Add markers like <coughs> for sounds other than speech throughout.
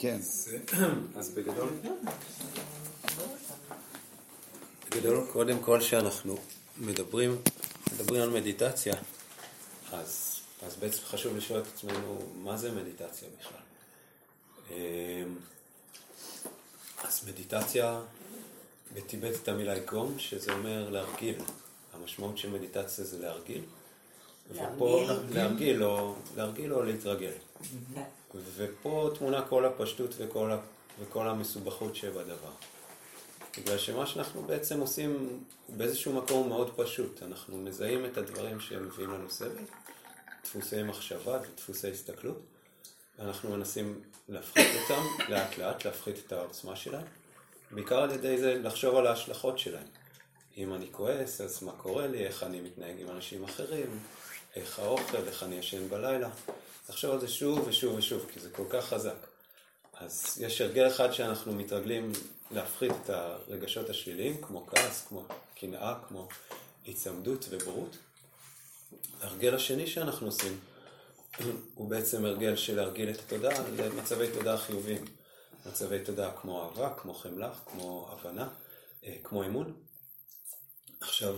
כן. <clears throat> אז, בגדול, בגדול, קודם כל שאנחנו מדברים, מדברים על מדיטציה, אז, אז בעצם חשוב לשאול את עצמנו מה זה מדיטציה בכלל. אמ, אז מדיטציה, בטיבט את המילה אגום, שזה אומר להרגיל. המשמעות של מדיטציה זה להרגיל. ופה להרגיל או, להרגיל או להתרגל. ופה תמונה כל הפשטות וכל, ה, וכל המסובכות שבדבר. בגלל שמה שאנחנו בעצם עושים באיזשהו מקום מאוד פשוט. אנחנו מזהים את הדברים שהם מביאים לנו סבל, דפוסי מחשבה ודפוסי הסתכלות, ואנחנו מנסים להפחית אותם לאט לאט, להפחית את העוצמה שלהם, בעיקר על ידי זה לחשוב על ההשלכות שלהם. אם אני כועס, אז מה קורה לי, איך אני מתנהג עם אנשים אחרים, איך האוכל, איך אני ישן בלילה. לחשוב על זה שוב ושוב ושוב, כי זה כל כך חזק. אז יש הרגל אחד שאנחנו מתרגלים להפחית את הרגשות השליליים, כמו כעס, כמו קנאה, כמו היצמדות ובורות. ההרגל השני שאנחנו עושים הוא בעצם הרגל של להרגיל את התודעה למצבי תודעה חיוביים. מצבי תודעה כמו אהבה, כמו חמלה, כמו הבנה, אה, כמו אמון. עכשיו,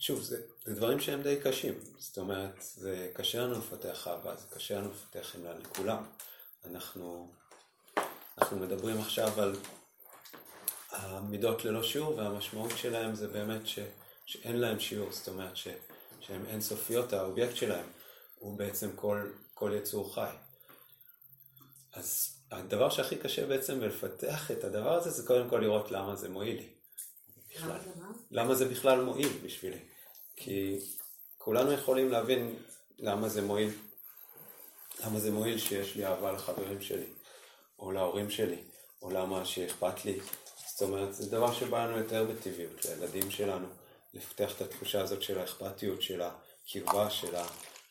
שוב, זה, זה דברים שהם די קשים. זאת אומרת, זה קשה לנו לפתח אהבה, זה קשה לנו לפתח חמלה לכולם. אנחנו, אנחנו מדברים עכשיו על המידות ללא שיעור, והמשמעות שלהם זה באמת ש, שאין להם שיעור, זאת אומרת ש, שהן אינסופיות, האובייקט שלהם הוא בעצם כל, כל יצור חי. אז הדבר שהכי קשה בעצם בלפתח את הדבר הזה, זה קודם כל לראות למה זה מועיל לי. בכלל. למה זה בכלל מועיל בשבילי? כי כולנו יכולים להבין למה זה מועיל, למה זה מועיל שיש לי אהבה לחברים שלי, או להורים שלי, או למה שאכפת לי. זאת אומרת, זה דבר שבא לנו יותר בטבעיות, לילדים שלנו, לפתח את התחושה הזאת של האכפתיות, של הקרבה, של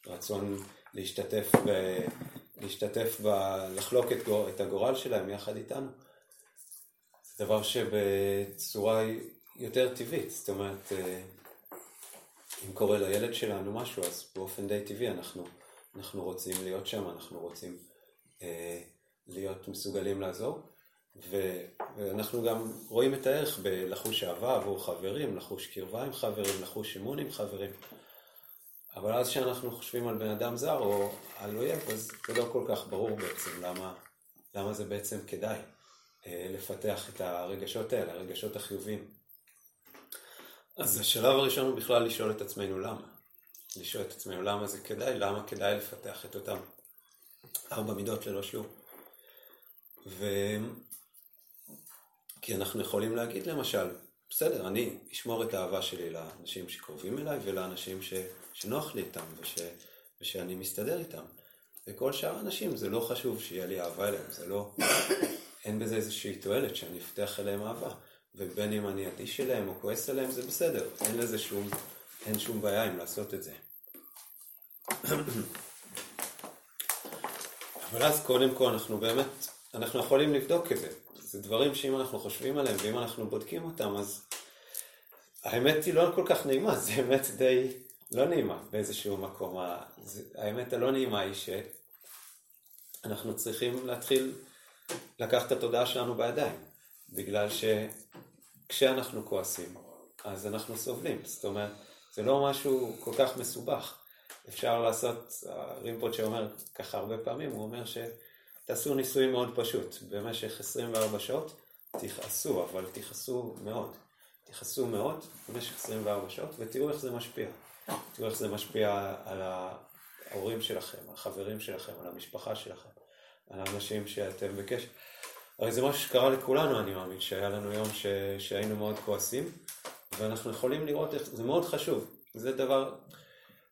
הרצון להשתתף, ב, להשתתף ב, לחלוק את, גור, את הגורל שלהם יחד איתנו. זה דבר שבצורה יותר טבעית, זאת אומרת, אה, אם קורה לילד שלנו משהו, אז באופן די טבעי אנחנו, אנחנו רוצים להיות שם, אנחנו רוצים אה, להיות מסוגלים לעזור, ו, ואנחנו גם רואים את הערך בלחוש אהבה עבור חברים, לחוש קרבה עם חברים, לחוש אמון עם חברים. אבל אז כשאנחנו חושבים על בן אדם זר או על אויב, אז זה לא כל כך ברור בעצם למה, למה זה בעצם כדאי אה, לפתח את הרגשות האלה, הרגשות החיוביים. אז השלב הראשון הוא בכלל לשאול את עצמנו למה. לשאול את עצמנו למה זה כדאי, למה כדאי לפתח את אותם ארבע מידות ללא שיעור. ו... כי אנחנו יכולים להגיד למשל, בסדר, אני אשמור את האהבה שלי לאנשים שקרובים אליי ולאנשים ש... שנוח לי איתם וש... ושאני מסתדר איתם. וכל שאר האנשים זה לא חשוב שיהיה לי אהבה אליהם, זה לא, אין בזה איזושהי תועלת שאני אפתח אליהם אהבה. ובין אם אני אדיש אליהם או כועס עליהם זה בסדר, אין לזה שום, אין שום בעיה עם לעשות את זה. <clears throat> אבל אז קודם כל אנחנו באמת, אנחנו יכולים לבדוק את זה. זה דברים שאם אנחנו חושבים עליהם ואם אנחנו בודקים אותם אז האמת היא לא כל כך נעימה, <laughs> זה אמת די לא נעימה באיזשהו מקום. האמת הלא נעימה היא שאנחנו צריכים להתחיל לקחת את התודעה שלנו בידיים. בגלל שכשאנחנו כועסים, אז אנחנו סובלים. זאת אומרת, זה לא משהו כל כך מסובך. אפשר לעשות, רימפוט שאומר ככה הרבה פעמים, הוא אומר שתעשו ניסוי מאוד פשוט. במשך 24 שעות תכעסו, אבל תכעסו מאוד. תכעסו מאוד במשך 24 שעות ותראו איך זה משפיע. תראו איך זה משפיע על ההורים שלכם, על החברים שלכם, על המשפחה שלכם, על האנשים שאתם בקשר. הרי זה משהו שקרה לכולנו, אני מאמין, שהיה לנו יום ש... שהיינו מאוד כועסים, ואנחנו יכולים לראות איך, זה מאוד חשוב. זה דבר,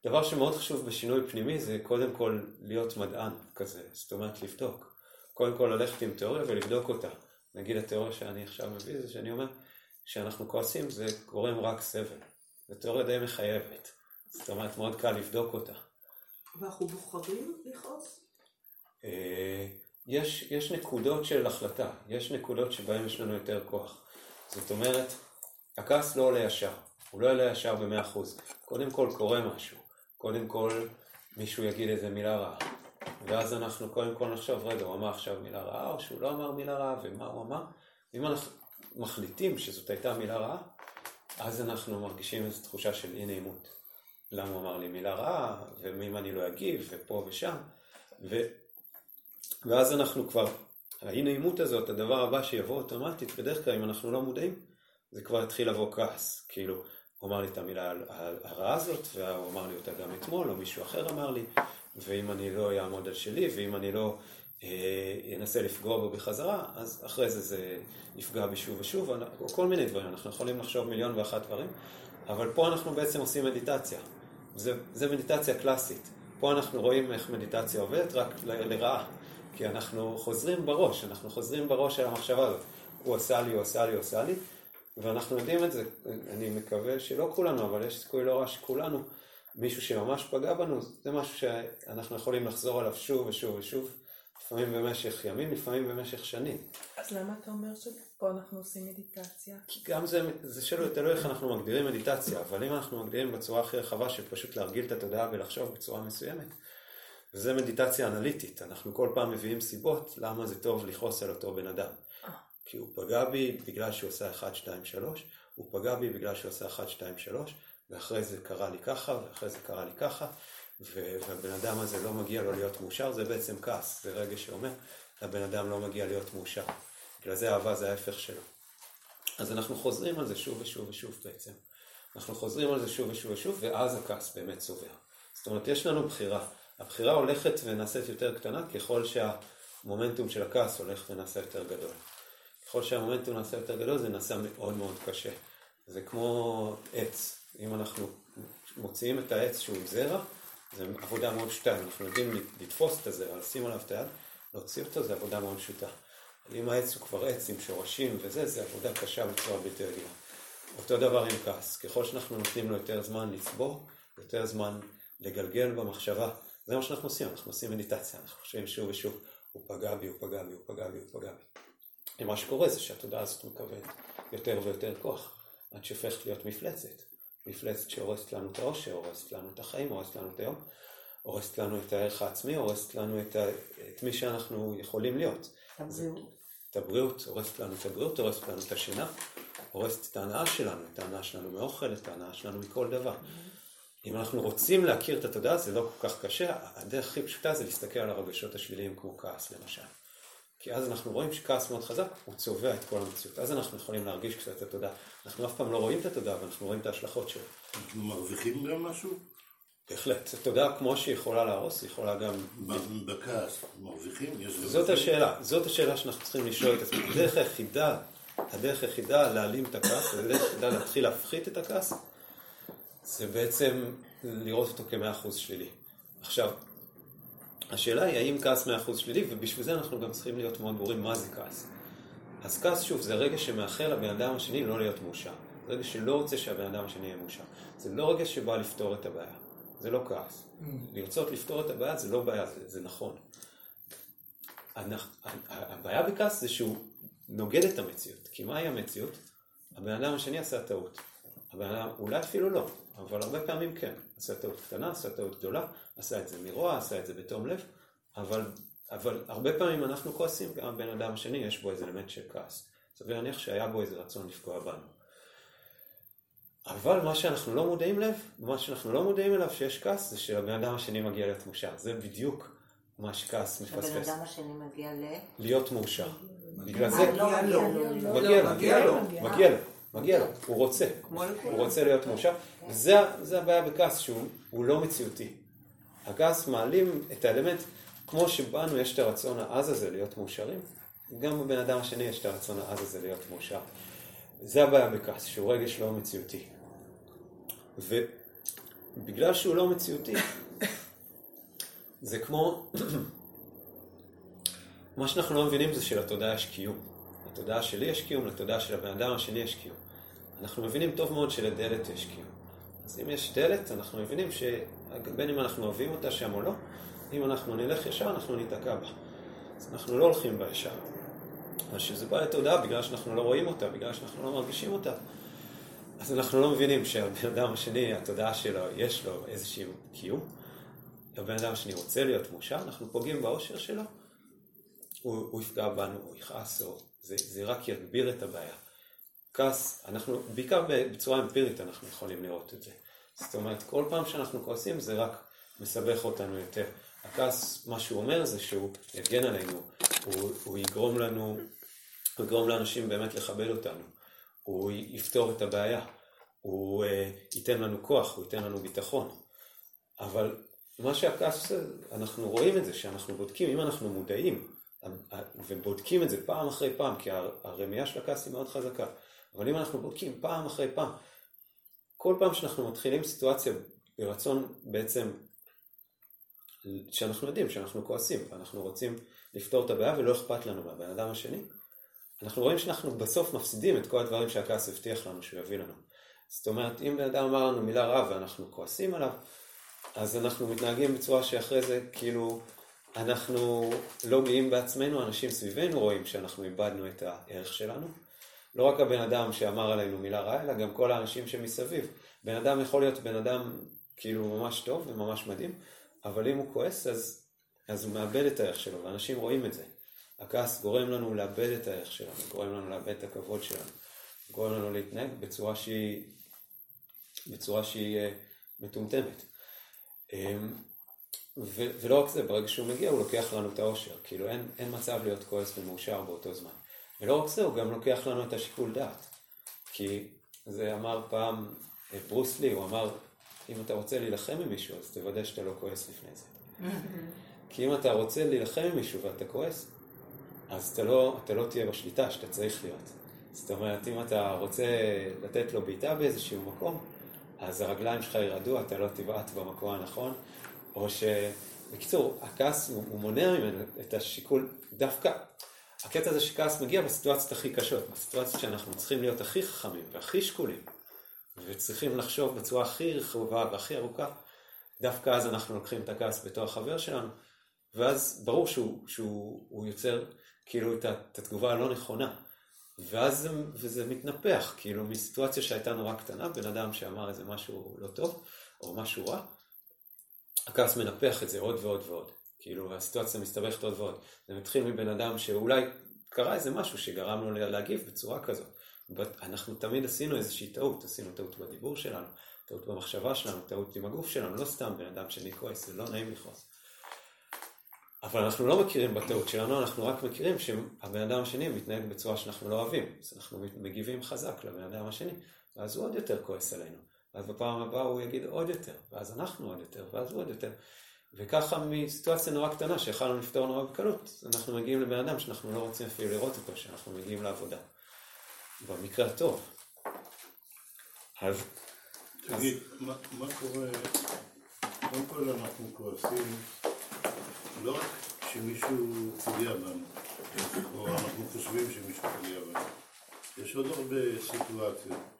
דבר שמאוד חשוב בשינוי פנימי, זה קודם כל להיות מדען כזה, זאת אומרת לבדוק. קודם כל ללכת עם תיאוריה ולבדוק אותה. נגיד התיאוריה שאני עכשיו מביא זה שאני אומר, כשאנחנו כועסים זה גורם רק סבל. זו תיאוריה די מחייבת. זאת אומרת, מאוד קל לבדוק אותה. ואנחנו בוחרים לכעוס? יש, יש נקודות של החלטה, יש נקודות שבהן יש לנו יותר כוח. זאת אומרת, הכעס לא עולה ישר, הוא לא עולה ישר במאה אחוז. קודם כל קורה משהו, קודם כל מישהו יגיד איזה מילה רעה, ואז אנחנו קודם כל נחשוב, רגע, הוא אמר עכשיו מילה רעה, או שהוא לא אמר מילה רעה, ומה הוא אמר. אם אנחנו מחליטים שזאת הייתה מילה רעה, אז אנחנו מרגישים איזו תחושה של אי נעימות. למה הוא אמר לי מילה רעה, ואם אני לא אגיב, ופה ושם. ואז אנחנו כבר, האי נעימות הזאת, הדבר הבא שיבוא אוטומטית, בדרך כלל אם אנחנו לא מודעים, זה כבר התחיל לבוא כעס. כאילו, הוא אמר לי את המילה הרעה הזאת, והוא אמר לי אותה גם אתמול, או מישהו אחר אמר לי, ואם אני לא אעמוד על שלי, ואם אני לא אנסה אה, לפגוע בו בחזרה, אז אחרי זה זה יפגע בי שוב ושוב, או כל מיני דברים, אנחנו יכולים לחשוב מיליון ואחת דברים, אבל פה אנחנו בעצם עושים מדיטציה. זה, זה מדיטציה קלאסית. פה אנחנו רואים איך מדיטציה עובדת, רק לרעה. כי אנחנו חוזרים בראש, אנחנו חוזרים בראש של המחשבה הזאת. הוא עשה לי, הוא עשה לי, הוא עשה לי, ואנחנו יודעים את זה. אני מקווה שלא כולנו, אבל יש סיכוי לא רע שכולנו, מישהו שממש פגע בנו, זה משהו שאנחנו יכולים לחזור עליו שוב ושוב ושוב. לפעמים במשך ימים, לפעמים במשך שנים. אז למה אתה אומר שפה אנחנו עושים מדיטציה? כי גם זה, זה שלו, תלוי איך אנחנו מגדירים מדיטציה, אבל אם אנחנו מגדירים בצורה הכי רחבה של פשוט להרגיל את התודעה ולחשוב בצורה מסוימת, וזה מדיטציה אנליטית, אנחנו כל פעם מביאים סיבות למה זה טוב לכעוס על אותו בן אדם. כי הוא פגע בי בגלל שהוא עושה 1, 2, 3, הוא פגע בי בגלל שהוא עושה 1, 2, 3, ואחרי זה קרה לי ככה, ואחרי זה קרה לי ככה, והבן אדם הזה לא מגיע לו להיות מאושר, זה בעצם כעס, זה רגע שאומר, לבן אדם לא מגיע להיות מאושר. בגלל זה אהבה זה ההפך שלו. אז אנחנו חוזרים על זה שוב ושוב ושוב בעצם. אנחנו חוזרים על זה שוב ושוב ושוב, ואז הכעס באמת צובר. זאת אומרת, יש לנו בחירה. הבחירה הולכת ונעשית יותר קטנה ככל שהמומנטום של הכעס הולך ונעשה יותר גדול. ככל שהמומנטום נעשה יותר גדול זה נעשה מאוד מאוד קשה. זה כמו עץ. אם אנחנו מוציאים את העץ שהוא זרע, זה עבודה מאוד פשוטה, אנחנו יודעים לתפוס את הזרע, לשים עליו את היד, להוציא אותו, זה עבודה מאוד פשוטה. אם העץ הוא כבר עץ עם שורשים וזה, זה עבודה קשה בצורה בלתי רגילה. אותו דבר עם כעס, ככל שאנחנו נותנים לו יותר זמן לצבור, יותר זמן לגלגל במחשבה, זה מה שאנחנו עושים, אנחנו עושים מדיטציה, אנחנו חושבים שוב ושוב, הוא פגע בי, הוא פגע בי, הוא פגע בי, הוא פגע בי. ומה שקורה זה שהתודעה הזאת מקבלת יותר ויותר כוח, עד שהופכת להיות מפלצת. מפלצת שהורסת לנו את העושר, הורסת לנו את החיים, הורסת לנו את היום, הורסת לנו את הערך העצמי, הורסת לנו את, ה... את מי שאנחנו יכולים להיות. את הבריאות, הורסת לנו את הבריאות, הורסת לנו את השינה, הורסת את ההנאה שלנו, את ההנאה שלנו מאוכל, את ההנאה שלנו מכל דבר. אם אנחנו רוצים להכיר את התודעה, זה לא כל כך קשה, הדרך הכי פשוטה זה להסתכל על הרגשות השליליים כמו כעס למשל. כי אז אנחנו רואים שכעס מאוד חזק, הוא צובע את כל המציאות. אז אנחנו יכולים להרגיש קצת את התודעה. אנחנו אף פעם לא רואים את התודעה, אבל אנחנו רואים את ההשלכות שלו. אנחנו מרוויחים גם משהו? בהחלט. התודעה כמו שהיא יכולה להרוס, היא יכולה גם... בכעס מרוויחים? זאת השאלה. זאת השאלה שאנחנו צריכים לשאול את עצמנו. הדרך היחידה, הדרך היחידה להעלים את הכעס, הדרך היחידה להתחיל להפחית את הכעס, זה בעצם לראות אותו כמאה אחוז שלילי. עכשיו, השאלה היא האם כעס 100% שלילי, ובשביל זה אנחנו גם צריכים להיות מאוד ברורים מה זה כעס. אז כעס, שוב, זה רגע שמאחל לבן אדם השני לא להיות מאושר. זה רגע שלא רוצה שהבן אדם השני יהיה מאושר. זה לא רגע שבא לפתור את הבעיה. זה לא כעס. Mm. לרצות לפתור את הבעיה זה לא בעיה, זה, זה נכון. הבעיה בכעס זה שהוא נוגד את המציאות. כי מהי המציאות? הבן אדם השני עשה טעות. אדם, אולי אפילו לא, אבל הרבה פעמים כן. עשה טעות קטנה, עשה טעות גדולה, עשה את זה מרוע, עשה את זה בתום לב, אבל, אבל הרבה פעמים אנחנו כועסים, גם הבן אדם השני יש בו איזה אלמנט של כעס. סביר להניח שהיה בו איזה רצון לפגוע בנו. אבל מה שאנחנו לא מודעים לב, מה שאנחנו לא מודעים אליו שיש כעס, זה שהבן אדם השני מגיע להיות מאושר. זה בדיוק מה שכעס מפספס. הבן אדם השני מגיע ל... להיות מאושר. בגלל אה, זה... לא, מגיע לו. מגיע לו. מגיע לו. מגיע לו, הוא רוצה, הוא רוצה להיות מאושר. זה הבעיה בכעס, שהוא לא מציאותי. הכעס מעלים את האלמנט, כמו שבנו יש את הרצון העז הזה להיות מאושרים, גם בבן אדם השני יש את הרצון העז הזה להיות מאושר. זה הבעיה בכעס, שהוא רגש לא מציאותי. ובגלל שהוא לא מציאותי, זה כמו, מה שאנחנו לא מבינים זה שלתודעה יש קיום. לתודעה שלי יש קיום, לתודעה של הבן אדם השני יש קיום. אנחנו מבינים טוב מאוד שלדלת יש קיום. אז אם יש דלת, אנחנו מבינים שבין אם אנחנו אוהבים אותה שם או לא, אם אנחנו נלך ישר, אנחנו ניתקע בה. אז אנחנו לא הולכים בה ישר. אבל כשזה בא לתודעה, בגלל שאנחנו לא רואים אותה, בגלל שאנחנו לא מרגישים אותה, אז אנחנו לא מבינים שהבן אדם השני, התודעה שלו, יש לו איזשהו קיום. הבן אדם השני רוצה להיות מאושר, אנחנו פוגעים באושר שלו, הוא, הוא יפגע בנו, הוא יכעס, זה, זה רק יגביר את הבעיה. כעס, אנחנו, בעיקר בצורה אמפירית אנחנו יכולים לראות את זה. זאת אומרת, כל פעם שאנחנו כועסים זה רק מסבך אותנו יותר. הכעס, מה שהוא אומר זה שהוא יגן עלינו, הוא, הוא יגרום לנו, הוא יגרום לאנשים באמת לכבד אותנו, הוא יפתור את הבעיה, הוא uh, ייתן לנו כוח, הוא ייתן לנו ביטחון. אבל מה שהכעס עושה, אנחנו רואים את זה, שאנחנו בודקים, אם אנחנו מודעים, ובודקים את זה פעם אחרי פעם, כי הרמייה של הכעס היא מאוד חזקה, אבל אם אנחנו בודקים פעם אחרי פעם, כל פעם שאנחנו מתחילים סיטואציה ברצון בעצם, שאנחנו יודעים שאנחנו כועסים, ואנחנו רוצים לפתור את הבעיה ולא אכפת לנו מהבן אדם השני, אנחנו רואים שאנחנו בסוף מפסידים את כל הדברים שהכעס הבטיח לנו שהוא יביא לנו. זאת אומרת, אם בן אדם אמר לנו מילה רע ואנחנו כועסים עליו, אז אנחנו מתנהגים בצורה שאחרי זה, כאילו, אנחנו לא גאים בעצמנו, אנשים סביבנו רואים שאנחנו איבדנו את הערך שלנו. לא רק הבן אדם שאמר עלינו מילה רעה, אלא גם כל האנשים שמסביב. בן אדם יכול להיות בן אדם כאילו ממש טוב וממש מדהים, אבל אם הוא כועס אז, אז הוא מאבד את הערך שלו, ואנשים רואים את זה. הכעס גורם לנו לאבד את הערך שלנו, גורם לנו לאבד את הכבוד שלנו, גורם לנו להתנהג בצורה שהיא, בצורה שהיא uh, מטומטמת. Um, ו- ולא רק זה, ברגע שהוא מגיע הוא לוקח לנו את האושר, כאילו אין, אין מצב להיות כועס ומאושר באותו זמן. ולא רק זה, הוא גם לוקח לנו את השיקול דעת. כי זה אמר פעם אה, ברוס לי, הוא אמר, אם אתה רוצה להילחם עם מישהו, אז תוודא שאתה לא כועס לפני זה. <laughs> כי אם אתה רוצה להילחם עם מישהו ואתה כועס, אז אתה לא, אתה לא תהיה בשליטה שאתה צריך להיות. זאת אומרת, אם אתה רוצה לתת לו בעיטה באיזשהו מקום, אז הרגליים שלך ירעדו, אתה לא תבעט במקום הנכון, או ש... בקיצור, הכעס הוא מונע ממנו את השיקול, דווקא הקטע הזה שכעס מגיע בסיטואציות הכי קשות, בסיטואציות שאנחנו צריכים להיות הכי חכמים והכי שקולים, וצריכים לחשוב בצורה הכי רחובה והכי ארוכה, דווקא אז אנחנו לוקחים את הכעס בתור החבר שלנו, ואז ברור שהוא, שהוא יוצר כאילו את, התגובה הלא נכונה. ואז זה, מתנפח, כאילו מסיטואציה שהייתה נורא קטנה, בן אדם שאמר איזה משהו לא טוב, או משהו רע, הכעס מנפח את זה עוד ועוד ועוד. כאילו הסיטואציה מסתבכת עוד ועוד. זה מתחיל מבן אדם שאולי קרה איזה משהו שגרם לו להגיב בצורה כזאת. אנחנו תמיד עשינו איזושהי טעות, עשינו טעות בדיבור שלנו, טעות במחשבה שלנו, טעות עם הגוף שלנו, לא סתם בן אדם שני כועס, זה לא נעים לכעוס. אבל אנחנו לא מכירים בטעות שלנו, אנחנו רק מכירים שהבן אדם השני מתנהג בצורה שאנחנו לא אוהבים. אז אנחנו מגיבים חזק לבן אדם השני, ואז הוא עוד יותר כועס עלינו. ואז בפעם הבאה הוא יגיד עוד יותר, ואז אנחנו עוד יותר, ואז הוא עוד יותר. וככה מסיטואציה נורא קטנה שיכולנו לפתור נורא בקלות, אנחנו מגיעים לבן אדם שאנחנו לא רוצים אפילו לראות אותו, שאנחנו מגיעים לעבודה. במקרה הטוב. אז... תגיד, מה, מה קורה, קודם כל אנחנו כועסים לא רק כשמישהו פוגע בנו, או אנחנו חושבים שמישהו פוגע בנו, יש עוד הרבה סיטואציות.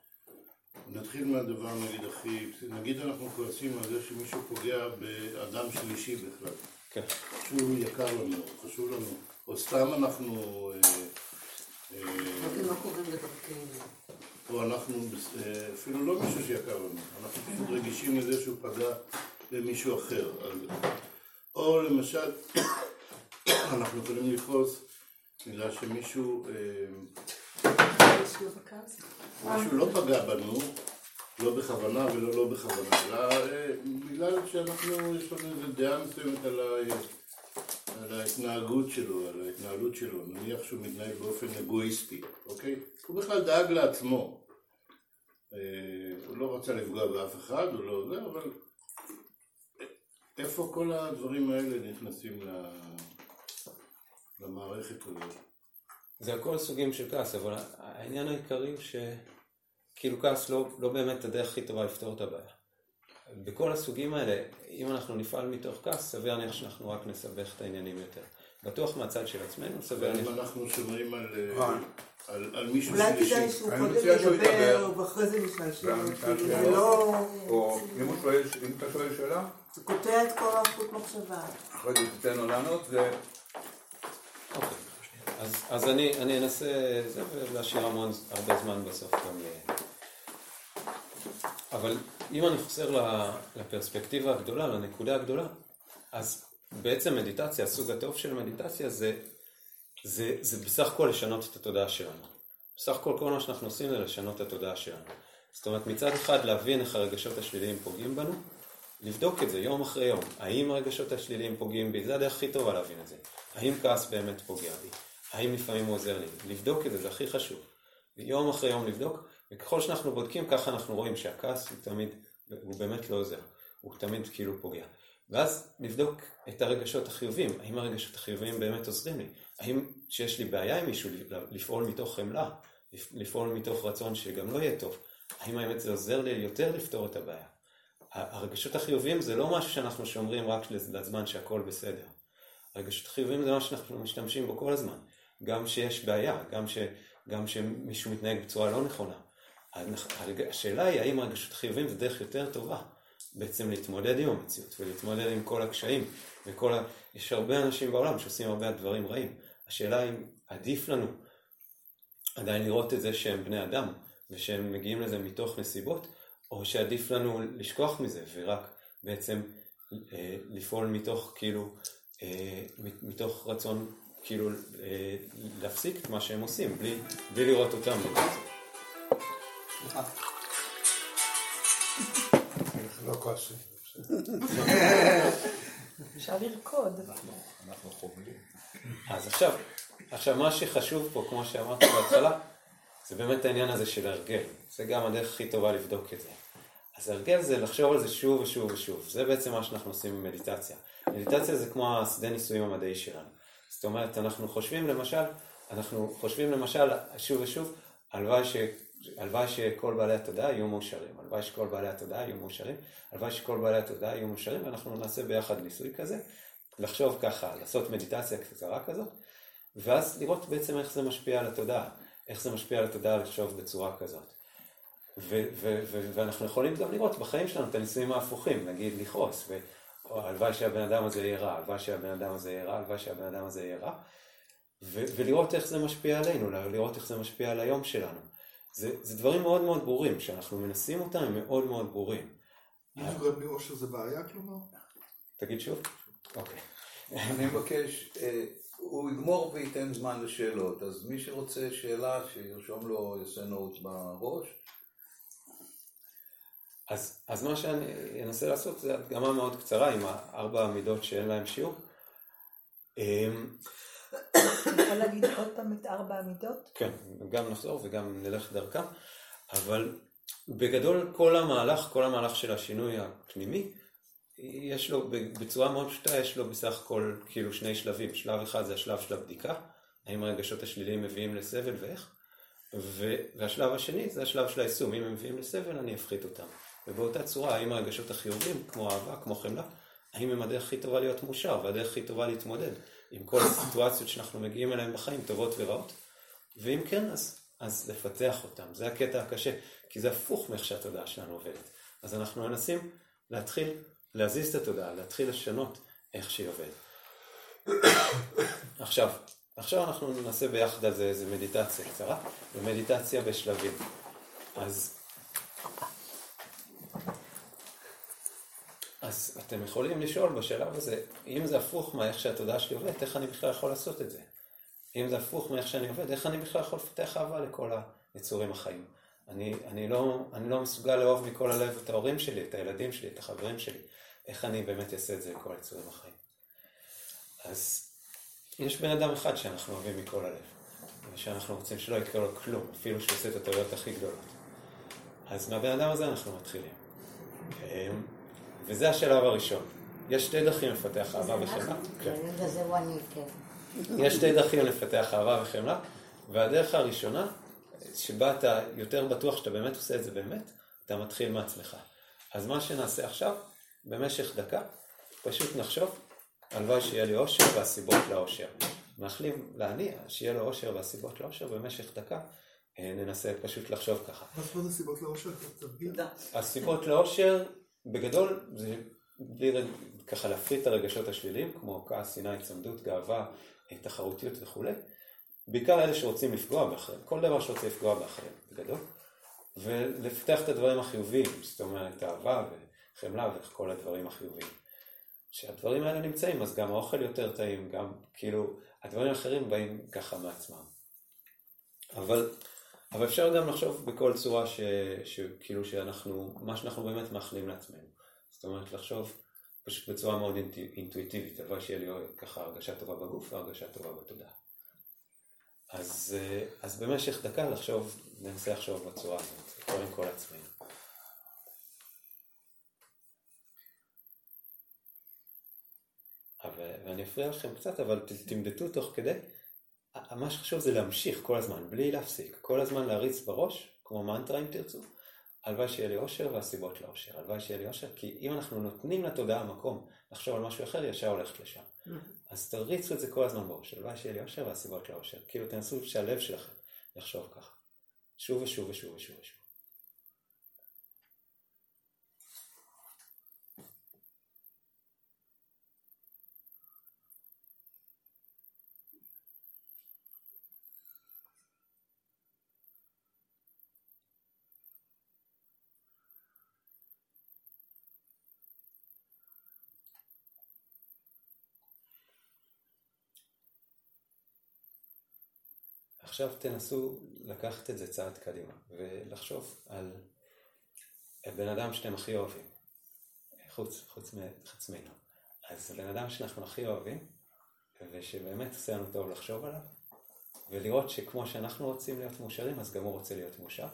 נתחיל מהדבר נגיד הכי, נגיד אנחנו כועסים על זה שמישהו פוגע באדם שלישי בכלל. כן. שהוא יקר לנו, חשוב לנו, או סתם אנחנו... אה, אה, לא או אנחנו, אה, אפילו לא מישהו שיקר לנו, אנחנו פשוט רגישים לזה שהוא פגע במישהו אחר. או למשל, <coughs> אנחנו יכולים לכעוס בגלל שמישהו מישהו לא פגע בנו, לא בכוונה ולא לא בכוונה, אלא אה, בגלל שאנחנו, יש לנו איזו דעה מסוימת על. על ההתנהגות שלו, על ההתנהלות שלו, נניח שהוא מתנהג באופן אגואיסטי, אוקיי? הוא בכלל דאג לעצמו. אה, הוא לא רצה לפגוע באף אחד, הוא לא זה, אבל איפה כל הדברים האלה נכנסים למערכת הזאת? זה הכל סוגים של כעס, אבל העניין העיקרי הוא שכאילו כעס לא, לא באמת הדרך הכי טובה לפתור את הבעיה. בכל הסוגים האלה, אם אנחנו נפעל מתוך כעס, סביר להניח שאנחנו רק נסבך את העניינים יותר. בטוח מהצד של עצמנו, סביר להניח... אם אנחנו שומרים על, על, על מישהו. אולי כדאי שהוא קודם ידבר, ואחרי זה נשאל שאלות, כאילו זה לא... או אם אתה שואל שאלה... זה קוטע את כל החוט מחשבה. אחרי זה תיתן לו לענות, זה... אז, אז אני, אני אנסה זה, להשאיר המון, הרבה זמן בסוף גם ל... אבל אם אני חוזר לפרספקטיבה הגדולה, לנקודה הגדולה, אז בעצם מדיטציה, הסוג הטוב של מדיטציה זה, זה, זה בסך הכל לשנות את התודעה שלנו. בסך הכל כל מה שאנחנו עושים זה לשנות את התודעה שלנו. זאת אומרת מצד אחד להבין איך הרגשות השליליים פוגעים בנו, לבדוק את זה יום אחרי יום. האם הרגשות השליליים פוגעים בי? זה הדרך הכי טובה להבין את זה. האם כעס באמת פוגע בי? האם לפעמים הוא עוזר לי? לבדוק את זה, זה הכי חשוב. יום אחרי יום לבדוק, וככל שאנחנו בודקים ככה אנחנו רואים שהכעס הוא תמיד, הוא באמת לא עוזר. הוא תמיד כאילו פוגע. ואז לבדוק את הרגשות החיוביים, האם הרגשות החיוביים באמת עוזרים לי? האם שיש לי בעיה עם מישהו לפעול מתוך חמלה, לפעול מתוך רצון שגם לא יהיה טוב? האם האמת זה עוזר לי יותר לפתור את הבעיה? הרגשות החיוביים זה לא משהו שאנחנו שומרים רק לזמן שהכל בסדר. הרגשות החיוביים זה משהו שאנחנו משתמשים בו כל הזמן. גם שיש בעיה, גם, ש, גם שמישהו מתנהג בצורה לא נכונה. השאלה היא האם הרגשות החיוביים זה דרך יותר טובה בעצם להתמודד עם המציאות ולהתמודד עם כל הקשיים וכל ה... יש הרבה אנשים בעולם שעושים הרבה דברים רעים. השאלה אם עדיף לנו עדיין לראות את זה שהם בני אדם ושהם מגיעים לזה מתוך נסיבות, או שעדיף לנו לשכוח מזה ורק בעצם אה, לפעול מתוך כאילו, אה, מתוך רצון כאילו אה, להפסיק את מה שהם עושים בלי, בלי לראות אותם. לא כועסים. אפשר לרקוד. אנחנו חובלים. אז עכשיו, עכשיו מה שחשוב פה, כמו שאמרתי בהתחלה, זה באמת העניין הזה של הרגל. זה גם הדרך הכי טובה לבדוק את זה. אז הרגל זה לחשוב על זה שוב ושוב ושוב. זה בעצם מה שאנחנו עושים במדיטציה. מדיטציה זה כמו השדה ניסויים המדעי שלנו. זאת אומרת, אנחנו חושבים למשל, אנחנו חושבים למשל שוב ושוב, הלוואי ש... הלוואי שכל בעלי התודעה יהיו מאושרים, הלוואי שכל בעלי התודעה יהיו מאושרים, הלוואי שכל בעלי התודעה יהיו מאושרים, ואנחנו נעשה ביחד ניסוי כזה, לחשוב ככה, לעשות מדיטציה קצרה כזאת, ואז לראות בעצם איך זה משפיע על התודעה, איך זה משפיע על התודעה לחשוב בצורה כזאת. ו- ו- ו- ואנחנו יכולים גם לראות בחיים שלנו את הניסויים ההפוכים, נגיד לכעוס, הלוואי שהבן אדם הזה יהיה רע, הלוואי שהבן אדם הזה יהיה רע, הלוואי שהבן אדם הזה יהיה רע, ו- ולראות איך זה משפיע עלינו, לראות איך זה משפיע על היום שלנו. זה, זה דברים מאוד מאוד ברורים, כשאנחנו מנסים אותם הם מאוד מאוד ברורים. מישהו מאושר זה בעיה כלומר? תגיד שוב. אוקיי. אני מבקש, אה, הוא יגמור וייתן זמן לשאלות, אז מי שרוצה שאלה שירשום לו, יעשה נוט בראש. אז, אז מה שאני אנסה לעשות זה הדגמה מאוד קצרה עם הארבע המידות שאין להם שיעור. אמ, יכול להגיד עוד פעם את ארבע המידות? כן, גם נחזור וגם נלך דרכם, אבל בגדול כל המהלך, כל המהלך של השינוי הפנימי, יש לו, בצורה מאוד פשוטה, יש לו בסך הכל כאילו שני שלבים. שלב אחד זה השלב של הבדיקה, האם הרגשות השליליים מביאים לסבל ואיך, והשלב השני זה השלב של היישום, אם הם מביאים לסבל אני אפחית אותם. ובאותה צורה, האם הרגשות החיוביים, כמו אהבה, כמו חמלה, האם הם הדרך הכי טובה להיות מאושר והדרך הכי טובה להתמודד עם כל הסיטואציות שאנחנו מגיעים אליהן בחיים, טובות ורעות? ואם כן, אז, אז לפתח אותם. זה הקטע הקשה, כי זה הפוך מאיך שהתודעה שלנו עובדת. אז אנחנו מנסים להתחיל להזיז את התודעה, להתחיל לשנות איך שהיא עובדת. <coughs> עכשיו, עכשיו אנחנו נעשה ביחד על זה איזה מדיטציה קצרה, ומדיטציה בשלבים. אז אז אתם יכולים לשאול בשלב הזה, אם זה הפוך מאיך שהתודעה שלי עובדת, איך אני בכלל יכול לעשות את זה? אם זה הפוך מאיך שאני עובד, איך אני בכלל יכול לפתח אהבה לכל היצורים החיים? אני, אני, לא, אני לא מסוגל לאהוב מכל הלב את ההורים שלי, את הילדים שלי, את החברים שלי. איך אני באמת אעשה את זה לכל היצורים החיים? אז יש בן אדם אחד שאנחנו אוהבים מכל הלב, ושאנחנו רוצים שלא יקרה לו כלום, אפילו שהוא עושה את הטעויות הכי גדולות. אז מהבן אדם הזה אנחנו מתחילים. וזה השלב הראשון. יש שתי דרכים לפתח אהבה וחמלה. כן. וזהו אני, כן. יש שתי דרכים לפתח אהבה וחמלה, והדרך הראשונה, שבה אתה יותר בטוח שאתה באמת עושה את זה באמת, אתה מתחיל מעצמך. אז מה שנעשה עכשיו, במשך דקה, פשוט נחשוב, הלוואי שיהיה לי אושר והסיבות לאושר. מאחלים להניע שיהיה לו אושר והסיבות לאושר במשך דקה, אה, ננסה פשוט לחשוב ככה. מה זה סיבות לאושר? הסיבות לאושר בגדול, זה בלי ככה להפריט את הרגשות השליליים, כמו כעס, שנאה, הצמדות, גאווה, תחרותיות וכולי. בעיקר אלה שרוצים לפגוע באחרים, כל דבר שרוצה לפגוע באחרים, בגדול. ולפתח את הדברים החיוביים, זאת אומרת, אהבה וחמלה וכל הדברים החיוביים. שהדברים האלה נמצאים, אז גם האוכל יותר טעים, גם כאילו, הדברים האחרים באים ככה מעצמם. אבל, אבל אפשר גם לחשוב בכל צורה ש, שכאילו שאנחנו, מה שאנחנו באמת מאחלים לעצמנו. זאת אומרת, לחשוב פשוט בצורה מאוד אינטואיטיבית, הלוואי שיהיה לי ככה הרגשה טובה בגוף והרגשה טובה בתודעה. אז, אז במשך דקה לחשוב, ננסה לחשוב בצורה הזאת, קודם כל עצמנו. ואני אפריע לכם קצת, אבל תמדדו תוך כדי. מה שחשוב זה להמשיך כל הזמן, בלי להפסיק. כל הזמן להריץ בראש, כמו מנטרה אם תרצו. הלוואי שיהיה לי אושר והסיבות לאושר. הלוואי שיהיה לי אושר, כי אם אנחנו נותנים לתודעה מקום לחשוב על משהו אחר, ישר הולכת לשם. Mm-hmm. אז תריצו את זה כל הזמן בראש. הלוואי שיהיה לי אושר והסיבות לאושר. כאילו תנסו שהלב שלכם יחשוב ככה. שוב ושוב ושוב ושוב ושוב. עכשיו תנסו לקחת את זה צעד קדימה ולחשוב על הבן אדם שאתם הכי אוהבים, חוץ, חוץ, ממנו. אז הבן אדם שאנחנו הכי אוהבים ושבאמת עושה לנו טוב לחשוב עליו ולראות שכמו שאנחנו רוצים להיות מאושרים אז גם הוא רוצה להיות מאושר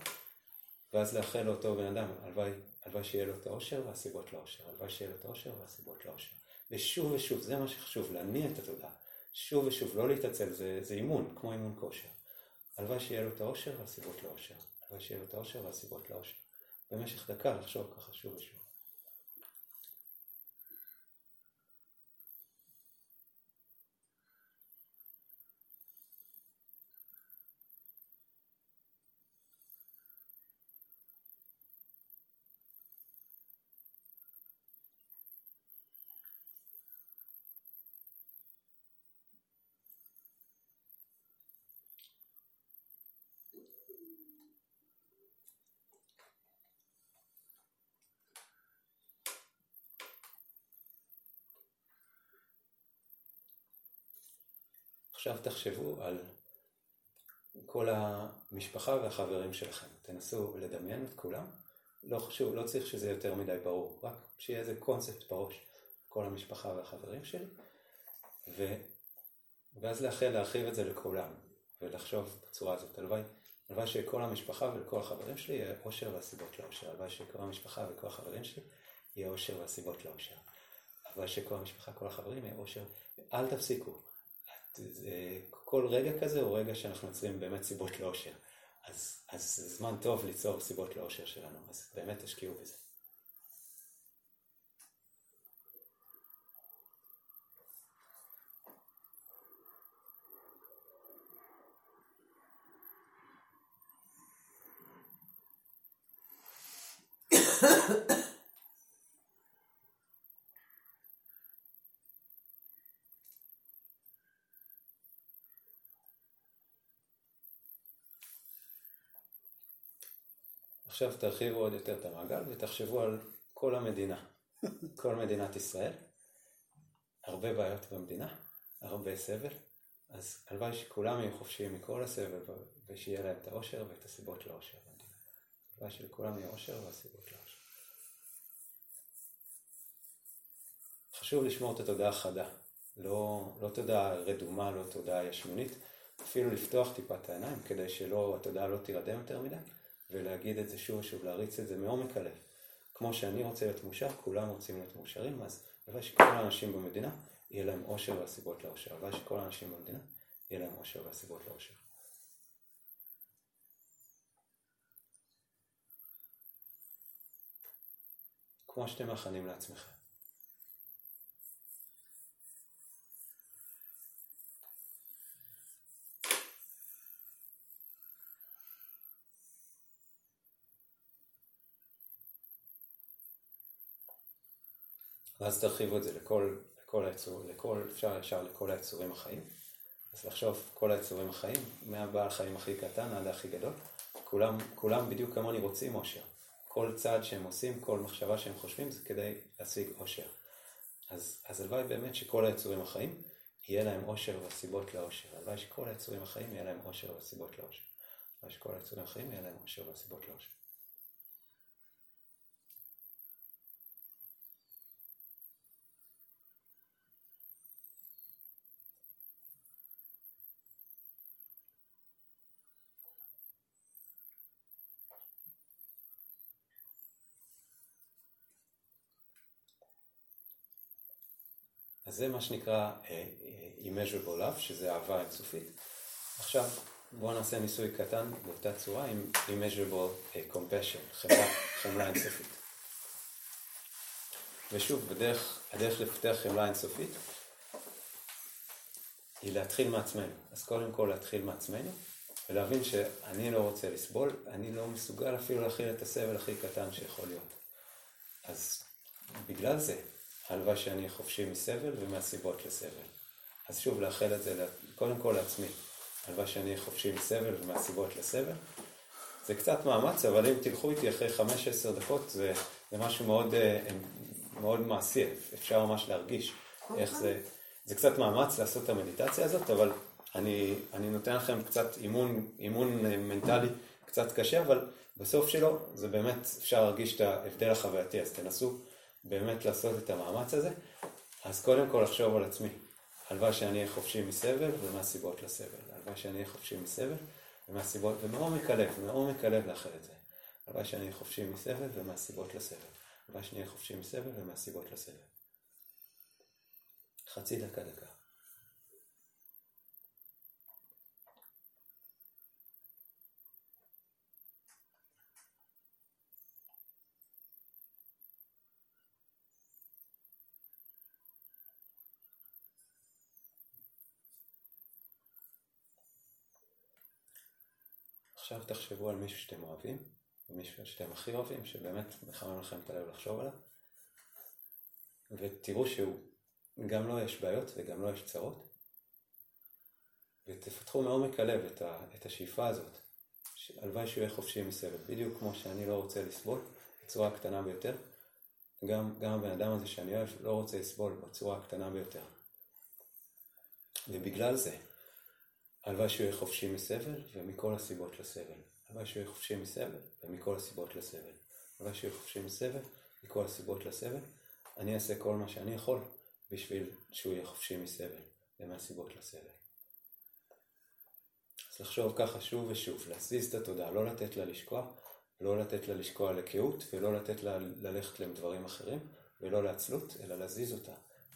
ואז לאחל לאותו בן אדם, הלוואי, הלוואי שיהיה לו את האושר והסיבות לאושר, הלוואי שיהיה לו את האושר והסיבות לאושר. ושוב ושוב, זה מה שחשוב, להניע את התודעה. שוב ושוב, לא להתעצל, זה, זה אימון, כמו אימון כושר. הלוואי שיהיה לו את האושר והסיבות לאושר. הלוואי שיהיה לו את האושר והסיבות לאושר. במשך דקה לחשוב ככה שוב ושוב. עכשיו תחשבו על כל המשפחה והחברים שלכם. תנסו לדמיין את כולם. לא חשוב, לא צריך שזה יותר מדי ברור, רק שיהיה איזה קונספט בראש, כל המשפחה והחברים שלי, ו... ואז לאחל להרחיב את זה לכולם, ולחשוב בצורה הזאת. הלוואי, הלוואי שכל המשפחה ולכל החברים שלי יהיה אושר והסיבות לאושר. הלוואי שכל המשפחה וכל החברים שלי יהיה אושר והסיבות לאושר. הלוואי שכל המשפחה, כל החברים יהיה אושר. אל תפסיקו. כל רגע כזה הוא רגע שאנחנו יוצרים באמת סיבות לאושר. אז, אז זמן טוב ליצור סיבות לאושר שלנו, אז באמת תשקיעו בזה. עכשיו תרחיבו עוד יותר את המעגל ותחשבו על כל המדינה, <laughs> כל מדינת ישראל. הרבה בעיות במדינה, הרבה סבל, אז הלוואי שכולם יהיו חופשיים מכל הסבל ושיהיה להם את האושר ואת הסיבות לאושר במדינה. הלוואי שלכולם יהיה אושר והסיבות לאושר. חשוב לשמור את התודעה חדה, לא, לא תודעה רדומה, לא תודעה ישמונית, אפילו לפתוח טיפה את העיניים כדי שהתודעה לא תירדם יותר מדי. ולהגיד את זה שוב ושוב, להריץ את זה מעומק הלב. כמו שאני רוצה להיות מאושר, כולם רוצים להיות מאושרים, אז הלוואי שכל האנשים במדינה, יהיה להם אושר והסיבות לאושר. הלוואי שכל האנשים במדינה, יהיה להם אושר והסיבות לאושר. כמו שאתם מכנים לעצמכם. ואז תרחיבו את זה לכל, לכל היצור, לכל, אפשר ישר לכל היצורים החיים. אז לחשוב, כל היצורים החיים, מהבעל חיים הכי קטן עד הכי גדול, כולם, כולם בדיוק כמוני רוצים אושר. כל צעד שהם עושים, כל מחשבה שהם חושבים, זה כדי להשיג אושר. אז, אז הלוואי באמת שכל היצורים החיים יהיה להם עושר וסיבות לעושר. הלוואי שכל היצורים החיים יהיה להם עושר וסיבות לעושר. הלוואי שכל היצורים החיים יהיה להם עושר וסיבות לעושר. זה מה שנקרא uh, immeasurable love, שזה אהבה אינסופית. עכשיו בואו נעשה ניסוי קטן באותה צורה עם immeasurable uh, compassion, חמלה, חמלה אינסופית. ושוב, בדרך, הדרך לפתח חמלה אינסופית היא להתחיל מעצמנו. אז קודם כל להתחיל מעצמנו, ולהבין שאני לא רוצה לסבול, אני לא מסוגל אפילו להכיל את הסבל הכי קטן שיכול להיות. אז בגלל זה, הלוואי שאני חופשי מסבל ומהסיבות לסבל. אז שוב, לאחל את זה קודם כל לעצמי. הלוואי שאני חופשי מסבל ומהסיבות לסבל. זה קצת מאמץ, אבל אם תלכו איתי אחרי 5-10 דקות, זה, זה משהו מאוד, אה, מאוד מעשי, אפשר ממש להרגיש איך זה... זה קצת מאמץ לעשות את המדיטציה הזאת, אבל אני, אני נותן לכם קצת אימון, אימון אה, מנטלי קצת קשה, אבל בסוף שלו זה באמת אפשר להרגיש את ההבדל החווייתי, אז תנסו באמת לעשות את המאמץ הזה, אז קודם כל לחשוב על עצמי. הלוואי שאני אהיה חופשי מסבל ומהסיבות לסבל. הלוואי שאני אהיה חופשי מסבל ומהסיבות, ומעומק הלב, מעומק הלב לאחל את זה. הלוואי שאני אהיה חופשי מסבל ומהסיבות לסבל. הלוואי שאני אהיה חופשי מסבל ומהסיבות לסבל. חצי דקה דקה. עכשיו תחשבו על מישהו שאתם אוהבים, מישהו שאתם הכי אוהבים, שבאמת מחמם לכם את הלב לחשוב עליו, ותראו שהוא, גם לו לא יש בעיות וגם לו לא יש צרות, ותפתחו מעומק הלב את, ה, את השאיפה הזאת, הלוואי שהוא יהיה חופשי מסבל, בדיוק כמו שאני לא רוצה לסבול, בצורה הקטנה ביותר, גם, גם הבן אדם הזה שאני אוהב לא רוצה לסבול בצורה הקטנה ביותר. ובגלל זה, הלוואי שהוא יהיה חופשי מסבל ומכל הסיבות לסבל. הלוואי שהוא יהיה חופשי מסבל ומכל הסיבות לסבל. הלוואי שהוא יהיה חופשי מסבל מכל הסיבות לסבל. אני אעשה כל מה שאני יכול בשביל שהוא יהיה חופשי מסבל ומהסיבות לסבל. אז לחשוב ככה שוב ושוב, להזיז את התודעה, לא לתת לה לשקוע, לא לתת לה לשקוע לקהות ולא לתת לה ללכת לדברים אחרים ולא לעצלות, אלא להזיז אותה.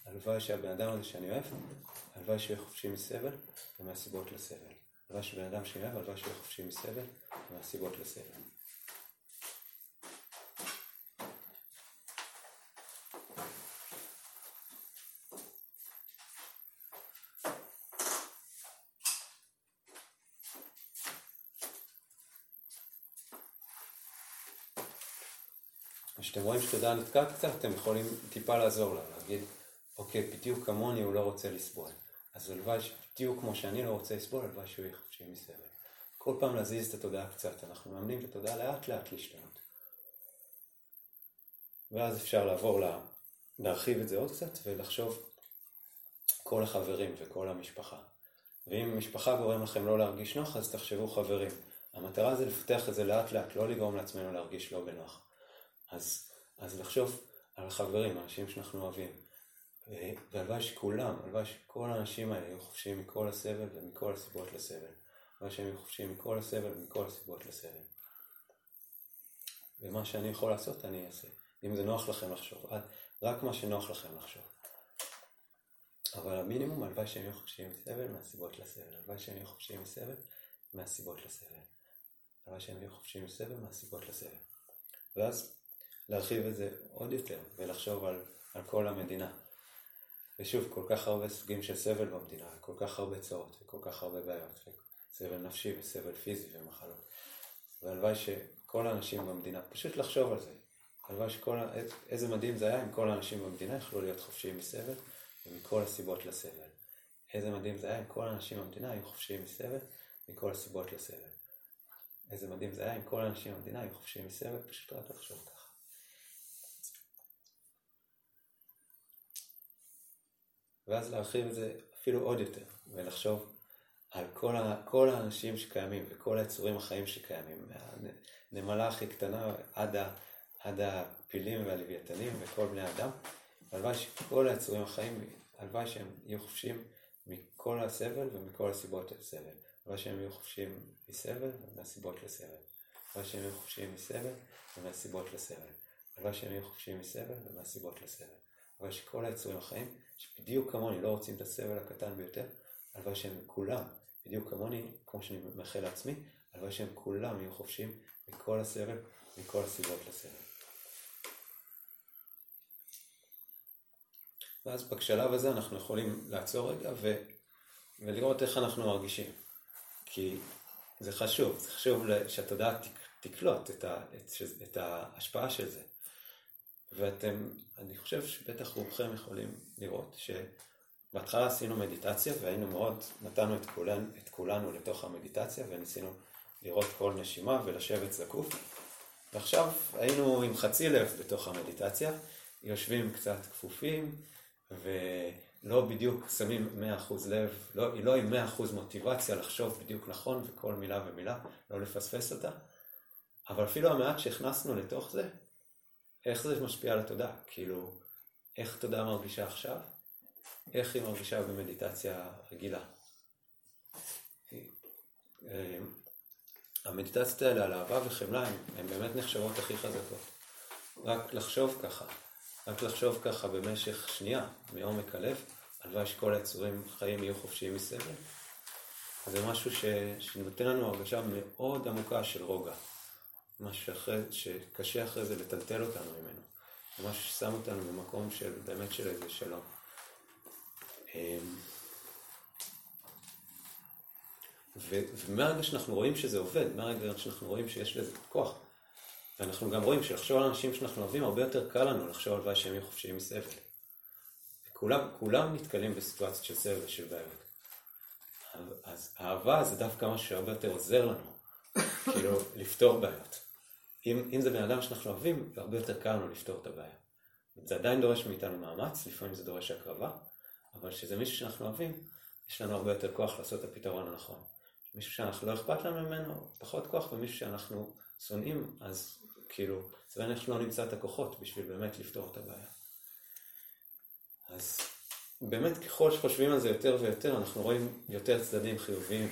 הלוואי שהבן אדם הזה שאני אוהב, הלוואי שיהיה חופשי מסבל ומהסיבות לסבל. הלוואי שבן אדם שאני אוהב, הלוואי שיהיה חופשי מסבל ומהסיבות לסבל. כשאתם רואים שתודעה נתקעת קצת, אתם יכולים טיפה לעזור לה, להגיד, אוקיי, בדיוק כמוני הוא לא רוצה לסבול. אז הלוואי שבדיוק כמו שאני לא רוצה לסבול, הלוואי שהוא יהיה חופשי מסבל. כל פעם להזיז את התודעה קצת, אנחנו מאמנים את התודעה לאט לאט להשתנות. ואז אפשר לעבור, לה, להרחיב את זה עוד קצת ולחשוב כל החברים וכל המשפחה. ואם משפחה גורם לכם לא להרגיש נוח, אז תחשבו חברים. המטרה זה לפתח את זה לאט לאט, לא לגרום לעצמנו להרגיש לא בנוח. אז, אז לחשוב על חברים, אנשים שאנחנו אוהבים. והלוואי שכולם, הלוואי שכל האנשים האלה יהיו חופשיים מכל הסבל ומכל הסיבות לסבל. הלוואי שהם יהיו חופשיים מכל הסבל ומכל הסיבות לסבל. ומה שאני יכול לעשות אני אעשה. אם זה נוח לכם לחשוב, רק מה שנוח לכם לחשוב. אבל המינימום, הלוואי שהם יהיו חופשיים מסבל מהסיבות לסבל. הלוואי שהם יהיו חופשיים מסבל מהסיבות לסבל. הלוואי שהם יהיו חופשיים מסבל מהסיבות לסבל. ואז להרחיב את זה עוד יותר ולחשוב על, על כל המדינה. ושוב, כל כך הרבה סוגים של סבל במדינה, וכל כך הרבה צרות, וכל כך הרבה בעיות, סבל נפשי וסבל פיזי ומחלות. והלוואי שכל האנשים במדינה, פשוט לחשוב על זה. הלוואי שכל, איזה מדהים זה היה אם כל האנשים במדינה יכלו להיות חופשיים מסבל ומכל הסיבות לסבל. איזה מדהים זה היה אם כל האנשים במדינה היו חופשיים מסבל מכל הסיבות לסבל. איזה מדהים זה היה אם כל האנשים במדינה היו חופשיים מסבל, פשוט רק לחשוב ככה. ואז להרחיב את זה אפילו עוד יותר, ולחשוב על כל, ה, כל האנשים שקיימים וכל היצורים החיים שקיימים, מהנמלה הכי קטנה עד, ה, עד הפילים והלוויתנים וכל בני אדם, הלוואי שכל היצורים החיים, הלוואי שהם יהיו חופשיים מכל הסבל ומכל הסיבות לסבל. הלוואי שהם יהיו חופשיים מסבל ומהסיבות לסבל. הלוואי שהם יהיו חופשיים מסבל ומהסיבות לסבל. הלוואי שהם יהיו חופשיים מסבל ומהסיבות לסבל. הלוואי שכל היצורים החיים, שבדיוק כמוני לא רוצים את הסבל הקטן ביותר, הלוואי שהם כולם, בדיוק כמוני, כמו שאני מאחל לעצמי, הלוואי שהם כולם יהיו חופשיים מכל הסבל, מכל הסיבות לסבל. ואז בשלב הזה אנחנו יכולים לעצור רגע ו, ולראות איך אנחנו מרגישים. כי זה חשוב, זה חשוב שהתודעה תקלוט את, ה, את, את ההשפעה של זה. ואתם, אני חושב שבטח רובכם יכולים לראות שבהתחלה עשינו מדיטציה והיינו מאוד, נתנו את, כולן, את כולנו לתוך המדיטציה וניסינו לראות כל נשימה ולשבת זקוף. ועכשיו היינו עם חצי לב בתוך המדיטציה, יושבים קצת כפופים ולא בדיוק שמים 100% לב, לא, לא עם 100% מוטיבציה לחשוב בדיוק נכון וכל מילה ומילה, לא לפספס אותה, אבל אפילו המעט שהכנסנו לתוך זה, איך זה משפיע על התודעה? כאילו, איך התודעה מרגישה עכשיו? איך היא מרגישה במדיטציה רגילה? אה, המדיטציות האלה על אהבה וחמלה הן באמת נחשבות הכי חזקות. רק לחשוב ככה, רק לחשוב ככה במשך שנייה, מעומק הלב, הלוואי שכל היצורים חיים יהיו חופשיים מסבל. זה משהו ש... שנותן לנו הרגשה מאוד עמוקה של רוגע. משהו שאחרי... שקשה אחרי זה לטלטל אותנו ממנו. משהו ששם אותנו במקום של באמת של איזה שלום. אמ. ומהרגע שאנחנו רואים שזה עובד, מהרגע שאנחנו רואים שיש לזה כוח, ואנחנו גם רואים שלחשוב על אנשים שאנחנו אוהבים, הרבה יותר קל לנו לחשוב על שהם יהיו חופשיים מסבל. כולם, כולם נתקלים בסיטואציות של סבל ושל בעיות. אז אהבה זה דווקא משהו שהרבה יותר עוזר לנו, כאילו, לפתור בעיות. אם, אם זה בן אדם שאנחנו אוהבים, זה הרבה יותר קל לנו לפתור את הבעיה. זה עדיין דורש מאיתנו מאמץ, לפעמים זה דורש הקרבה, אבל כשזה מישהו שאנחנו אוהבים, יש לנו הרבה יותר כוח לעשות את הפתרון הנכון. מישהו שאנחנו לא אכפת לנו ממנו, פחות כוח, ומישהו שאנחנו שונאים, אז כאילו, זה איך לא נמצא את הכוחות בשביל באמת לפתור את הבעיה. אז באמת ככל שחושבים על זה יותר ויותר, אנחנו רואים יותר צדדים חיוביים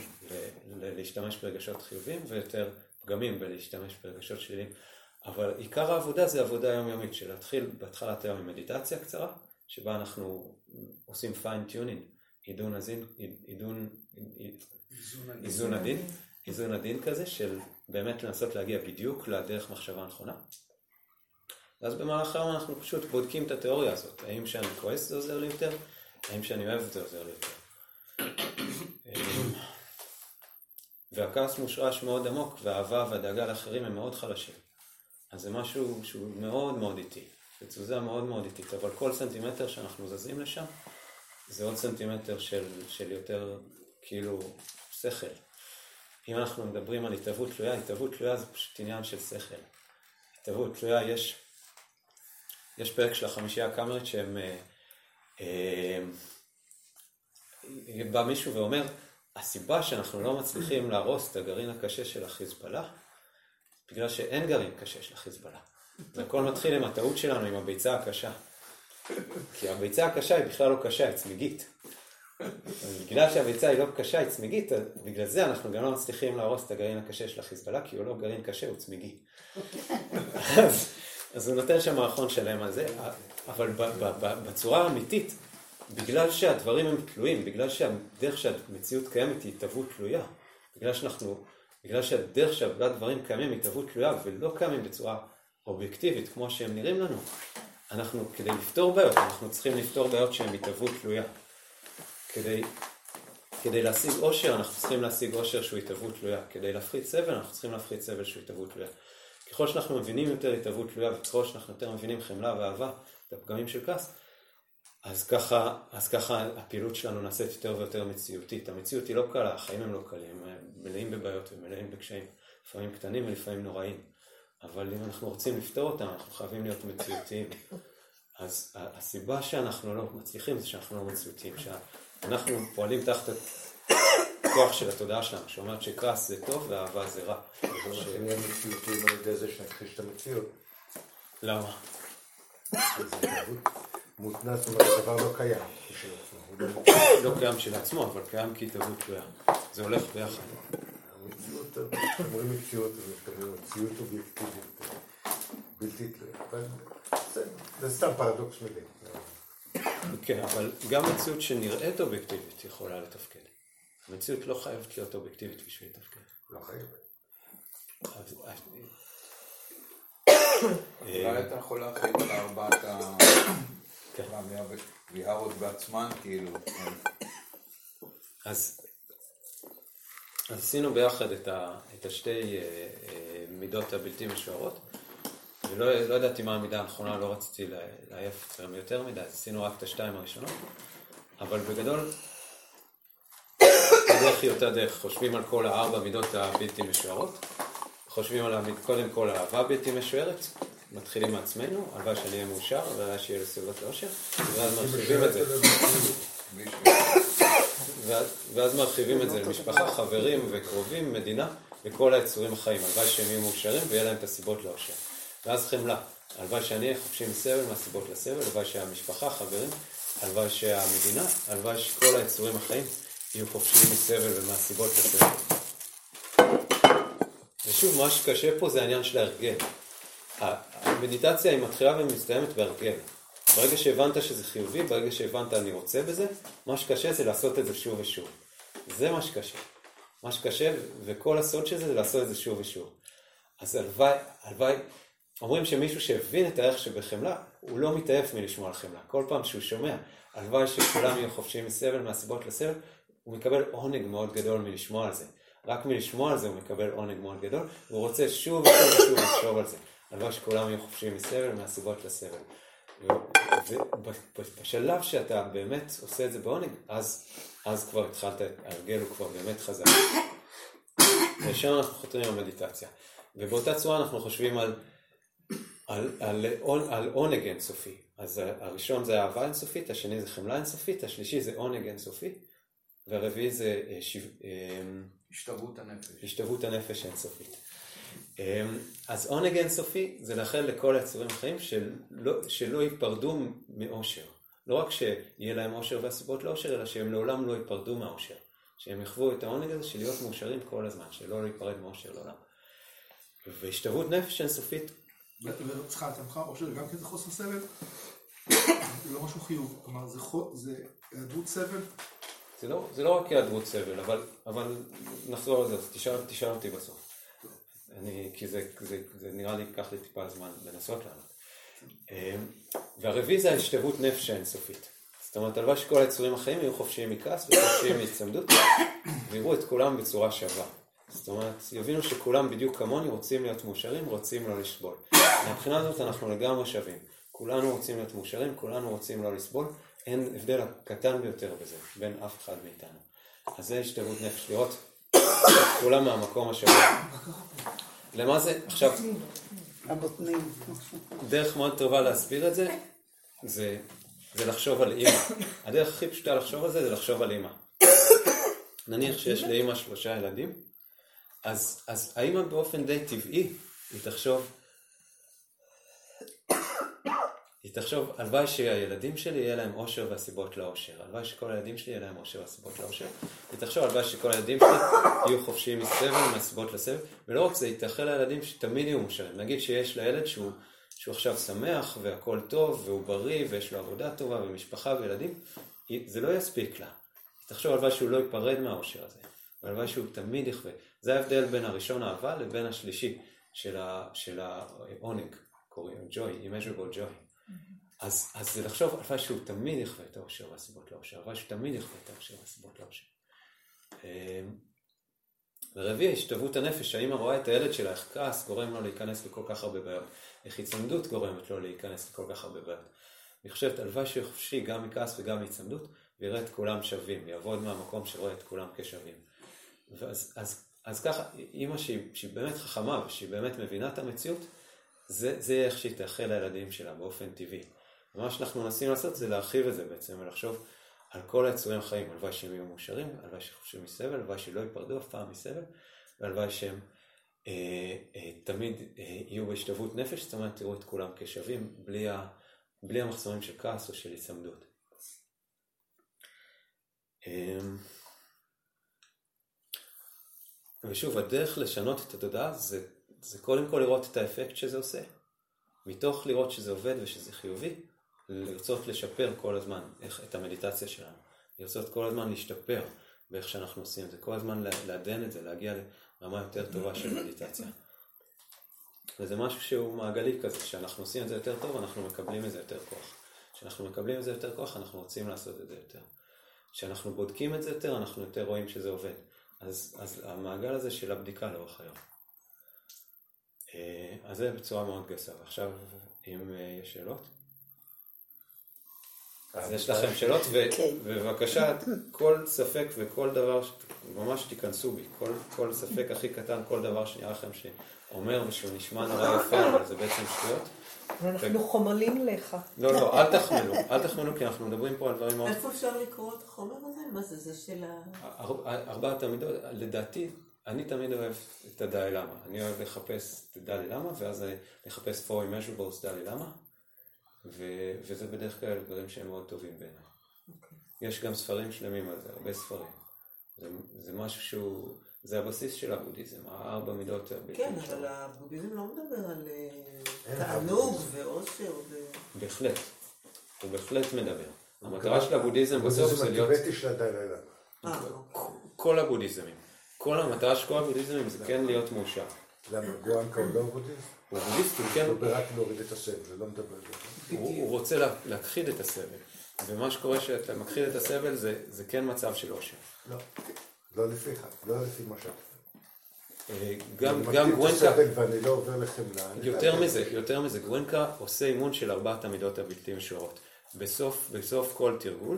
להשתמש ברגשות חיוביים ויותר פגמים בלהשתמש ברגשות שליליים. אבל עיקר העבודה זה עבודה יומיומית, של להתחיל בהתחלת היום עם מדיטציה קצרה, שבה אנחנו עושים fine-tuning, עידון עדין, עידון, איזון עדין, איזון עדין כזה של באמת לנסות להגיע בדיוק לדרך מחשבה הנכונה. ואז במהלך היום אנחנו פשוט בודקים את התיאוריה הזאת, האם שאני כועס זה עוזר לי יותר, האם שאני אוהב זה עוזר לי יותר. והכעס מושרש מאוד עמוק, והאהבה והדאגה לאחרים הם מאוד חלשים. אז זה משהו שהוא מאוד מאוד איטי, זו מאוד מאוד איטית, אבל כל סנטימטר שאנחנו זזים לשם, זה עוד סנטימטר של, של יותר כאילו שכל. אם אנחנו מדברים על התהוות תלויה, התהוות תלויה זה פשוט עניין של שכל. התהוות תלויה, יש, יש פרק של החמישייה הקאמרית שהם... אה, אה, בא מישהו ואומר, הסיבה שאנחנו לא מצליחים להרוס את הגרעין הקשה של החיזבאללה, בגלל שאין גרעין קשה של החיזבאללה. והכל מתחיל עם הטעות שלנו, עם הביצה הקשה. כי הביצה הקשה היא בכלל לא קשה, היא צמיגית. בגלל שהביצה היא לא קשה, היא צמיגית, בגלל זה אנחנו גם לא מצליחים להרוס את הגרעין הקשה של החיזבאללה, כי הוא לא גרעין קשה, הוא צמיגי. אז, אז הוא נותן שם מערכון שלם על זה, אבל בצורה האמיתית, בגלל שהדברים הם תלויים, בגלל שהדרך שהמציאות קיימת היא התהוות תלויה, בגלל שאנחנו, בגלל שהדרך שהדברים קיימים היא התהוות תלויה ולא קיימים בצורה אובייקטיבית כמו שהם נראים לנו, אנחנו, כדי לפתור בעיות, אנחנו צריכים לפתור בעיות שהן התהוות תלויה. כדי, כדי להשיג אושר, אנחנו צריכים להשיג אושר שהוא התהוות תלויה. כדי להפחית סבל, אנחנו צריכים להפחית סבל שהוא התהוות תלויה. ככל שאנחנו מבינים יותר התהוות תלויה, וככל שאנחנו יותר מבינים חמלה ואהבה, את הפגמים של כעס, אז ככה, אז ככה הפעילות שלנו נעשית יותר ויותר מציאותית. המציאות היא לא קלה, החיים הם לא קלים, הם מלאים בבעיות ומלאים בקשיים, לפעמים קטנים ולפעמים נוראים. אבל אם אנחנו רוצים לפתור אותם, אנחנו חייבים להיות מציאותיים. אז הסיבה שאנחנו לא מצליחים זה שאנחנו לא מציאותיים, שאנחנו פועלים תחת הכוח של התודעה שלנו, שאומרת שכעס זה טוב ואהבה זה רע. אנחנו נהיה מציאותיים על ידי זה שנכחיש את המציאות. למה? מותנע, זאת אומרת, הדבר לא קיים. לא קיים של עצמו, אבל קיים כי התהוות תלויה. זה הולך ביחד. המציאות, אומרים מציאות, זה מתכוון מציאות אובייקטיבית, בלתי תלויה. אבל זה סתם פרדוקס מילים. כן, אבל גם מציאות שנראית אובייקטיבית יכולה לתפקד. המציאות לא חייבת להיות אובייקטיבית בשביל לתפקד. לא חייבת. אולי אתה יכול להרחיב על ארבעת כן. הוויהרות בעצמן, כאילו. אז אז עשינו ביחד את, ה, את השתי אה, אה, מידות הבלתי משוערות, ולא לא ידעתי מה המידה הנכונה, לא רציתי לעייף אתכם יותר מדי, אז עשינו רק את השתיים הראשונות, אבל בגדול, הדרך היא אותה דרך, חושבים על כל הארבע מידות הבלתי משוערות, חושבים על. קודם כל אהבה בלתי משוערת, מתחילים מעצמנו, הלוואי שאני אהיה מאושר, והלוואי שיהיה לסביבות לאושר, ואז מרחיבים את זה. ואז, ואז מרחיבים את זה למשפחה, חברים וקרובים, מדינה, וכל היצורים החיים. הלוואי שהם יהיו מאושרים ויהיה להם את הסיבות לאושר. ואז חמלה. הלוואי שאני אהיה חופשי מסבל מהסיבות לסבל, הלוואי שהמשפחה, חברים, הלוואי שהמדינה, הלוואי שכל היצורים החיים יהיו חופשיים מסבל ומהסיבות לסבל. ושוב, מה שקשה פה זה העניין של ההרגל. המדיטציה היא מתחילה ומסתיימת בהרגל. ברגע שהבנת שזה חיובי, ברגע שהבנת אני רוצה בזה, מה שקשה זה לעשות את זה שוב ושוב. זה מה שקשה. מה שקשה, וכל הסוד של זה זה לעשות את זה שוב ושוב. אז הלוואי, הלוואי, אומרים שמישהו שהבין את הערך שבחמלה, הוא לא מתעייף מלשמוע על חמלה. כל פעם שהוא שומע, הלוואי שכולם יהיו חופשיים מסבל, מהסיבות לסבל, הוא מקבל עונג מאוד גדול מלשמוע על זה. רק מלשמוע על זה הוא מקבל עונג מאוד גדול, והוא רוצה שוב ושוב ושוב לחשוב על זה. הלוואי שכולם יהיו חופשיים מסבל, מהסיבות לסבל. ובשלב שאתה באמת עושה את זה בעונג, אז, אז כבר התחלת, ההרגל הוא כבר באמת חזק. ושם אנחנו חותרים עם המדיטציה. ובאותה צורה אנחנו חושבים על, על, על, על, על עונג אינסופי. אז הראשון זה אהבה אינסופית, השני זה חמלה אינסופית, השלישי זה עונג אינסופי, והרביעי זה שיו... השתוות הנפש. השתוות הנפש אינסופית. אמ, אז עונג אינסופי זה לאחל לכל היצורים החיים שלא, שלא ייפרדו מאושר. לא רק שיהיה להם אושר והסיבות לאושר, אלא שהם לעולם לא ייפרדו מהאושר. שהם יחוו את העונג הזה של להיות מאושרים כל הזמן, שלא להיפרד מאושר לעולם. והשתוות נפש אינסופית... סליחה, אתה אושר גם כן זה חוסר סבל? זה <coughs> לא משהו חיוב, כלומר זה היעדרות סבל? זה לא, זה לא רק היעדרות סבל, אבל, אבל נחזור לזה, אז תשאל אותי בסוף. אני, כי זה, זה, זה נראה לי ייקח לי טיפה זמן לנסות לענות. אמ, והרביעי זה ההשתוות נפש האינסופית. זאת אומרת, הלוואי שכל היצורים החיים יהיו חופשיים מכעס וחופשיים מהצמדות, ויראו את כולם בצורה שווה. זאת אומרת, יבינו שכולם בדיוק כמוני רוצים להיות מאושרים, רוצים לא לסבול. מהבחינה הזאת אנחנו לגמרי שווים. כולנו רוצים להיות מאושרים, כולנו רוצים לא לסבול, אין הבדל הקטן ביותר בזה, בין אף אחד מאיתנו. אז זה השתוות נפש, לראות כולם מהמקום השווה. למה זה? עכשיו, הבוטנים. דרך מאוד טובה להסביר את זה, זה, זה לחשוב על אימא. הדרך הכי פשוטה לחשוב על זה, זה לחשוב על אימא. נניח שיש לאימא שלושה ילדים, אז, אז האימא באופן די טבעי, היא תחשוב, היא תחשוב, הלוואי שהילדים שלי יהיה להם אושר והסיבות לאושר. הלוואי שכל הילדים שלי יהיה להם אושר והסיבות לאושר. היא תחשוב, הלוואי שכל הילדים שלי יהיו חופשיים מסבל, מהסיבות לסבל. ולא רק זה, היא תאחל לילדים שתמיד יהיו מאושרים. נגיד שיש לילד שהוא, שהוא עכשיו שמח והכל טוב והוא בריא ויש לו עבודה טובה ומשפחה וילדים, זה לא יספיק לה. היא תחשוב, הלוואי שהוא לא ייפרד מהאושר הזה. והלוואי שהוא תמיד יחווה. זה ההבדל בין הראשון אהבה לבין השלישי של, העונג, קוראים joy, immeasurable joy. אז, אז זה לחשוב, הלוואי שהוא תמיד יחווה את האושר והסיבות לאושר, הלוואי שהוא תמיד יחווה את האושר והסיבות לאושר. ורביעי, השתוות הנפש, האמא רואה את הילד שלה, איך כעס גורם לו להיכנס לכל כך הרבה בעיות, איך הצמדות גורמת לו להיכנס לכל כך הרבה בעיות. אני חושבת, הלוואי שיהיה חופשי גם מכעס וגם מהצמדות, ויראה את כולם שווים, יעבוד מהמקום שרואה את כולם כשווים. ואז, אז, אז ככה, אימא שהיא, שהיא באמת חכמה ושהיא באמת מבינה את המציאות, זה, זה איך שהיא תאחל לילדים שלה באופן טבעי. ומה שאנחנו מנסים לעשות זה להרחיב את זה בעצם, ולחשוב על כל היצורים החיים, הלוואי שהם יהיו מאושרים, הלוואי שחושבים מסבל, הלוואי שלא ייפרדו אף פעם מסבל, והלוואי שהם אה, אה, תמיד אה, יהיו בהשתוות נפש, זאת אומרת, תראו את כולם כשווים, בלי, ה, בלי המחסומים של כעס או של היצמדות. אה, ושוב, הדרך לשנות את התודעה זה, זה קודם כל לראות את האפקט שזה עושה. מתוך לראות שזה עובד ושזה חיובי, לרצות לשפר כל הזמן את המדיטציה שלנו. לרצות כל הזמן להשתפר באיך שאנחנו עושים את זה. כל הזמן לעדן את זה, להגיע לרמה יותר טובה של מדיטציה. וזה משהו שהוא מעגלי כזה, כשאנחנו עושים את זה יותר טוב, אנחנו מקבלים מזה יותר כוח. כשאנחנו מקבלים מזה יותר כוח, אנחנו רוצים לעשות את זה יותר. כשאנחנו בודקים את זה יותר, אנחנו יותר רואים שזה עובד. אז, אז המעגל הזה של הבדיקה לאורך היום. אה, אז זה בצורה מאוד גסה. ועכשיו, אם אה, יש שאלות? אז יש לכם שאלות, ובבקשה, כל ספק וכל דבר, ממש תיכנסו בי, כל, כל ספק הכי קטן, כל דבר שנראה לכם שאומר ושהוא נשמע נורא יפה, אבל זה בעצם שטויות. ואנחנו חומלים לך. לא, לא, אל תחמלו, אל תחמלו, כי אנחנו מדברים פה על דברים מאוד... איפה אפשר לקרוא את החומר הזה? מה זה? זה של ה... ארבעת המידות, לדעתי, אני תמיד אוהב את הדאי למה. אני אוהב לחפש את דאלי למה, ואז לחפש for immeasurables דאלי למה. ו- וזה בדרך כלל דברים שהם מאוד טובים בעיניי. Okay. אוקיי. יש גם ספרים שלמים על זה, הרבה ספרים. זה, זה משהו שהוא, זה הבסיס של הבודהיזם, הארבע מידות הבלתי כן, אבל הבודהיזם לא מדבר על אה, תענוג ואושר. ו... בהחלט, הוא בהחלט מדבר. המטרה של הבודהיזם בסוף זה להיות... אה, אוקיי. כל הבודהיזמים. כל המטרה של כל הבודהיזמים זה כן להיות מאושר. למה? גואנקה הוא לא בודהיסט? הוא בודהיסט, הוא כן... הוא רק להוריד את הסבל, זה לא מדבר זה. הוא רוצה להכחיד את הסבל. ומה שקורה שאתה מכחיד את הסבל זה כן מצב של עושר. לא, לא לפיך, לא לפי מה שאתה אה, גם גוונקה, ואני לא עובר לחמלה. יותר מזה, יותר מזה, גוונקה עושה אימון של ארבעת המידות הבלתי משוערות. בסוף, בסוף כל תרגול,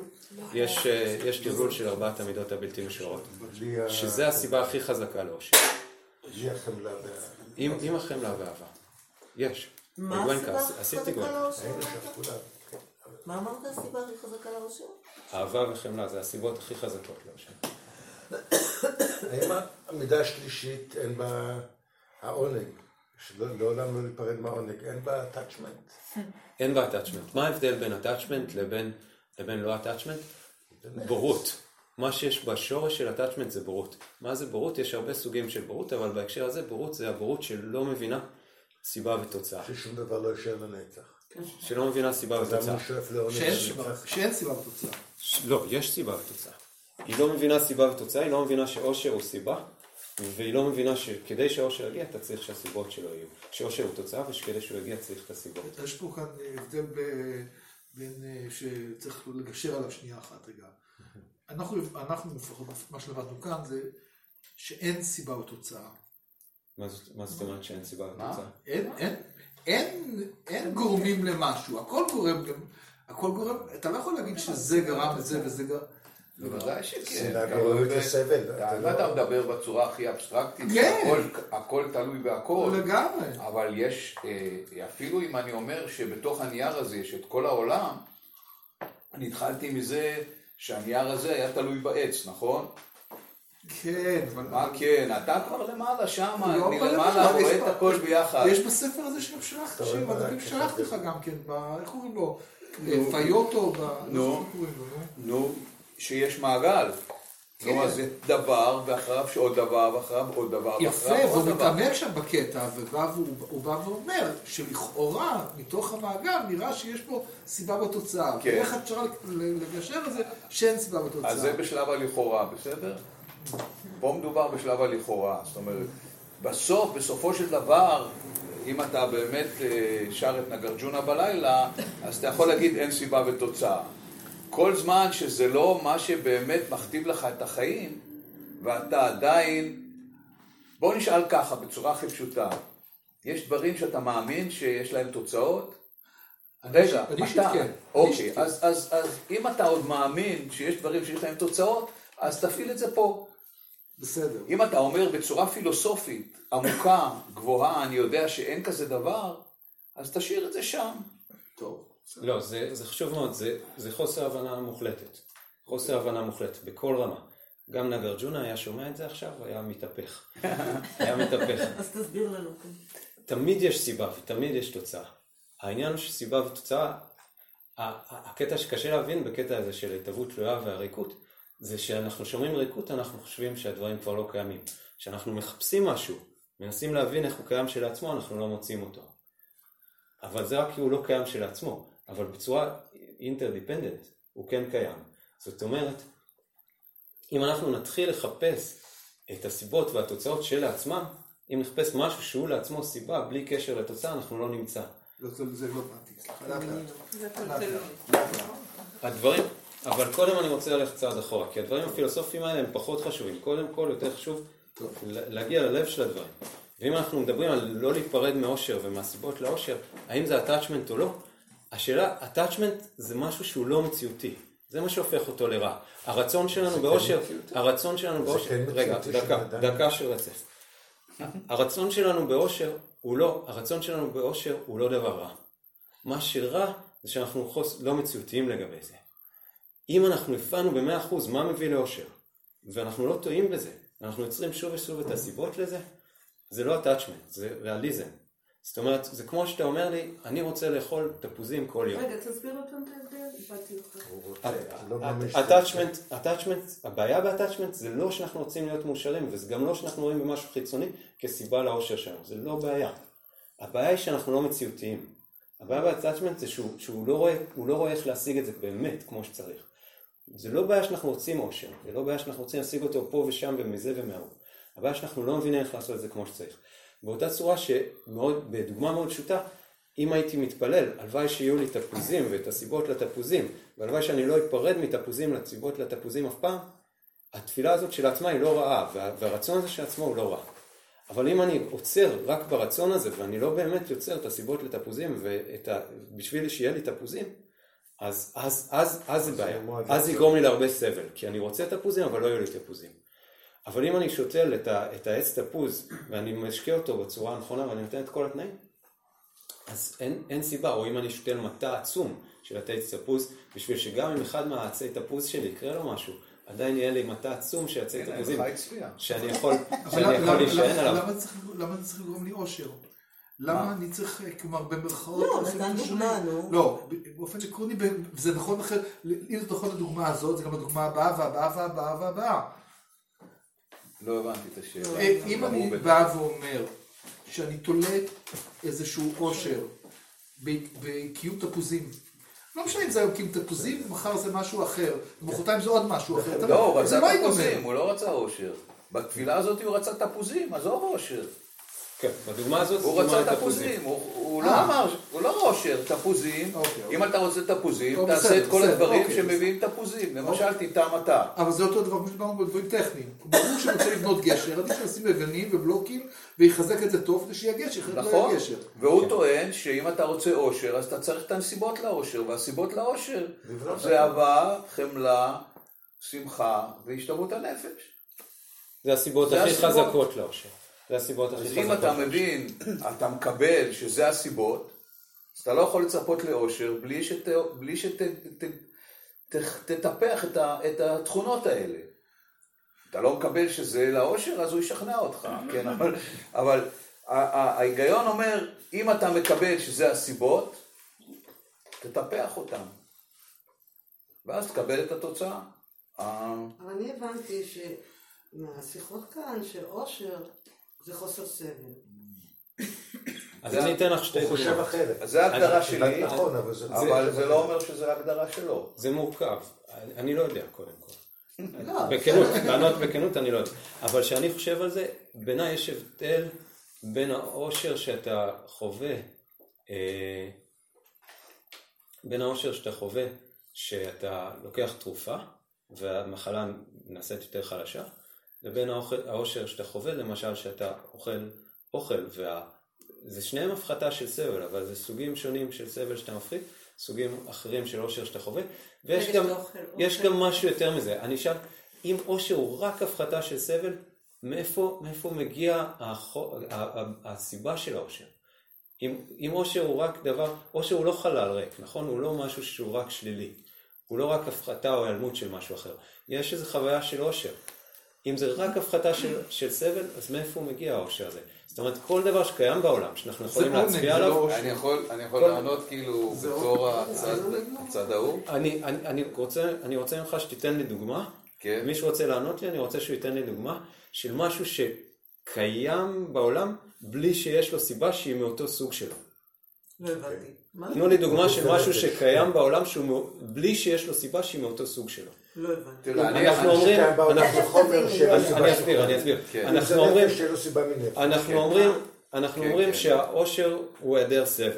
יש, אה, יש תרגול של ארבעת המידות הבלתי משוערות, שזה הסיבה הכי חזקה לאושר. עם החמלה והאהבה. יש. מה הסיבה הכי חזקה לאושר? מה אמרת הסיבה הכי חזקה לאושר? אהבה וחמלה זה הסיבות הכי חזקות לאושר. האם המידה השלישית אין בה העונג? לעולם לא להיפרד מהעונג, אין בה attachment? אין בה attachment. מה ההבדל בין attachment לבין, לבין לא attachment? בורות. מה שיש בשורש של attachment זה בורות. מה זה בורות? יש הרבה סוגים של בורות, אבל בהקשר הזה בורות זה הבורות שלא מבינה סיבה ותוצאה. ששום דבר לא יישאר לנצח. שלא מבינה סיבה ותוצאה. שאין סיבה ותוצאה. לא, יש סיבה ותוצאה. היא לא מבינה סיבה ותוצאה, היא לא מבינה שאושר הוא סיבה, והיא לא מבינה שכדי שאושר יגיע, אתה צריך שהסיבות שלו יהיו. שאושר הוא תוצאה, ושכדי שהוא יגיע צריך את הסיבות. יש פה כאן הבדל בין שצריך לגשר עליו שנייה אחת רגע. אנחנו, אנחנו לפחות, מה שלמדנו כאן זה שאין סיבה ותוצאה. מה זאת אומרת שאין סיבה ותוצאה? אין, אין, אין, אין גורמים למשהו, הכל גורם, הכל גורם, אתה לא יכול להגיד שזה גרם לזה וזה גרם. בוודאי שכן. לא- אתה מדבר בצורה הכי אבסטרקטית, כן. הכל תלוי בהכל. לגמרי. אבל יש, אה, אפילו אם אני אומר שבתוך הנייר הזה יש את כל העולם, אני התחלתי מזה שהנייר הזה היה תלוי בעץ, נכון? כן. מה כן? אתה כבר למעלה שם, אני למעלה רואה את הכל ביחד. יש בספר הזה שגם שלחתי, שלחתי לך גם כן, איך קוראים לו? פיוטו, נו, נו, שיש מעגל. נו, אז זה דבר, ואחריו שעוד דבר, ואחריו עוד דבר, יפה, והוא מתעמק שם בקטע, והוא בא ואומר שלכאורה, מתוך המעגל, נראה שיש פה סיבה בתוצאה. כן. ואיך אפשר לגשר על זה שאין סיבה בתוצאה. אז זה בשלב הלכאורה, בסדר? פה מדובר בשלב הלכאורה, זאת אומרת, בסוף, בסופו של דבר, אם אתה באמת אה, שר את נגרג'ונה בלילה, אז אתה יכול להגיד אין סיבה ותוצאה. כל זמן שזה לא מה שבאמת מכתיב לך את החיים, ואתה עדיין... בוא נשאל ככה, בצורה הכי פשוטה. יש דברים שאתה מאמין שיש להם תוצאות? רגע, אתה, כן. אוקיי, אז, אז, אז אם אתה עוד מאמין שיש דברים שיש להם תוצאות, אז תפעיל את זה פה. בסדר. אם אתה אומר בצורה פילוסופית, עמוקה, גבוהה, אני יודע שאין כזה דבר, אז תשאיר את זה שם. טוב. לא, זה, זה חשוב מאוד, זה, זה חוסר הבנה מוחלטת. חוסר הבנה מוחלטת, בכל רמה. גם נגרג'ונה היה שומע את זה עכשיו, היה מתהפך. <laughs> היה מתהפך. אז תסביר לנו. תמיד יש סיבה ותמיד יש תוצאה. העניין הוא שסיבה ותוצאה, ה- ה- הקטע שקשה להבין בקטע הזה של ההתהוות תלויה והריקות, זה שאנחנו שומעים ריקות, אנחנו חושבים שהדברים כבר לא קיימים. כשאנחנו מחפשים משהו, מנסים להבין איך הוא קיים כשלעצמו, אנחנו לא מוצאים אותו. אבל זה רק כי הוא לא קיים כשלעצמו, אבל בצורה אינטרדיפנדנט הוא כן קיים. זאת אומרת, אם אנחנו נתחיל לחפש את הסיבות והתוצאות שלעצמם, אם נחפש משהו שהוא לעצמו סיבה, בלי קשר לתוצאה, אנחנו לא נמצא. לא, זה לא הבנתי, סליחה, פולטלון. לאט לאט. הדברים, אבל קודם אני רוצה ללכת צעד אחורה, כי הדברים הפילוסופיים האלה הם פחות חשובים. קודם כל יותר חשוב להגיע ללב של הדברים. ואם אנחנו מדברים על לא להיפרד מאושר ומהסיבות לאושר, האם זה attachment או לא? השאלה, attachment זה משהו שהוא לא מציאותי. זה מה שהופך אותו לרע. הרצון שלנו באושר, הרצון שלנו באושר, כן רגע, דקה. דקה של רצף. הרצון שלנו באושר הוא לא, הרצון שלנו באושר הוא לא דבר רע. מה שרע זה שאנחנו לא מציאותיים לגבי זה. אם אנחנו הבנו במאה אחוז מה מביא לאושר, ואנחנו לא טועים בזה, אנחנו יוצרים שוב ושוב את הסיבות לזה, זה לא attachment, זה ריאליזם. זאת אומרת, זה כמו שאתה אומר לי, אני רוצה לאכול תפוזים כל יום. רגע, תסביר עוד פעם את ההבדל, איבדתי אותך. הוא רוצה, לא ממש... attachment, attachment, הבעיה ב-attachment זה לא שאנחנו רוצים להיות מאושרים, וזה גם לא שאנחנו רואים במשהו חיצוני כסיבה לאושר שלנו, זה לא בעיה. הבעיה היא שאנחנו לא מציאותיים. הבעיה ב-attachment זה שהוא, שהוא לא, רואה, לא רואה איך להשיג את זה באמת כמו שצריך. זה לא בעיה שאנחנו רוצים אושר, זה לא בעיה שאנחנו רוצים להשיג אותו פה ושם ומזה ומההוא. הבעיה שאנחנו לא מבינים איך לעשות את זה כמו שצריך. באותה צורה שמאוד, בדוגמה מאוד פשוטה, אם הייתי מתפלל, הלוואי שיהיו לי תפוזים ואת הסיבות לתפוזים, והלוואי שאני לא אפרד מתפוזים לסיבות לתפוזים אף פעם, התפילה הזאת של עצמה היא לא רעה, וה- והרצון הזה של עצמו הוא לא רע. אבל אם אני עוצר רק ברצון הזה, ואני לא באמת יוצר את הסיבות לתפוזים, ה... בשביל שיהיה לי תפוזים, אז, אז, אז, אז זה בעיה. אז זה יגרום לי להרבה סבל, כי אני רוצה תפוזים, אבל לא יהיו לי תפוזים. אבל אם אני שותל את, ה, את העץ תפוז, ואני משקיע אותו בצורה הנכונה, ואני נותן את כל התנאים, אז אין, אין סיבה, או אם אני שותל מטע עצום של עץ תפוז, בשביל שגם אם אחד מהעצי תפוז שלי יקרה לו משהו, עדיין יהיה לי מטע עצום של עצי הנה, תפוזים. שאני יכול, להישען עליו. למה זה צריך לגרום לי אושר? למה אני צריך, אה, כלומר, במרכאות... לא, נתן? דוגמה, נו. לא, באופן עקרוני, וזה נכון אחר, אם זה נכון לדוגמה הזאת, זה גם הדוגמה הבאה והבאה והבאה והבאה. לא הבנתי את השאלה. אה, אם אני. בא ואומר שאני תולה איזשהו עושר בקיום תפוזים, לא משנה אם זה היום קיום תפוזים, מחר זה משהו אחר, ומחרתיים זה עוד משהו אחר, לא, הוא רצה לא. תפוזים, הוא לא רצה אושר. בתפילה הזאת הוא רצה תפוזים, עזוב אושר. כן, בדוגמה הזאת הוא רצה. תפוזים, הוא- אה. לא אמר, הוא לא אושר, תפוזים. אוקיי, אם אתה רוצה תפוזים, תעשה את כל הדברים אוקיי, שמביאים תפוזים. למשל, תטעם אתה. אבל זה אותו דבר כמו שדיברנו בדברים טכניים. ברור שאני רוצה לבנות גשר, עדיף שנשים לבנים ובלוקים ויחזק את זה טוב כדי שיהיה גשר, אחרת לא נכון? יהיה גשר. והוא טוען שאם אתה רוצה אושר, אז אתה צריך את הנסיבות לאושר, והסיבות לאושר זה אהבה, חמלה, שמחה והשתוות הנפש. זה הסיבות הכי. חזקות לאושר. זה הסיבות הכי אז חזקות. אם אתה. מבין, אתה מקבל שזה הסיבות, אז אתה לא יכול לצפות לאושר בלי שתטפח את, התכונות האלה. אתה לא מקבל שזה לאושר, אז הוא ישכנע אותך, כן, <laughs> אבל, אבל ההיגיון אומר, אם אתה מקבל שזה הסיבות, תטפח אותן, ואז תקבל את התוצאה. אבל אני הבנתי שמהשיחות כאן שאושר זה חוסר סבל. אז אני אתן לך שתי הוא חושב דוגמאות. אחרת. זה ההגדרה שלי, נכון, אבל זה... אבל זה לא אומר שזה ההגדרה שלו. זה מורכב, אני לא יודע קודם כל. לא, בכנות, לענות בכנות אני לא יודע. אבל כשאני חושב על זה, בעיניי יש הבדל בין האושר שאתה חווה, אה, בין האושר שאתה חווה, שאתה לוקח תרופה, והמחלה נעשית יותר חלשה, לבין האושר שאתה חווה, למשל שאתה אוכל אוכל, וה... זה שניהם הפחתה של סבל, אבל זה סוגים שונים של סבל שאתה מפחית, סוגים אחרים של אושר שאתה חווה, ויש גם, אוכל יש אוכל. גם משהו יותר מזה. אני אשאל, אם אושר הוא רק הפחתה של סבל, מאיפה, מאיפה מגיע החו... הסיבה של האושר? אם, אם אושר הוא רק דבר, אושר הוא לא חלל ריק, נכון? הוא לא משהו שהוא רק שלילי. הוא לא רק הפחתה או היעלמות של משהו אחר. יש איזו חוויה של אושר. אם זה רק הפחתה של, של סבל, אז מאיפה הוא מגיע האושר הזה? זאת אומרת, כל דבר שקיים בעולם, שאנחנו יכולים להצביע לא עליו, אושר. אני יכול, אני יכול כל- לענות כאילו בתור הצד, הצד ההוא? אני, אני, אני, רוצה, אני רוצה ממך שתיתן לי דוגמה. כן. מי שרוצה לענות לי, אני רוצה שהוא ייתן לי דוגמה של משהו שקיים בעולם בלי שיש לו סיבה שהיא מאותו סוג שלו. לא הבנתי. מה? תנו לי דוגמה של זה משהו שקיים בעולם בלי שיש לו סיבה שהיא מאותו סוג שלו. לא הבנתי. אנחנו אומרים, אנחנו- אני אסביר, אני אסביר. כן. אנחנו אומרים. אנחנו כן. אומרים, אנחנו אומרים. שהאושר הוא היעדר סבל.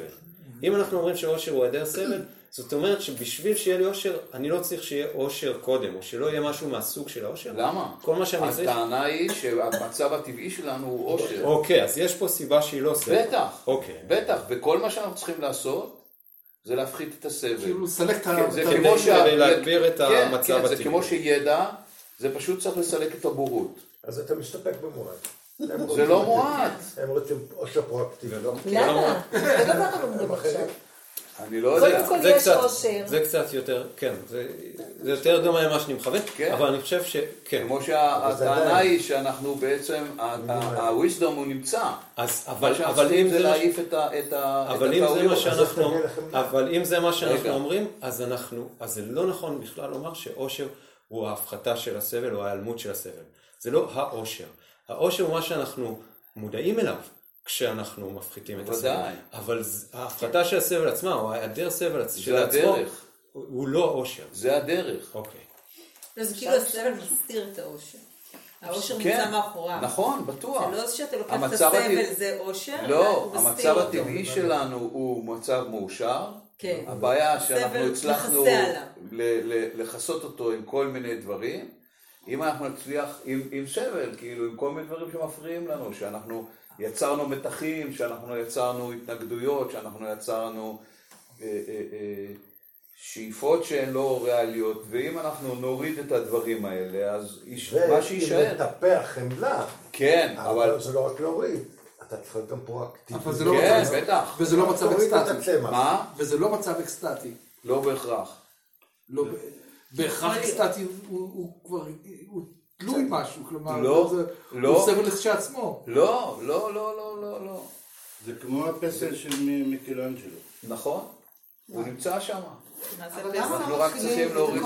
אם אנחנו אומרים שאושר הוא היעדר סבל, זאת אומרת שבשביל שיהיה לי אושר, אני לא צריך שיהיה אושר קודם, או שלא יהיה משהו מהסוג של האושר. למה? כל מה שאני צריך... הטענה היא שהמצב הטבעי שלנו הוא אושר. אוקיי, אז יש פה סיבה שהיא לא סבל. בטח, אוקיי. בטח, וכל מה שאנחנו צריכים לעשות זה להפחית את הסבל. כאילו לסלק את ה... כן, זה ה- כמו שה... כדי להגביר את כן, המצב כן, זה הטבעי. כמו שידע, זה פשוט צריך לסלק את הבורות. אז אתה מסתפק במועט. זה לא מועט. הם רוצים אושר פרואקטיבי. למה? זה דבר אנחנו לומדים עכשיו. אני לא יודע. קודם כל זה יש קצת, אושר. זה קצת יותר, כן, זה, זה יותר דומה למה שאני מכוון, כן. אבל אני חושב שכן. כמו שהטענה היא שאנחנו בעצם, ה-wisdom הוא נמצא. אז, אבל, אבל אם זה להעיף את ה- את ה- את אבל אם זה מה הטעויות. שאנחנו, תביא לכם דף. אבל אם זה מה שאנחנו רגע. אומרים, אז אנחנו, אז זה לא נכון בכלל לומר שאושר הוא ההפחתה של הסבל או ההיעלמות של הסבל. זה לא האושר. האושר הוא מה שאנחנו מודעים אליו כשאנחנו מפחיתים את הסבל. ודאי. אבל ההפחתה של הסבל עצמה, או היעדר סבל של עצמו, הדרך. הוא לא אושר. זה הדרך. אוקיי. זה כאילו הסבל מסתיר את האושר. האושר כן, נמצא מאחוריו. נכון, בטוח. זה לא שאתה לוקח את הסבל הטבעי- זה אושר, לא, המצב. הטבעי שלנו הוא מצב מאושר. כן. הבעיה שאנחנו הצלחנו לכסות אותו עם כל מיני דברים. אם אנחנו נצליח עם, עם סבל, כאילו עם כל מיני דברים שמפריעים לנו, שאנחנו יצרנו מתחים, שאנחנו יצרנו התנגדויות, שאנחנו יצרנו אה, אה, אה, שאיפות שהן לא ריאליות, ואם אנחנו נוריד את הדברים האלה, אז יש, מה ואם שיישאר. לטפח חמלה, כן, אבל... אבל זה לא רק להוריד, אתה צריך להיות גם פרואקטיבי. אבל זה לא כן, מצב- בטח. וזה לא מצב אקסטטי. מה? וזה לא מצב אקסטטי. לא בהכרח. לא, בהכרח אקסטטי הוא- הוא כבר, הוא תלוי משהו, כלומר, לא, זה- לא. הוא סבל לכשעצמו. לא, לא, לא, לא, לא, לא. זה כמו הפסל של מיקלנג'לו. נכון, הוא נמצא שם. אנחנו לא רק צריכים להוריד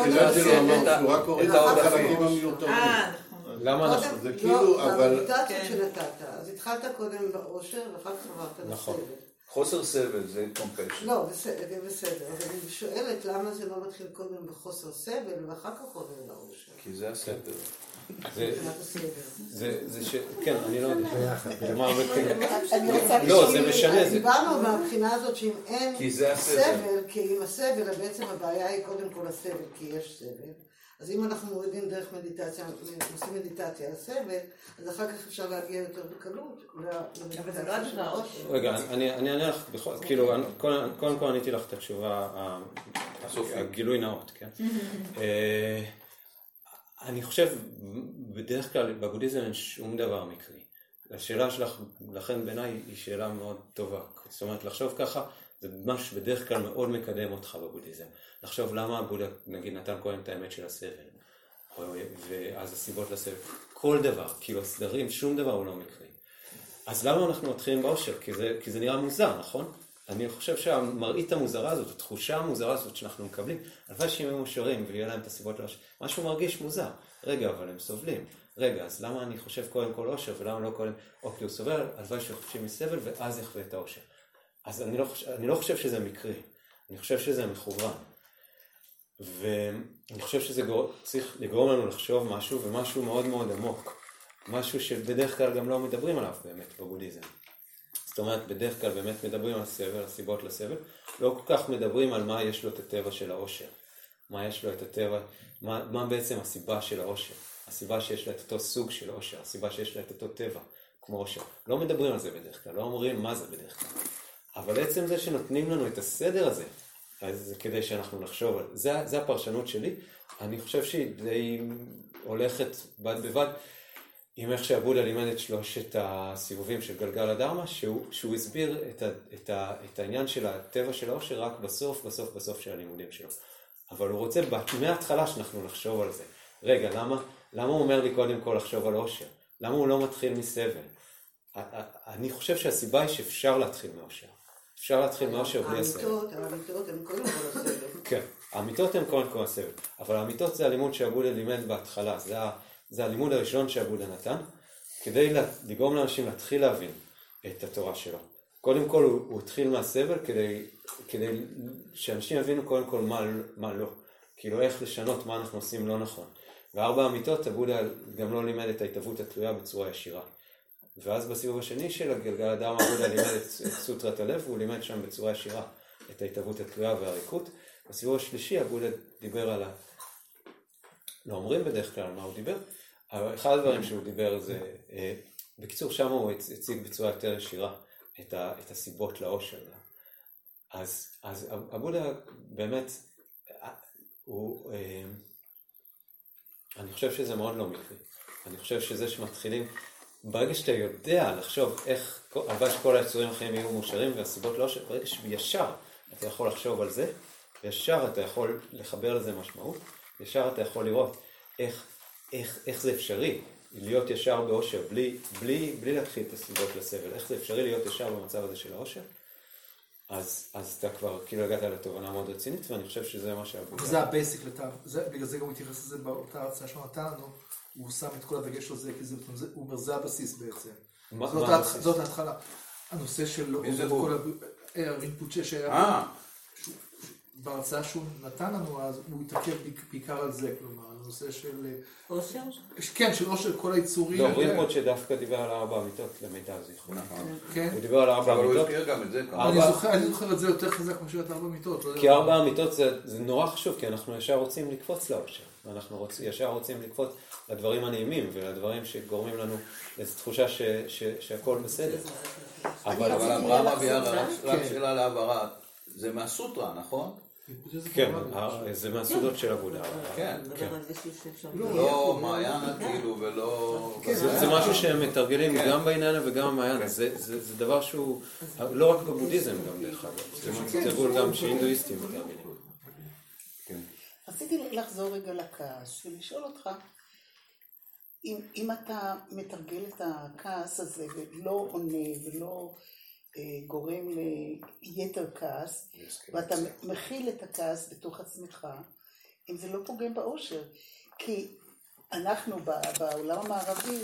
את העודפים. אה, נכון. למה אנחנו... זה לא, כאילו, אבל- במדיטציות כן. שנתת, אז התחלת קודם באושר, ואחר כך עברת נכון. לסבל. חוסר סבל זה קומפשן. לא, בסדר, בסדר. אז אני שואלת למה זה לא מתחיל קודם בחוסר סבל, ואחר כך עובר לאושר. כי זה הסדר. זה, ש... כן, אני לא יודע. כאילו... אני רוצה לא, לשאול, זה משנה, זה- דיברנו מהבחינה הזאת שאם אין. סבל, כי עם הסבל, בעצם הבעיה היא קודם כל הסבל, כי יש סבל. אז אם אנחנו מורידים דרך מדיטציה, עושים מדיטציה על הסבל, אז אחר כך אפשר להגיע יותר בקלות למדיטציה לא הדבר. רגע, אני אני אענה לך, בכל- כאילו, אני- קודם כל עניתי לך את התשובה. הגילוי נאות, כן? <laughs> אה, אני חושב, בדרך כלל בבודהיזם אין שום דבר מקרי. השאלה שלך, לכן בעיניי, היא שאלה מאוד טובה. זאת אומרת, לחשוב ככה, זה משהו שבדרך כלל מאוד מקדם אותך בבודהיזם. לחשוב למה הבודה, נגיד, נתן קודם את האמת של הסבל, ואז הסיבות לסבל. כל דבר, כאילו הסדרים, שום דבר הוא לא מקרי. אז למה אנחנו מתחילים באושר? כי זה, כי זה נראה מוזר, נכון? אני חושב שהמראית המוזרה הזאת, התחושה המוזרה הזאת שאנחנו מקבלים, הלוואי שהם יהיו מאושרים ויהיה להם את הסיבות לאושר. משהו מרגיש מוזר. רגע, אבל הם סובלים. רגע, אז למה אני חושב קודם כל אושר ולמה לא קודם, או כי הוא סובל, הלוואי שהוא חופשי מסבל ואז יחווה את האושר. אז אני לא, חושב, אני לא חושב שזה מקרי, אני חושב שזה מכוון. ואני חושב שזה גור... צריך לגרום לנו לחשוב משהו, ומשהו מאוד מאוד עמוק. משהו שבדרך כלל גם לא מדברים עליו באמת בבודהיזם. זאת אומרת, בדרך כלל באמת מדברים על הסבל, הסיבות לסבל, לא כל כך מדברים על מה יש לו את הטבע של העושר. מה יש לו את הטבע, מה, מה בעצם הסיבה של העושר. הסיבה שיש לה את אותו סוג של עושר, הסיבה שיש לה את אותו טבע, כמו עושר. לא מדברים על זה בדרך כלל, לא אומרים מה זה בדרך כלל. אבל עצם זה שנותנים לנו את הסדר הזה, אז כדי שאנחנו נחשוב על זה. זה הפרשנות שלי. אני חושב שהיא די הולכת בד בבד. עם איך שעבודה לימד את שלושת הסיבובים של גלגל הדרמה, שהוא, שהוא הסביר את, ה, את, ה, את העניין של הטבע של העושר רק בסוף, בסוף, בסוף של הלימודים שלו. אבל הוא רוצה מההתחלה שאנחנו נחשוב על זה. רגע, למה, למה הוא אומר לי קודם כל לחשוב על עושר? למה הוא לא מתחיל מסבל? אני חושב שהסיבה היא שאפשר להתחיל מאושר. אפשר להתחיל מאושר בלי הסבל. האמיתות, האמיתות הן קודם כל הסבל. <laughs> כן, האמיתות הן קודם כל הסבל. אבל האמיתות זה הלימוד שאבודה לימד בהתחלה. זה, זה הלימוד הראשון שאבודה נתן, כדי לגרום לאנשים להתחיל להבין את התורה שלו. קודם כל הוא, הוא התחיל מהסבל כדי, כדי שאנשים יבינו קודם כל מה, מה לא. כאילו איך לשנות מה אנחנו עושים לא נכון. וארבע אמיתות, אבודה גם לא לימד את ההתהוות התלויה בצורה ישירה. ואז בסיבוב השני של הגלגל הדם אבודה לימד את, סוטרת הלב, והוא לימד שם בצורה ישירה את ההתהוות התלויה והריקות. בסיבוב השלישי אבודה דיבר על ה... לא אומרים בדרך כלל מה הוא דיבר, אבל אחד הדברים שהוא דיבר זה, אה, בקיצור שם הוא הציג בצורה יותר ישירה את, ה, את הסיבות לאושר. אז, אז אבודה באמת, אה, הוא, אה, אני חושב שזה מאוד לא מקרי. אני חושב שזה שמתחילים, ברגע שאתה יודע לחשוב איך, הלוואי שכל היצורים החיים יהיו מאושרים והסיבות לא, ברגע שישר אתה יכול לחשוב על זה, ישר אתה יכול לחבר לזה משמעות, ישר אתה יכול לראות איך, איך, איך זה אפשרי להיות ישר באושר בלי, בלי, בלי להתחיל את הסיבות לסבל, איך זה אפשרי להיות ישר במצב הזה של האושר. אז, אז אתה כבר כאילו הגעת לתובנה מאוד רצינית, ואני חושב שזה מה שהבוגר. זה ה basic, בגלל זה גם התייחס לזה באותה הרצאה שהוא נתן לנו, הוא שם את כל הדגש על זה, כי זה, הוא אומר, זה הבסיס בעצם. מה, זאת, מה ההתח, זאת ההתחלה. הנושא של... מי זה כל הוא? אה, ארווין פוצ'ה שהיה... אה, בהרצאה שהוא נתן לנו אז, הוא התעכב בעיקר- על זה, כלומר, הנושא של... אושר? כן, של עושר כל היצורים. לא, רימפוט שדווקא דיבר על ארבע אמיתות למיטב זיכרוני. נכון. כן. הוא דיבר על ארבע אבל הוא אמיתות, הזכיר גם את זה. אני זוכר, את זה יותר חזק מאשר את ארבע מיטות. לא כי. ארבע אמיתות זה, זה נורא חשוב, כי אנחנו ישר רוצים לקפוץ לאושר. ואנחנו רוצ, ישר רוצים לקפוץ לדברים הנעימים ולדברים שגורמים לנו לאיזו תחושה ש, ש, שהכל בסדר. אבל, אבל אברהם אביעד. רק כן. שאלה להבהרה, זה מהסוטרה, נכון? כן, זה מהסודות של עבודה. כן. נדבר על זה שאפשר. לא מעיין כאילו ולא... זה, זה משהו שהם מתרגלים גם בעניין וגם במעיין, זה, זה, זה דבר שהוא, לא רק בבודהיזם גם דרך אגב, זה תרגול גם שהינדואיסטים מתרגלים. רציתי לחזור רגע לכעס ולשאול אותך, אם, אם אתה מתרגל את הכעס הזה ולא עונה ולא אה, גורם ליתר כעס, ואתה מכיל את הכעס בתוך עצמך, אם זה לא פוגם באושר. כי אנחנו בעולם המערבי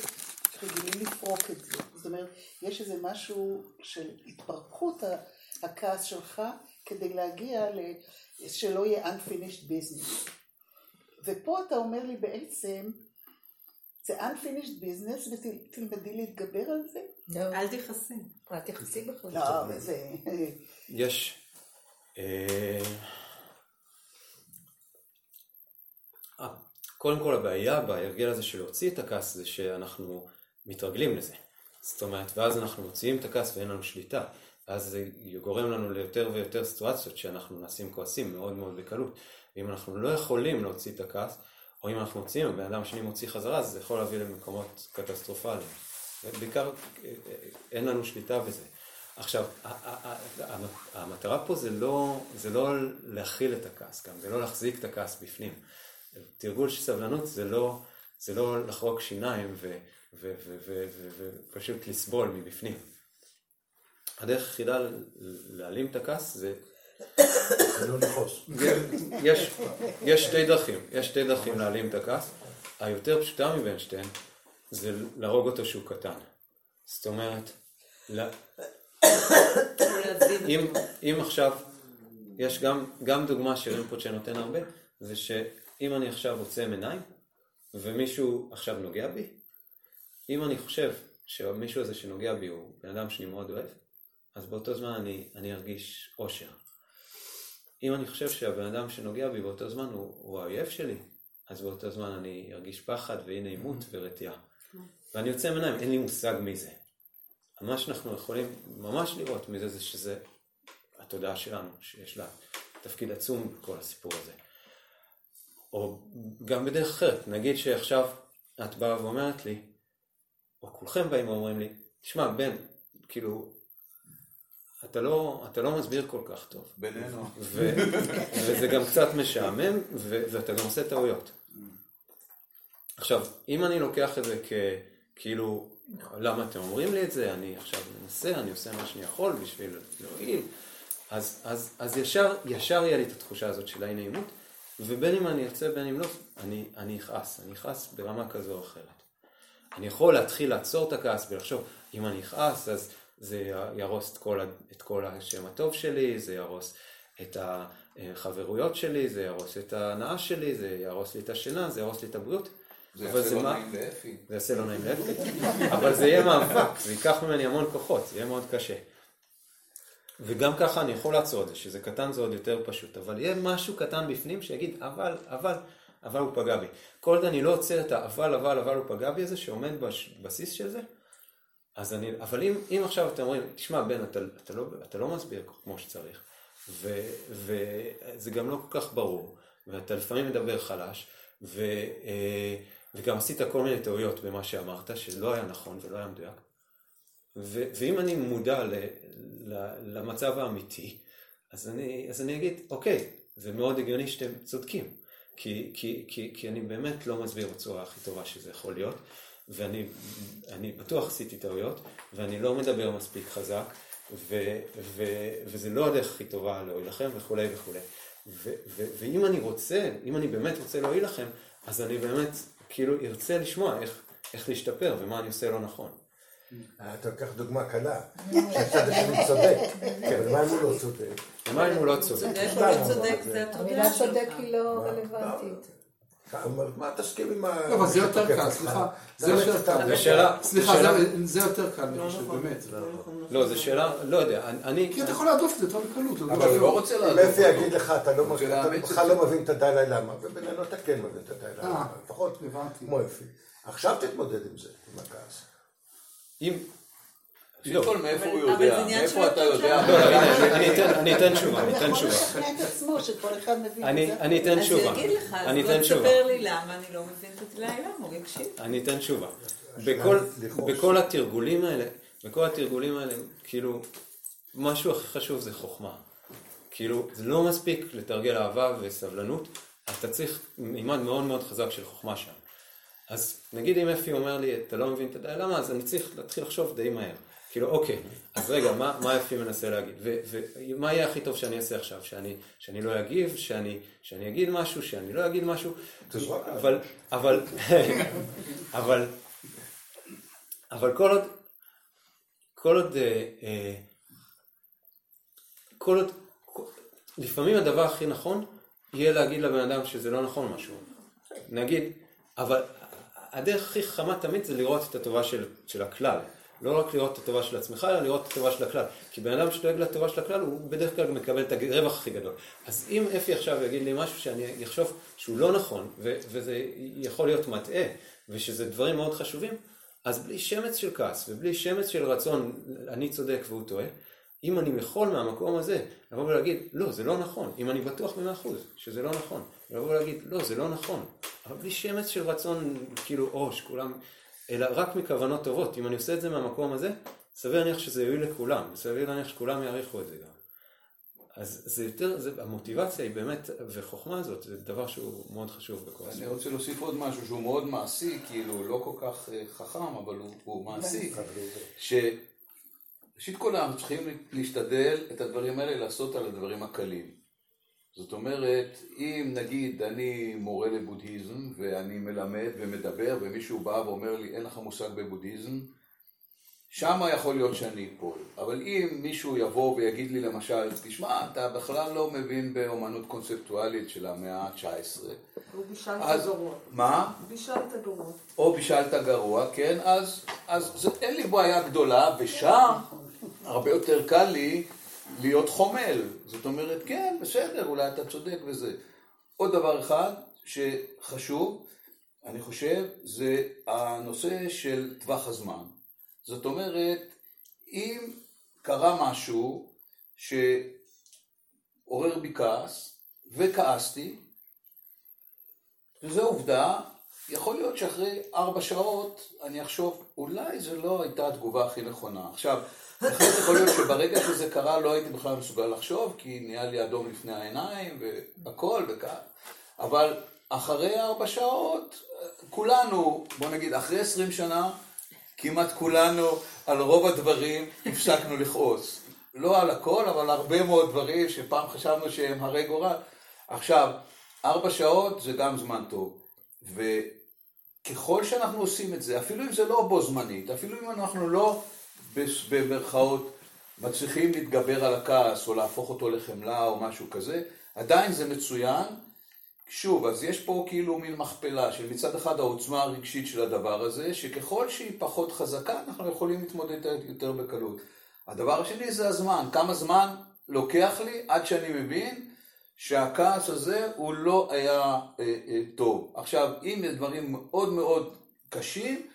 רגילים לפרוק את זה. זאת אומרת, יש איזה משהו של התפרקות הכעס שלך כדי להגיע ל... שלא יהיה unfinished business. ופה אתה אומר לי בעצם, זה unfinished business ותלמדי להתגבר על זה? אל תכעסי. אל תכעסי בכלל. לא, זה... יש... אה, אה, קודם כל הבעיה בהרגל הזה של להוציא את הכעס זה שאנחנו מתרגלים לזה. זאת אומרת, ואז אנחנו מוציאים את הכעס ואין לנו שליטה. ואז זה גורם לנו ליותר ויותר סיטואציות שאנחנו נעשים כועסים מאוד מאוד בקלות. ואם אנחנו לא יכולים להוציא את הכעס, או אם אנחנו מוציאים, הבן אדם השני מוציא חזרה, אז זה יכול להביא למקומות קטסטרופליים. בעיקר אה, אה, אין לנו שליטה בזה. עכשיו, המטרה פה זה לא, זה לא להכיל את הכעס גם, זה לא להחזיק את הכעס בפנים. תרגול של סבלנות זה לא, זה לא לחרוק שיניים ופשוט לסבול מבפנים. הדרך היחידה להעלים את הכעס זה, לא לכעוס. יש, יש שתי דרכים, יש שתי דרכים להעלים את הכעס. היותר פשוטה מבין שתיהן זה להרוג אותו שהוא קטן. זאת אומרת, אם, אם עכשיו, יש גם, גם דוגמה שרינפוצ'ה נותן הרבה, זה שאם אני עכשיו עוצם עיניים, ומישהו עכשיו נוגע בי, אם אני חושב שהמישהו הזה שנוגע בי הוא בן אדם שאני מאוד אוהב, אז באותו זמן אני, אני ארגיש אושר. אם אני חושב שהבן אדם שנוגע בי באותו זמן הוא, הוא האויב שלי, אז באותו זמן אני ארגיש פחד ואי נעימות ורתיעה. ואני יוצא עם עיניים, אין לי מושג מי זה. מה שאנחנו יכולים ממש לראות מזה זה שזה התודעה שלנו, שיש לה תפקיד עצום בכל הסיפור הזה. או גם בדרך אחרת, נגיד שעכשיו את באה ואומרת לי, או כולכם באים ואומרים לי, תשמע, בן, כאילו, אתה לא, אתה לא מסביר כל כך טוב. בינינו. ו- וזה גם קצת משעמם, ו- ואתה גם עושה טעויות. עכשיו, אם אני לוקח את זה ככאילו, למה אתם אומרים לי את זה, אני עכשיו מנסה, אני עושה מה שאני יכול בשביל להועיל, אז, אז, אז ישר, ישר יהיה לי את התחושה הזאת של האי נעימות, ובין אם אני ארצה בין אם לא, אני, אני אכעס, אני אכעס ברמה כזו או אחרת. אני יכול להתחיל לעצור את הכעס ולחשוב, אם אני אכעס אז זה יהרוס את כל, את כל השם הטוב שלי, זה יהרוס את החברויות שלי, זה יהרוס את ההנאה שלי, זה יהרוס לי את השינה, זה יהרוס לי את הבריאות. זה יעשה לא נעים לאפי. זה יעשה לא נעים לאפי, אבל זה יהיה מאבק, זה ייקח ממני המון כוחות, זה יהיה מאוד קשה. וגם ככה אני יכול לעצור את זה, שזה קטן זה עוד יותר פשוט, אבל יהיה משהו קטן בפנים שיגיד, אבל, אבל, אבל הוא פגע בי. כל עוד אני לא עוצר את האבל, אבל, אבל הוא פגע בי הזה, שעומד בבסיס של זה, אז אני, אבל אם, אם עכשיו אתם אומרים, תשמע בן, אתה, אתה, לא, אתה לא מסביר כמו שצריך, ו, וזה גם לא כל כך ברור, ואתה לפעמים מדבר חלש, ו, אה, וגם עשית כל מיני טעויות במה שאמרת, שלא היה נכון ולא היה מדויק, ו, ואם אני מודע ל, ל, למצב האמיתי, אז אני, אז אני אגיד, אוקיי, זה מאוד הגיוני שאתם צודקים, כי, כי, כי, כי אני באמת לא מסביר בצורה הכי טובה שזה יכול להיות, ואני אני בטוח עשיתי טעויות, ואני לא מדבר מספיק חזק, ו, ו, וזה לא הדרך הכי טובה להועיל לכם וכולי וכולי. ו, ו, ואם אני רוצה, אם אני באמת רוצה להועיל לכם, אז אני באמת כאילו ארצה לשמוע איך, איך להשתפר ומה אני עושה לא נכון. אתה לוקח דוגמה קלה, שהצד השני צודק, אבל מה אם הוא לא צודק? ומה אם הוא לא צודק? צודק או לא צודק, זה התודעה המילה שלך. צודק היא לא רלוונטית. מה תסכים עם ה... לא, אבל זה יותר קל? סליחה. זה זה מה יותר קל. זה שאלה, סליחה, זה- זה יותר קל, אני חושב, באמת. לא, זו שאלה, לא יודע, אני- אני, כי אתה יכול להדוף את זה יותר בקלות. אבל הוא לא רוצה אם לעזוב. אפי יגיד לך, אתה לא בכלל זה. לא מבין את הדלאי למה, ובינינו אתה כן מבין את הדלאי למה, אה, לפחות הבנתי. כמו אפי. עכשיו תתמודד עם זה, עם הכעס. קודם לא, כל, מאיפה הוא יודע? מאיפה אתה. יודע? לא, לא, אני אתן- אני אתן תשובה, אני הוא אתן יכול תשובה. לשכנע את עצמו שכל אחד מבין את אני זה. אני אתן אז תשובה. הוא יגיד לך, אז אני בוא. תספר לי למה אני לא מבין את התלאי למה, הוא יקשיב. אני אתן תשובה. בכל התרגולים האלה, בכל התרגולים האלה, כאילו, משהו הכי חשוב זה חוכמה. כאילו, זה לא מספיק לתרגל אהבה וסבלנות, אתה צריך מימד מאוד מאוד חזק של חוכמה שם. אז נגיד אם אפי אומר לי, אתה לא מבין את הדעה, למה? אז אני צריך להתחיל לחשוב די מהר. כאילו, אוקיי, אז רגע, מה, מה אפי מנסה להגיד? ו- ומה יהיה הכי טוב שאני אעשה עכשיו? שאני, שאני לא אגיב, שאני, שאני אגיד משהו, שאני לא אגיד משהו? אבל, אבל, <laughs> אבל, אבל כל עוד, כל עוד, אה, אה, כל עוד, לפעמים הדבר הכי נכון יהיה להגיד לבן אדם שזה לא נכון משהו. נגיד, אבל הדרך הכי חכמה תמיד זה לראות את הטובה של, של הכלל. לא רק לראות את הטובה של עצמך, אלא לראות את הטובה של הכלל. כי בן אדם שדואג לטובה של הכלל, הוא בדרך כלל מקבל את הרווח הכי גדול. אז אם אפי עכשיו יגיד לי משהו שאני אחשוב שהוא לא נכון, ו- וזה יכול להיות מטעה, ושזה דברים מאוד חשובים, אז בלי שמץ של כעס, ובלי שמץ של רצון, אני צודק והוא טועה, אם אני יכול מהמקום הזה, לבוא ולהגיד, לא, זה לא נכון, אם אני בטוח במאה אחוז שזה לא נכון, לבוא ולהגיד, לא, זה לא נכון, אבל בלי שמץ של רצון, כאילו, או, שכולם, אלא רק מכוונות טובות, אם אני עושה את זה מהמקום הזה, סביר להניח שזה יועיל לכולם, סביר להניח שכולם יעריכו את זה גם. אז זה יותר, זה, המוטיבציה היא באמת, וחוכמה הזאת, זה דבר שהוא מאוד חשוב בכל אני הסיפור. רוצה להוסיף עוד משהו שהוא מאוד מעשי, כאילו לא כל כך אה, חכם, אבל הוא, הוא מעשי. שראשית כל אנחנו צריכים להשתדל את הדברים האלה לעשות על הדברים הקלים. זאת אומרת, אם נגיד אני מורה לבודהיזם ואני מלמד ומדבר ומישהו בא ואומר לי אין לך מושג בבודהיזם, שמה יכול להיות שאני אפול. אבל אם מישהו יבוא ויגיד לי למשל, תשמע, אתה בכלל לא מבין באומנות קונספטואלית של המאה ה-19. הוא בישלת אז- גרוע. מה? בישלת גרוע. או בישלת גרוע, כן, אז, אז זה, אין לי בעיה גדולה, ושם הרבה יותר קל לי להיות חומל. זאת אומרת, כן, בסדר, אולי אתה צודק וזה. עוד דבר אחד שחשוב, אני חושב, זה הנושא של טווח הזמן. זאת אומרת, אם קרה משהו שעורר בי כעס, וכעסתי, וזו עובדה, יכול להיות שאחרי ארבע שעות אני אחשוב, אולי זו לא הייתה התגובה הכי נכונה. עכשיו, בהחלט יכול להיות שברגע שזה קרה לא הייתי בכלל מסוגל לחשוב, כי נהיה לי אדום לפני העיניים והכל וכך, אבל אחרי ארבע שעות, כולנו, בוא נגיד, אחרי עשרים שנה, כמעט כולנו, על רוב הדברים, הפסקנו לכעוס. לא על הכל, אבל הרבה מאוד דברים שפעם חשבנו שהם הרי גורל. עכשיו, ארבע שעות זה גם זמן טוב. וככל שאנחנו עושים את זה, אפילו אם זה לא בו זמנית, אפילו אם אנחנו לא במרכאות מצליחים להתגבר על הכעס או להפוך אותו לחמלה או משהו כזה, עדיין זה מצוין. שוב, אז יש פה כאילו מין מכפלה של מצד אחד העוצמה הרגשית של הדבר הזה, שככל שהיא פחות חזקה, אנחנו יכולים להתמודד יותר בקלות. הדבר השני זה הזמן, כמה זמן לוקח לי עד שאני מבין שהכעס הזה הוא לא היה אה, אה, טוב. עכשיו, אם יש דברים מאוד מאוד קשים,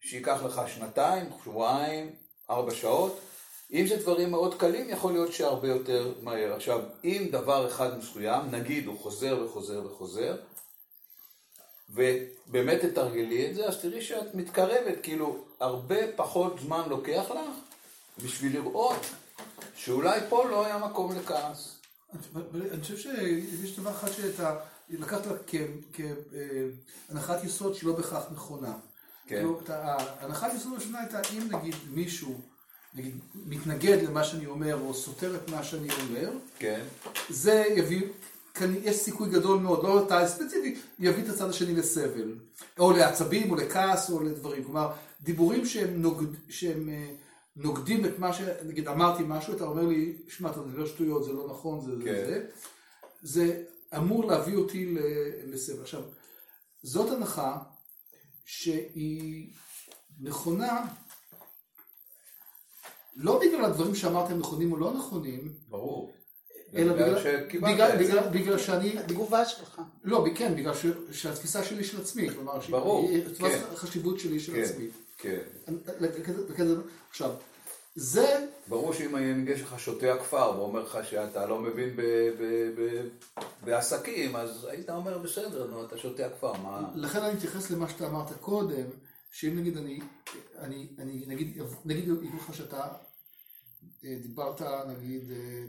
שייקח לך שנתיים, שבועיים, ארבע שעות, אם זה דברים מאוד קלים, יכול להיות שהרבה יותר מהר. עכשיו, אם דבר אחד מסוים, נגיד הוא חוזר וחוזר וחוזר, ובאמת תתרגלי את זה, אז תראי שאת מתקרבת, כאילו, הרבה פחות זמן לוקח לך בשביל לראות שאולי פה לא היה מקום לכעס. אני חושב שיש דבר אחד שאתה לקחת כהנחת יסוד שלא בהכרח נכונה. כן. יסוד הראשונה הייתה אם נגיד מישהו נגיד, מתנגד למה שאני אומר או סותר את מה שאני אומר, כן. זה יביא, יש סיכוי גדול מאוד, לא אתה ספציפי, יביא את הצד השני לסבל, או לעצבים או לכעס או לדברים, כלומר דיבורים שהם, נוגד, שהם אה, נוגדים את מה ש... נגיד אמרתי משהו, אתה אומר לי, שמע, אתה מדבר שטויות, זה לא נכון, זה כן. זה, זה אמור להביא אותי לסבל. עכשיו, זאת הנחה שהיא נכונה, לא בגלל הדברים שאמרת הם נכונים או לא נכונים, ברור. אלא בגלל בגלל, שאני, התגובה שלך. לא, כן, בגלל ש, שהתפיסה שלי של עצמי, כלומר, ברור, היא- כן. החשיבות שלי של כן, עצמי. כן. עכשיו, זה, ברור שאם יש לך שוטה הכפר ואומר לך שאתה לא מבין בעסקים, אז היית אומר בסדר, נו, אתה שוטה הכפר, מה... לכן אני מתייחס למה שאתה אמרת קודם, שאם נגיד אני, אני, אני נגיד, נגיד יגידו לך שאתה אה, דיברת נגיד אה,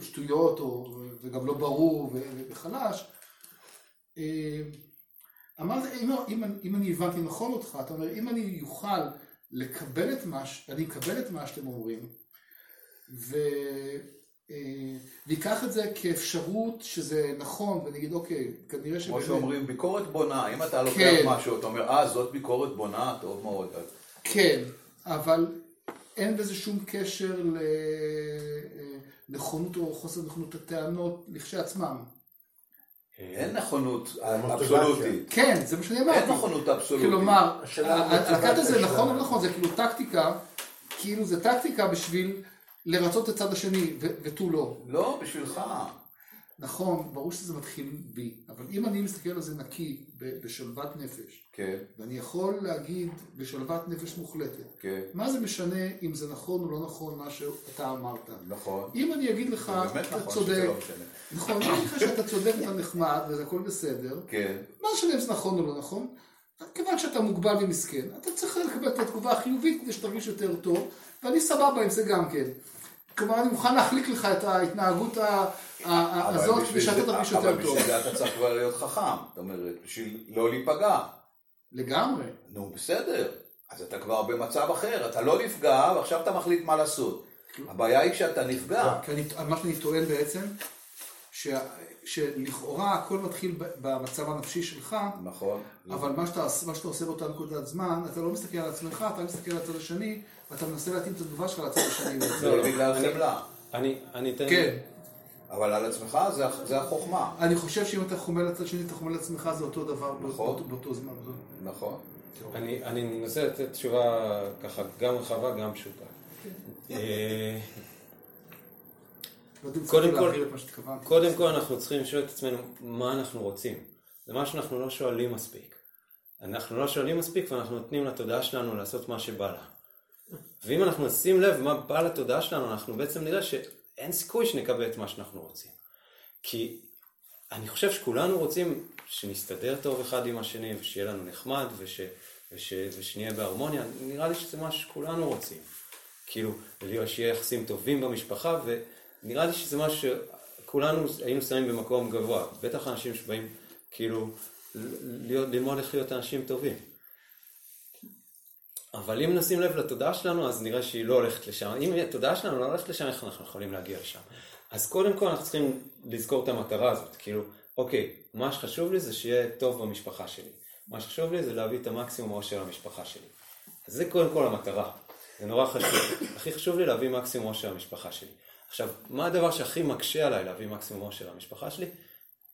שטויות, או, וגם לא ברור וחלש, אה, אמרת, אם, אם, אם אני הבנתי נכון אותך, אתה אומר, אם אני יוכל לקבל את מה, ש- אני אקבל את מה שאתם אומרים, ו... אה, ויקח את זה כאפשרות שזה נכון, ונגיד, אוקיי, כנראה כמו שבאמת- שאומרים, ביקורת בונה, אם אתה לוקח כן. משהו, אתה אומר, אה, זאת ביקורת בונה, טוב מאוד. כן, אבל אין בזה שום קשר לנכונות או חוסר נכונות הטענות לכשעצמם. אין נכונות. אבסולוטית. כן, זה מה שאני אמרתי. אין נכונות אבסולוטית. כלומר, השאלה ה- המוטיבציה לקחת את זה שלנו. נכון או נכון, זה כאילו טקטיקה, כאילו זה טקטיקה בשביל לרצות את הצד השני, ותו לא. לא, בשבילך. נכון, ברור שזה מתחיל בי, אבל אם אני מסתכל על זה נקי, בשלוות נפש, כן, ואני יכול להגיד בשלוות נפש מוחלטת, כן, מה זה משנה אם זה נכון או לא נכון מה שאתה אמרת? נכון. אם אני אגיד לך, אתה נכון צודק, לא. נכון, אני אגיד לך שאתה צודק ואתה נחמד וזה הכל בסדר, כן, מה משנה אם זה נכון או לא נכון? כיוון שאתה מוגבל ומסכן, אתה צריך לקבל את התגובה החיובית כדי שתרגיש יותר טוב, ואני סבבה עם זה גם כן. כלומר, אני מוכן להחליק לך את ההתנהגות אבל הזאת, ושאתה תרגיש אבל יותר טוב. בשביל זה אתה צריך כבר להיות חכם. זאת אומרת, בשביל לא להיפגע. לגמרי. נו, בסדר. אז אתה כבר במצב אחר. אתה לא נפגע, ועכשיו אתה מחליט מה לעשות. הבעיה היא כשאתה נפגע. מה שאני טוען בעצם, שלכאורה הכל מתחיל במצב הנפשי שלך, נכון. אבל מה שאתה, מה שאתה עושה באותה נקודת זמן, אתה לא מסתכל על עצמך, אתה מסתכל על הצד השני, ואתה מנסה להתאים את התגובה שלך לצד השני. זה בגלל חמלה. אני, אני אתן... כן, אבל על עצמך זה, זה החוכמה. אני חושב שאם אתה חומל לצד השני, אתה חומל לעצמך, זה אותו דבר נכון. באותו, באותו זמן. נכון. אני, אני אנסה לתת תשובה ככה גם רחבה, גם פשוטה. כן. אה, לא קודם כל-. קודם כל אנחנו צריכים לשאול את עצמנו מה אנחנו רוצים. זה מה שאנחנו לא שואלים מספיק. אנחנו לא שואלים מספיק ואנחנו נותנים לתודעה שלנו לעשות מה שבא לה. ואם אנחנו נשים לב מה בא לתודעה שלנו, אנחנו בעצם נראה שאין סיכוי שנקבל את מה שאנחנו רוצים. כי אני חושב שכולנו רוצים שנסתדר טוב אחד עם השני, ושיהיה לנו נחמד, וש, וש, ושנהיה בהרמוניה, נראה לי שזה מה שכולנו רוצים. כאילו, שיהיה יחסים טובים במשפחה, ונראה לי שזה מה שכולנו היינו שמים במקום גבוה. בטח אנשים שבאים, כאילו, ללמוד איך להיות אנשים טובים. אבל אם נשים לב לתודעה שלנו, אז נראה שהיא לא הולכת לשם. אם התודעה שלנו לא הולכת לשם, איך אנחנו יכולים להגיע לשם? אז קודם כל אנחנו צריכים לזכור את המטרה הזאת. כאילו, אוקיי, מה שחשוב לי זה שיהיה טוב במשפחה שלי. מה שחשוב לי זה להביא את המקסימום אושר למשפחה שלי. אז זה קודם כל המטרה. זה נורא חשוב. הכי חשוב לי להביא מקסימום אושר למשפחה שלי. עכשיו, מה הדבר שהכי מקשה עליי להביא מקסימום אושר למשפחה שלי?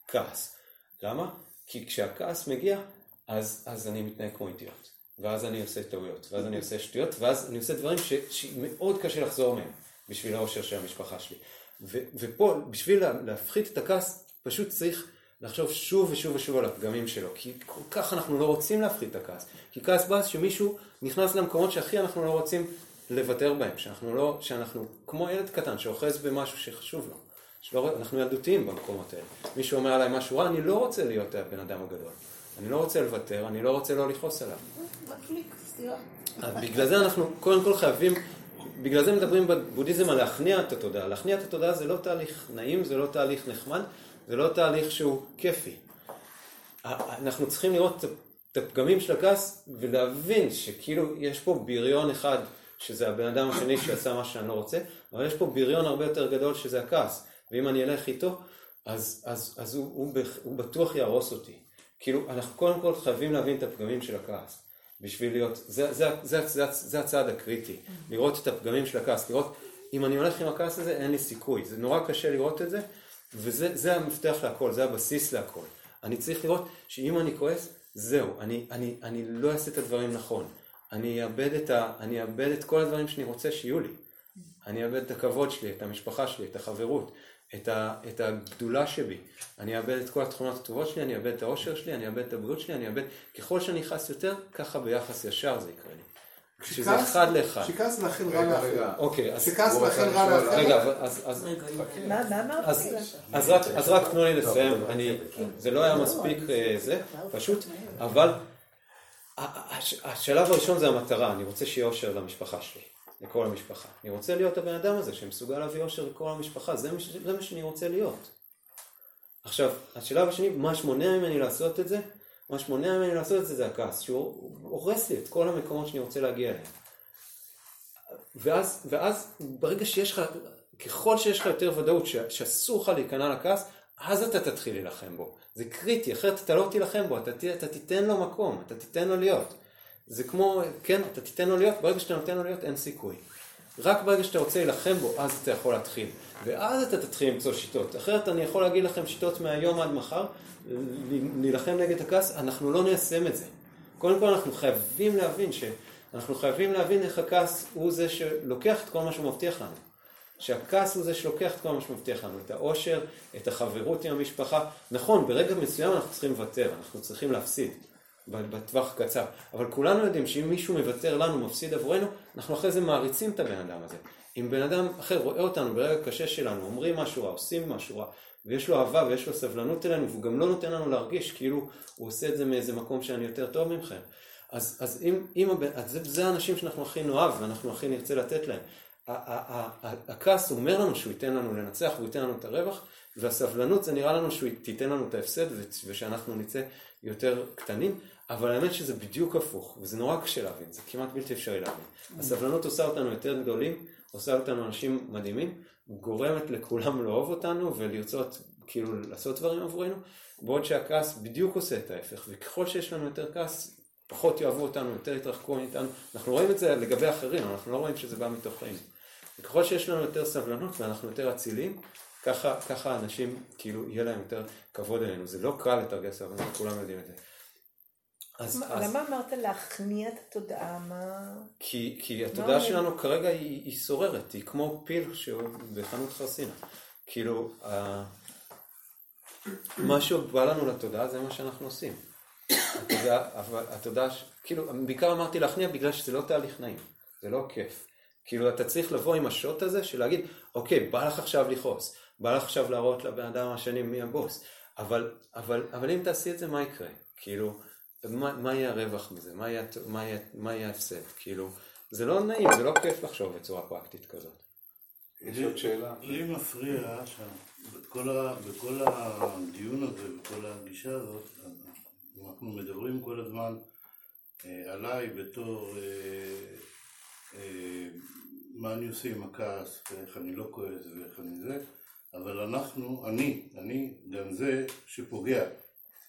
כעס. למה? כי כשהכעס מגיע, אז, אז אני מתנהג כמו אידיוט. ואז אני עושה טעויות, ואז אני עושה שטויות, ואז אני עושה דברים ש, שמאוד קשה לחזור מהם בשביל האושר של המשפחה שלי. ו, ופה, בשביל להפחית את הכעס, פשוט צריך לחשוב שוב ושוב ושוב על הפגמים שלו, כי כל כך אנחנו לא רוצים להפחית את הכעס. כי כעס בא שמישהו נכנס למקומות שהכי אנחנו לא רוצים לוותר בהם, שאנחנו לא, שאנחנו כמו ילד קטן שאוחז במשהו שחשוב לו. שלא, אנחנו ילדותיים במקומות האלה. מישהו אומר עליי משהו רע, אני לא רוצה להיות הבן אדם הגדול. אני לא רוצה לוותר, אני לא רוצה לא לכעוס עליו. אז בגלל זה אנחנו קודם כל חייבים, בגלל זה מדברים בבודהיזם על להכניע את התודעה. להכניע את התודעה זה לא תהליך נעים, זה לא תהליך נחמד, זה לא תהליך שהוא כיפי. אנחנו צריכים לראות את הפגמים של הכעס ולהבין שכאילו יש פה בריון אחד שזה הבן אדם השני שעשה מה שאני לא רוצה, אבל יש פה בריון הרבה יותר גדול שזה הכעס. ואם אני אלך איתו, אז, אז, אז הוא, הוא, הוא בטוח יהרוס אותי. כאילו, אנחנו קודם כל חייבים להבין את הפגמים של הכעס. בשביל להיות, זה, זה, זה, זה, זה הצעד הקריטי, לראות את הפגמים של הכעס, לראות אם אני הולך עם הכעס הזה אין לי סיכוי, זה נורא קשה לראות את זה, וזה המפתח להכל, זה הבסיס להכל. אני צריך לראות שאם אני כועס, זהו, אני, אני, אני לא אעשה את הדברים נכון, אני אאבד את, ה, אני אאבד את כל הדברים שאני רוצה שיהיו לי, אני אאבד את הכבוד שלי, את המשפחה שלי, את החברות, את, ה, את הגדולה שבי. אני אאבד את כל התכונות הטובות שלי, אני אאבד את האושר שלי, אני אאבד את הבריאות שלי, אני אאבד... ככל שאני אכעס יותר, ככה ביחס ישר זה יקרה לי. שזה אחד לאחד. שכעס מאחל רע לאחר. אוקיי, אז... שכעס מאחל רע לאחר. רגע, אז... אז אז רק תנו לי לסיים, אני... זה לא היה מספיק אה, זה, פשוט, אבל השלב הראשון זה המטרה, אני רוצה שיהיה אושר למשפחה שלי. לכל המשפחה. אני רוצה להיות הבן אדם הזה שמסוגל להביא אושר לכל המשפחה, זה, זה מה שאני רוצה להיות. עכשיו, השלב השני, מה שמונע ממני לעשות את זה? מה שמונע ממני לעשות את זה זה הכעס, שהוא הורס לי את כל המקומות שאני רוצה להגיע אליהם. ואז, ואז ברגע שיש לך, ככל שיש לך יותר ודאות שאסור לך להיכנע לכעס, אז אתה תתחיל להילחם בו. זה קריטי, אחרת אתה לא תילחם בו, אתה, אתה תיתן לו מקום, אתה תיתן לו להיות. זה כמו, כן, אתה תיתן לו להיות, ברגע שאתה נותן לו להיות אין סיכוי. רק ברגע שאתה רוצה להילחם בו, אז אתה יכול להתחיל. ואז אתה תתחיל למצוא שיטות. אחרת אני יכול להגיד לכם שיטות מהיום עד מחר, להילחם נגד הכעס, אנחנו לא ניישם את זה. קודם כל אנחנו חייבים להבין ש... אנחנו חייבים להבין איך הכעס הוא זה שלוקח את כל מה שהוא מבטיח לנו. שהכעס הוא זה שלוקח את כל מה שמבטיח לנו, את האושר, את החברות עם המשפחה. נכון, ברגע מסוים אנחנו צריכים לוותר, אנחנו צריכים להפסיד. בטווח הקצר. אבל כולנו יודעים שאם מישהו מוותר לנו, מפסיד עבורנו, אנחנו אחרי זה מעריצים את הבן אדם הזה. אם בן אדם אחר רואה אותנו ברגע קשה שלנו, אומרים משהו רע, עושים משהו רע, ויש לו אהבה ויש לו סבלנות אלינו, והוא גם לא נותן לנו להרגיש כאילו הוא עושה את זה מאיזה מקום שאני יותר טוב ממכם. אז, אז, אם, אם הבן, אז זה, זה האנשים שאנחנו הכי נאהב ואנחנו הכי נרצה לתת להם. הכעס אומר לנו שהוא ייתן לנו לנצח והוא ייתן לנו את הרווח, והסבלנות זה נראה לנו שהוא תיתן לנו את ההפסד ושאנחנו נצא יותר קטנים, אבל האמת שזה בדיוק הפוך, וזה נורא קשה להבין, זה כמעט בלתי אפשרי להבין. הסבלנות עושה אותנו יותר גדולים, עושה אותנו אנשים מדהימים, גורמת לכולם לאהוב אותנו ולרצות כאילו לעשות דברים עבורנו, בעוד שהכעס בדיוק עושה את ההפך, וככל שיש לנו יותר כעס, פחות יאהבו אותנו, יותר יתרחקו מאיתנו. אנחנו רואים את זה לגבי אחרים, אנחנו לא רואים שזה בא מתוכנו. וככל שיש לנו יותר סבלנות ואנחנו יותר אצילים, ככה, ככה אנשים, כאילו, יהיה להם יותר כבוד אלינו. זה לא קל לתרגל סבלנות, כולם יודעים את זה. אז, אז... למה אמרת להכניע את התודעה? מה... כי, כי התודעה שלנו כרגע היא, היא סוררת, היא כמו פיל שהוא בחנות חרסינה. כאילו, ה... מה שבא לנו לתודעה זה מה שאנחנו עושים. התודעה, אבל התודעה, כאילו, בעיקר אמרתי להכניע בגלל שזה לא תהליך נעים, זה לא כיף. כאילו, אתה צריך לבוא עם השוט הזה של להגיד, אוקיי, בא לך עכשיו לכעוס, בא לך עכשיו להראות לבן אדם השני מי הבוס. אבל, אבל, אבל אם תעשי את זה, מה יקרה? כאילו, מה, מה יהיה הרווח מזה? מה יהיה, מה יהיה, מה יהיה ההפסד? כאילו, זה לא נעים, זה לא כיף לחשוב בצורה פרקטית כזאת. יש עוד שאלה? לי מפריע שבכל הדיון הזה, בכל הגישה הזאת, אנחנו מדברים כל הזמן אה, עליי בתור אה, אה, מה אני עושה עם הכעס, ואיך אני לא כועס ואיך אני זה, אבל אנחנו, אני, אני גם זה שפוגע.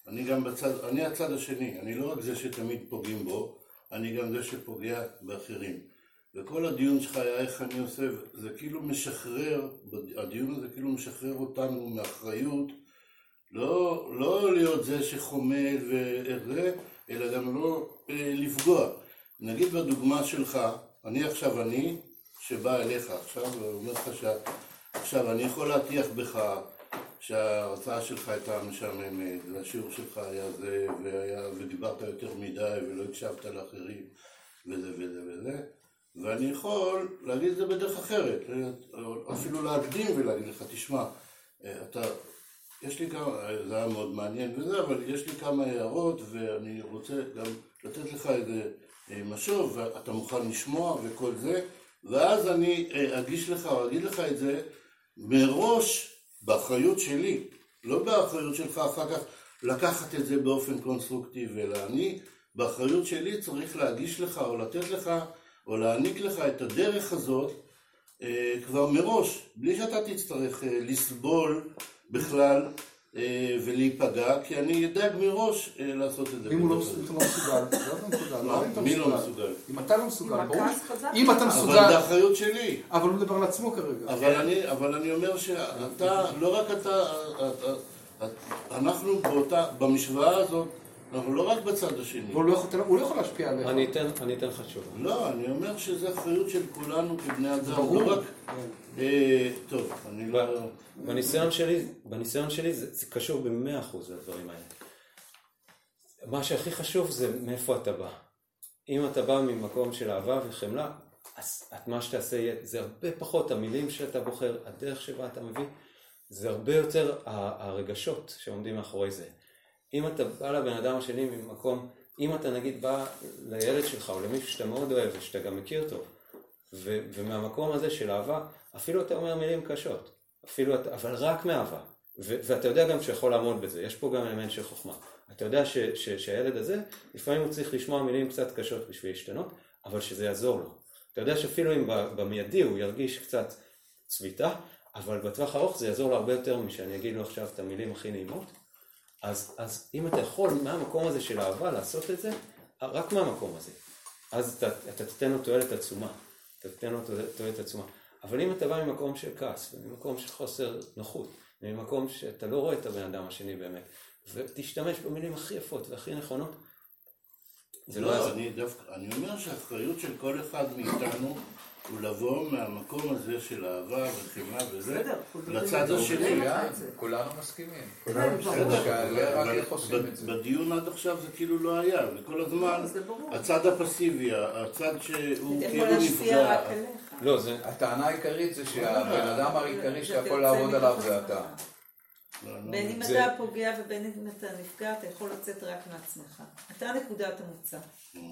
אני גם בצד, אני הצד השני, אני לא רק זה שתמיד פוגעים בו, אני גם זה שפוגע באחרים. וכל הדיון שלך היה איך אני עושה, זה כאילו משחרר, הדיון הזה כאילו משחרר אותנו מאחריות, לא, לא להיות זה שחומל ואיך זה, אלא גם לא אה, לפגוע. נגיד בדוגמה שלך, אני עכשיו אני, שבא אליך עכשיו ואומר לך שעכשיו אני יכול להטיח בך שההרצאה שלך הייתה משעממת, והשיעור שלך היה זה, והיה, ודיברת יותר מדי ולא הקשבת לאחרים, וזה וזה וזה, ואני יכול להגיד את זה בדרך אחרת, אפילו להקדים ולהגיד לך, תשמע, אתה, יש לי כמה, זה היה מאוד מעניין וזה, אבל יש לי כמה הערות ואני רוצה גם לתת לך איזה אה, משוב, ואתה מוכן לשמוע וכל זה, ואז אני אה, אגיש לך או אגיד לך את זה מראש באחריות שלי, לא באחריות שלך אחר כך לקחת את זה באופן קונסטרוקטיבי, אלא אני באחריות שלי צריך להגיש לך או לתת לך או להעניק לך את הדרך הזאת אה, כבר מראש, בלי שאתה תצטרך אה, לסבול בכלל ולהיפגע, כי אני אדאג מראש אה, לעשות את זה. אם הוא לא לא מסוגל, לא לא אם אתה מי לא מסוגל. אם אתה לא מסוגל, ברור. אם אתה אבל מסוגל, זה אחריות שלי. אבל הוא מדבר על עצמו כרגע. אבל אני, אבל אני אומר שאתה, לא רק אתה, אתה- אנחנו באותה, במשוואה הזאת, אנחנו לא רק בצד השני. והוא לא יכול- הוא לא יכול להשפיע עליך. אני אתן, אני אתן לך תשובה. לא, אני אומר שזה אחריות של כולנו כבני אדם, ברור. לא רק... אה, טוב, אני לא... בניסיון שלי, בניסיון שלי זה, זה קשור במאה אחוז לדברים האלה. מה שהכי חשוב זה מאיפה אתה בא. אם אתה בא ממקום של אהבה וחמלה, אז את מה שתעשה יהיה, זה הרבה פחות המילים שאתה בוחר, הדרך שבה אתה מביא, זה הרבה יותר ה- הרגשות שעומדים מאחורי זה. אם אתה בא לבן אדם השני ממקום, אם אתה נגיד בא לילד שלך או למישהו שאתה מאוד אוהב ושאתה גם מכיר טוב, ו- ומהמקום הזה של אהבה, אפילו אתה אומר מילים קשות, אפילו אתה, אבל רק מאהבה. ו- ואתה יודע גם שיכול לעמוד בזה, יש פה גם אלמנט של חוכמה. אתה יודע ש- ש- שהילד הזה, לפעמים הוא צריך לשמוע מילים קצת קשות בשביל להשתנות, אבל שזה יעזור לו. אתה יודע שאפילו אם במיידי הוא ירגיש קצת צביטה, אבל בטווח הארוך זה יעזור לו הרבה יותר משאני אגיד לו עכשיו את המילים הכי נעימות. אז, אז אם אתה יכול מהמקום הזה של אהבה לעשות את זה, רק מהמקום הזה, אז אתה, אתה תיתן לו תועלת עצומה. אתה תיתן לו תועלת עצומה. אבל אם אתה בא ממקום של כעס, וממקום של חוסר נוחות, ממקום שאתה לא רואה את הבן אדם השני באמת, ותשתמש במילים הכי יפות והכי נכונות, זה לא לא, יעזור. אני דווקא, אני אומר שהאחריות של כל אחד מאיתנו הוא לבוא מהמקום הזה של אהבה וחמלה וזה, לצד. השני. כולנו מסכימים. זה. בדיון עד עכשיו זה כאילו לא היה, וכל הזמן זה ברור. הצד הפסיבי, הצד שהוא זה כאילו יכול נפגע. לא, זה, הטענה העיקרית זה שהבן אדם העיקרי שיכול יוצא לעבוד עליו זה. אתה. לא, לא. בין אם אתה פוגע ובין אם אתה נפגע, אתה יכול לצאת רק מעצמך. אתה נקודת המוצא.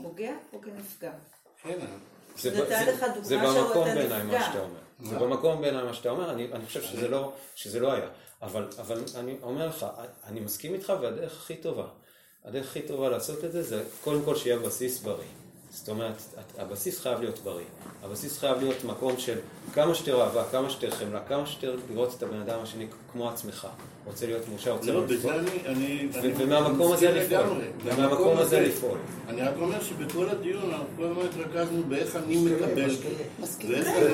פוגע, פוגע, נפגע. זה, נתן זה, לך דוגמה זה במקום אתה בעיניי. מה שאתה אומר. זה במקום בעיניי מה שאתה אומר, אני, אני חושב שזה לא, שזה לא היה. אבל, אבל אני אומר לך, אני מסכים איתך והדרך הכי טובה, הדרך הכי טובה לעשות את זה, זה קודם כל שיהיה בסיס בריא. זאת אומרת, הבסיס חייב להיות בריא. הבסיס חייב להיות מקום של כמה שיותר אהבה, כמה שיותר חמלה, כמה שיותר לראות את הבן אדם השני כמו עצמך. רוצה להיות מאושר, רוצה לא, לא בזה לפעול. אני, אני, ו- אני ומהמקום הזה לפעול. ומהמקום הזה לפעול. אני רק אומר שבכל הדיון אנחנו כל הזמן התרכזנו באיך אני מקבל,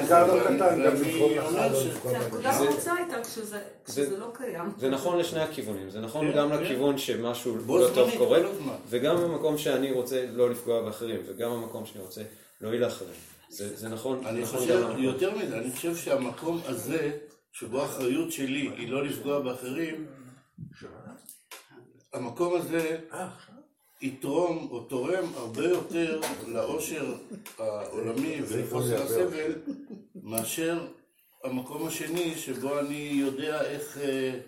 אתגר לא ואני- אומר ש- לא נקודת זה- לא קיים. זה נכון לשני הכיוונים, זה נכון כן, גם כן. לכיוון שמשהו לא טוב קורה. וגם במקום שאני רוצה לא לפגוע באחרים, וגם במקום שאני רוצה להועיל לאחרים. זה זה נכון, אני נכון חושב. יותר מזה, אני חושב שהמקום הזה, שבו האחריות שלי היא לא לפגוע באחרים, המקום הזה יתרום או תורם הרבה יותר לאושר העולמי ולחוסר הסבל מאשר המקום השני שבו אני יודע איך, אה,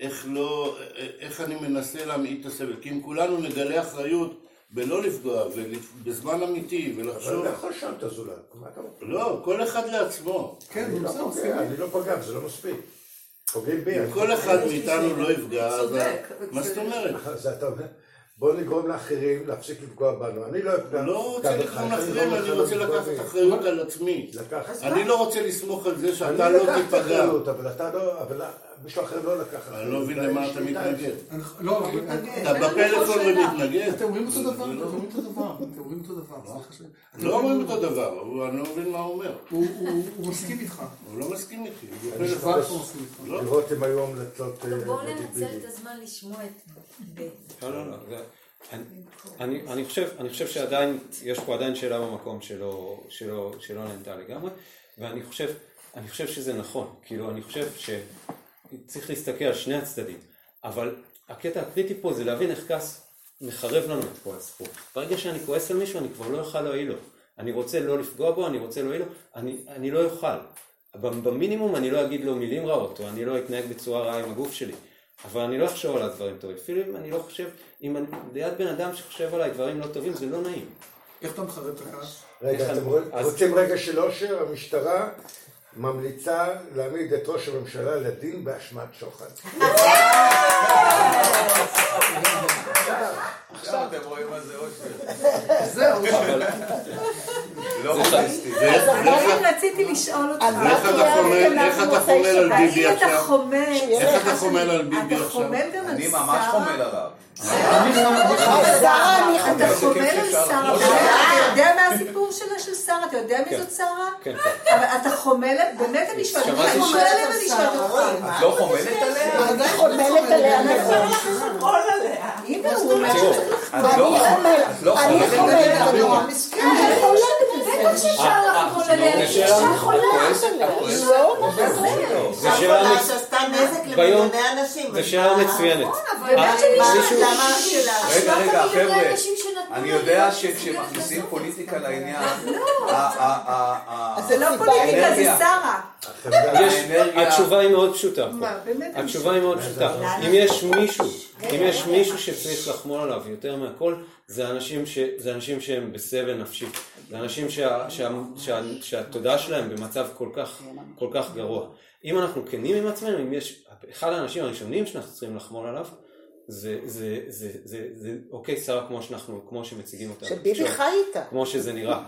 איך לא, איך אני מנסה להמעיט את הסבל. כי אם כולנו נגלה אחריות בלא לפגוע, ובזמן אמיתי, אבל ולחשוב... לא יכול לשאול את הזולת. מה אתה רוצה? לא, כל אחד לעצמו. כן, אני לא בסדר, פוגע. אני לא פוגע, זה לא מספיק. פוגעים בי. אם כל אחד מאיתנו לא יפגע, אז... מה זאת אומרת? אז אתה אומר, בוא נגרום לאחרים להפסיק לפגוע בנו. אני לא אפגע. לא רוצה לגרום בך, לאחרים, לא אני רוצה לקחת. אחריות על עצמי. אני לא רוצה לסמוך על זה אני שאתה לא תיפגע. לא, מישהו אחר לא לקח. אני לא מבין למה אתה מתנגד. לא, אתה בפלאפון ומתנגד? אתם אומרים אותו דבר, זה אתם לא- אומרים אותו דבר, אתם אומרים אותו דבר. ש- לא אומרים אותו דבר, אני לא מבין מה הוא אומר. הוא- מסכים איתך. הוא לא מסכים איתי. אני. כבר מסכים איתך. לא. לראות אם היו המלצות... אה, בואו ננצל. את הזמן לשמוע את. לא, לא, לא. אני- אני, אני, חושב, אני חושב שעדיין, יש פה עדיין שאלה במקום שלא, שלא, שלא נענתה לגמרי, ואני חושב, אני חושב שזה נכון, כאילו אני חושב שצריך להסתכל על שני הצדדים, אבל הקטע הקריטי פה זה להבין איך כעס מחרב לנו את כל הסיפור. ברגע שאני כועס על מישהו אני כבר לא אוכל להועיל לו. אני רוצה לא לפגוע בו, אני רוצה להועיל לו, אני, אני לא אוכל. במינימום אני לא אגיד לו מילים רעות, או אני לא אתנהג בצורה רעה עם הגוף שלי. אבל אני לא אחשוב עליו דברים טובים. אפילו אם אני לא חושב, אם אני ליד בן אדם שחושב עליי דברים לא טובים, זה לא נעים. איך אתה מחרב את הכעס? רגע, אתם רוצים רגע של אושר? המשטרה ממליצה להעמיד את ראש הממשלה לדין באשמת שוחד. עכשיו אתם רואים מה זה אושר. זהו. לא הומניסטי. אז עדיין רציתי לשאול אותך. איך אתה חומל- על ביבי עכשיו? חומל, איך אתה חומל על ביבי אתה עכשיו? חומל גם על אני? ממש חומל עליו. אתה כיף על שרה. אתה יודע מה הסיפור שלה של שרה? אתה יודע מי זאת שרה? כן, אבל אתה חומל, באמת אני שואלת, אתה שמעתי חומל עליה ואני שואלת אותך. את לא חומלת עליה? אני חומלת עליה מאוד. הנה, הוא אומר תראו, את לא לא אני חומלת חומלת עליה? עליה. אני חולמת בטח עליה, זה שאלה- אישה. לא, זה שעשתה נזק ביום- למיליוני אנשים. זה שאלה מה- מצוינת. שואלת. למה- רגע, רגע, חבר'ה, אני יודע שכשמכניסים. פוליטיקה לעניין, לא. זה לא פוליטיקה, זה שרה. התשובה היא מאוד פשוטה התשובה היא מאוד פשוטה. אם יש מישהו, אם יש מישהו שצריך לחמול עליו יותר מהכל, זה אנשים שהם בסבל נפשי. זה אנשים שה, שה, שה, שהתודעה שלהם במצב כל כך, כל כך גרוע. אם אנחנו כנים עם עצמנו, אם יש, אחד האנשים הראשונים שאנחנו צריכים לחמול עליו, זה, זה, זה, זה, זה, אוקיי, שרה כמו שאנחנו, כמו שמציגים אותה. שביבי חי איתה. כמו שזה נראה.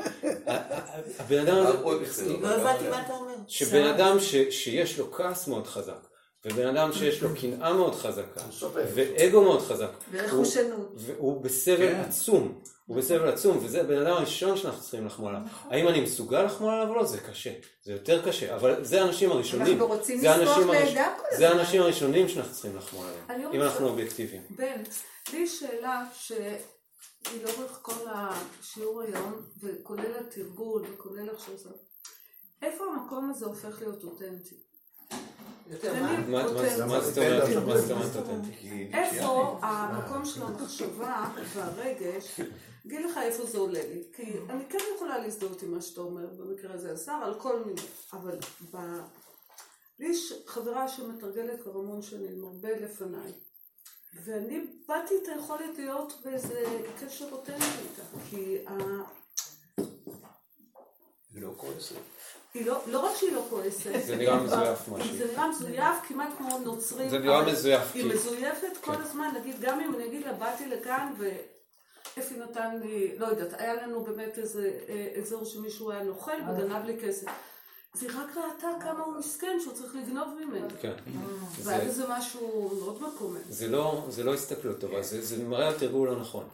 הבן אדם הזה. לא הבנתי מה אתה אומר. שבן אדם ש, שיש לו כעס מאוד חזק, ובן אדם שיש לו קנאה מאוד חזקה, ואגו מאוד חזק, ורכושנות. והוא בסבל כן. עצום, הוא בסבל עצום, וזה הבן אדם הראשון שאנחנו צריכים לחמול עליו. האם אני מסוגל לחמול עליו או לא? זה קשה, זה יותר קשה, אבל זה האנשים הראשונים. אנחנו רוצים זה הראש- לידה כל זה הזמן. האנשים הראשונים שאנחנו צריכים לחמול אני עליהם, רוצה- אם אנחנו אובייקטיביים. בן, לי שאלה שהיא לאורך כל השיעור היום, וכולל התרגול וכולל עכשיו זה, איפה המקום הזה הופך להיות אותנטי? מה? זאת אומרת? אותנטי? איפה המקום של המחשבה והרגש, אגיד לך איפה זה עולה לי, כי אני כן יכולה להזדהות עם מה שאתה אומר, במקרה הזה השר, על כל מיני, אבל ב... לי יש חברה שמתרגלת כבר המון שנים, הרבה לפניי, ואני באתי את היכולת להיות באיזה קשר אותנטי איתה, כי ה... לא כועסת. היא לא, לא רק שהיא לא כועסת, זה נראה מזויף משהו. זה נראה מזויף כמעט כמו נוצרים. זה נראה מזויף, היא מזויפת כל כן. הזמן, נגיד, גם אם אני אגיד לה, באתי לכאן ואפי נתן לי, לא יודעת, היה לנו באמת איזה אה, אזור שמישהו היה נוכל וגנב לי כסף. אז היא רק ראתה כמה הוא מסכן שהוא צריך לגנוב ממנו. כן. והיה זה- בזה משהו מאוד מקומם. זה לא, לא הסתכלות טובה, זה, זה מראה על תרגול לא נכון.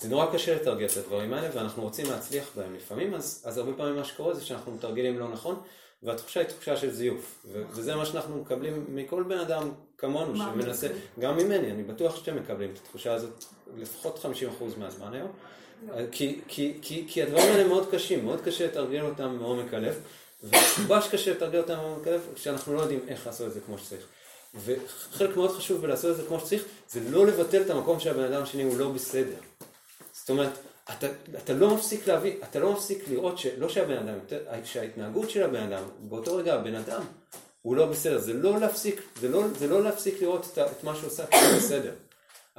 זה נורא קשה לתרגל את הדברים האלה, ואנחנו רוצים להצליח בהם לפעמים, אז, אז הרבה פעמים מה שקורה זה שאנחנו מתרגלים לא נכון, והתחושה היא תחושה של זיוף. ו- וזה מה שאנחנו מקבלים מכל בן אדם כמונו, שמנסה? גם ממני, אני בטוח שאתם מקבלים את התחושה הזאת לפחות 50% מהזמן היום. כי, כי, כי, כי הדברים האלה מאוד קשים, מאוד קשה לתרגל אותם מעומק הלב, והסיבה שקשה לתרגל אותם מעומק הלב, כשאנחנו לא יודעים איך לעשות את זה כמו שצריך. וחלק מאוד חשוב בלעשות את זה כמו שצריך, זה לא לבטל את המקום שהבן אדם השני הוא לא בסדר. זאת אומרת, אתה, אתה לא מפסיק להביא, אתה לא מפסיק לראות שלא שהבן אדם, שההתנהגות של הבן אדם, באותו רגע הבן אדם, הוא לא בסדר. זה לא להפסיק, זה לא, זה לא להפסיק לראות את, את מה שהוא עושה כאילו בסדר.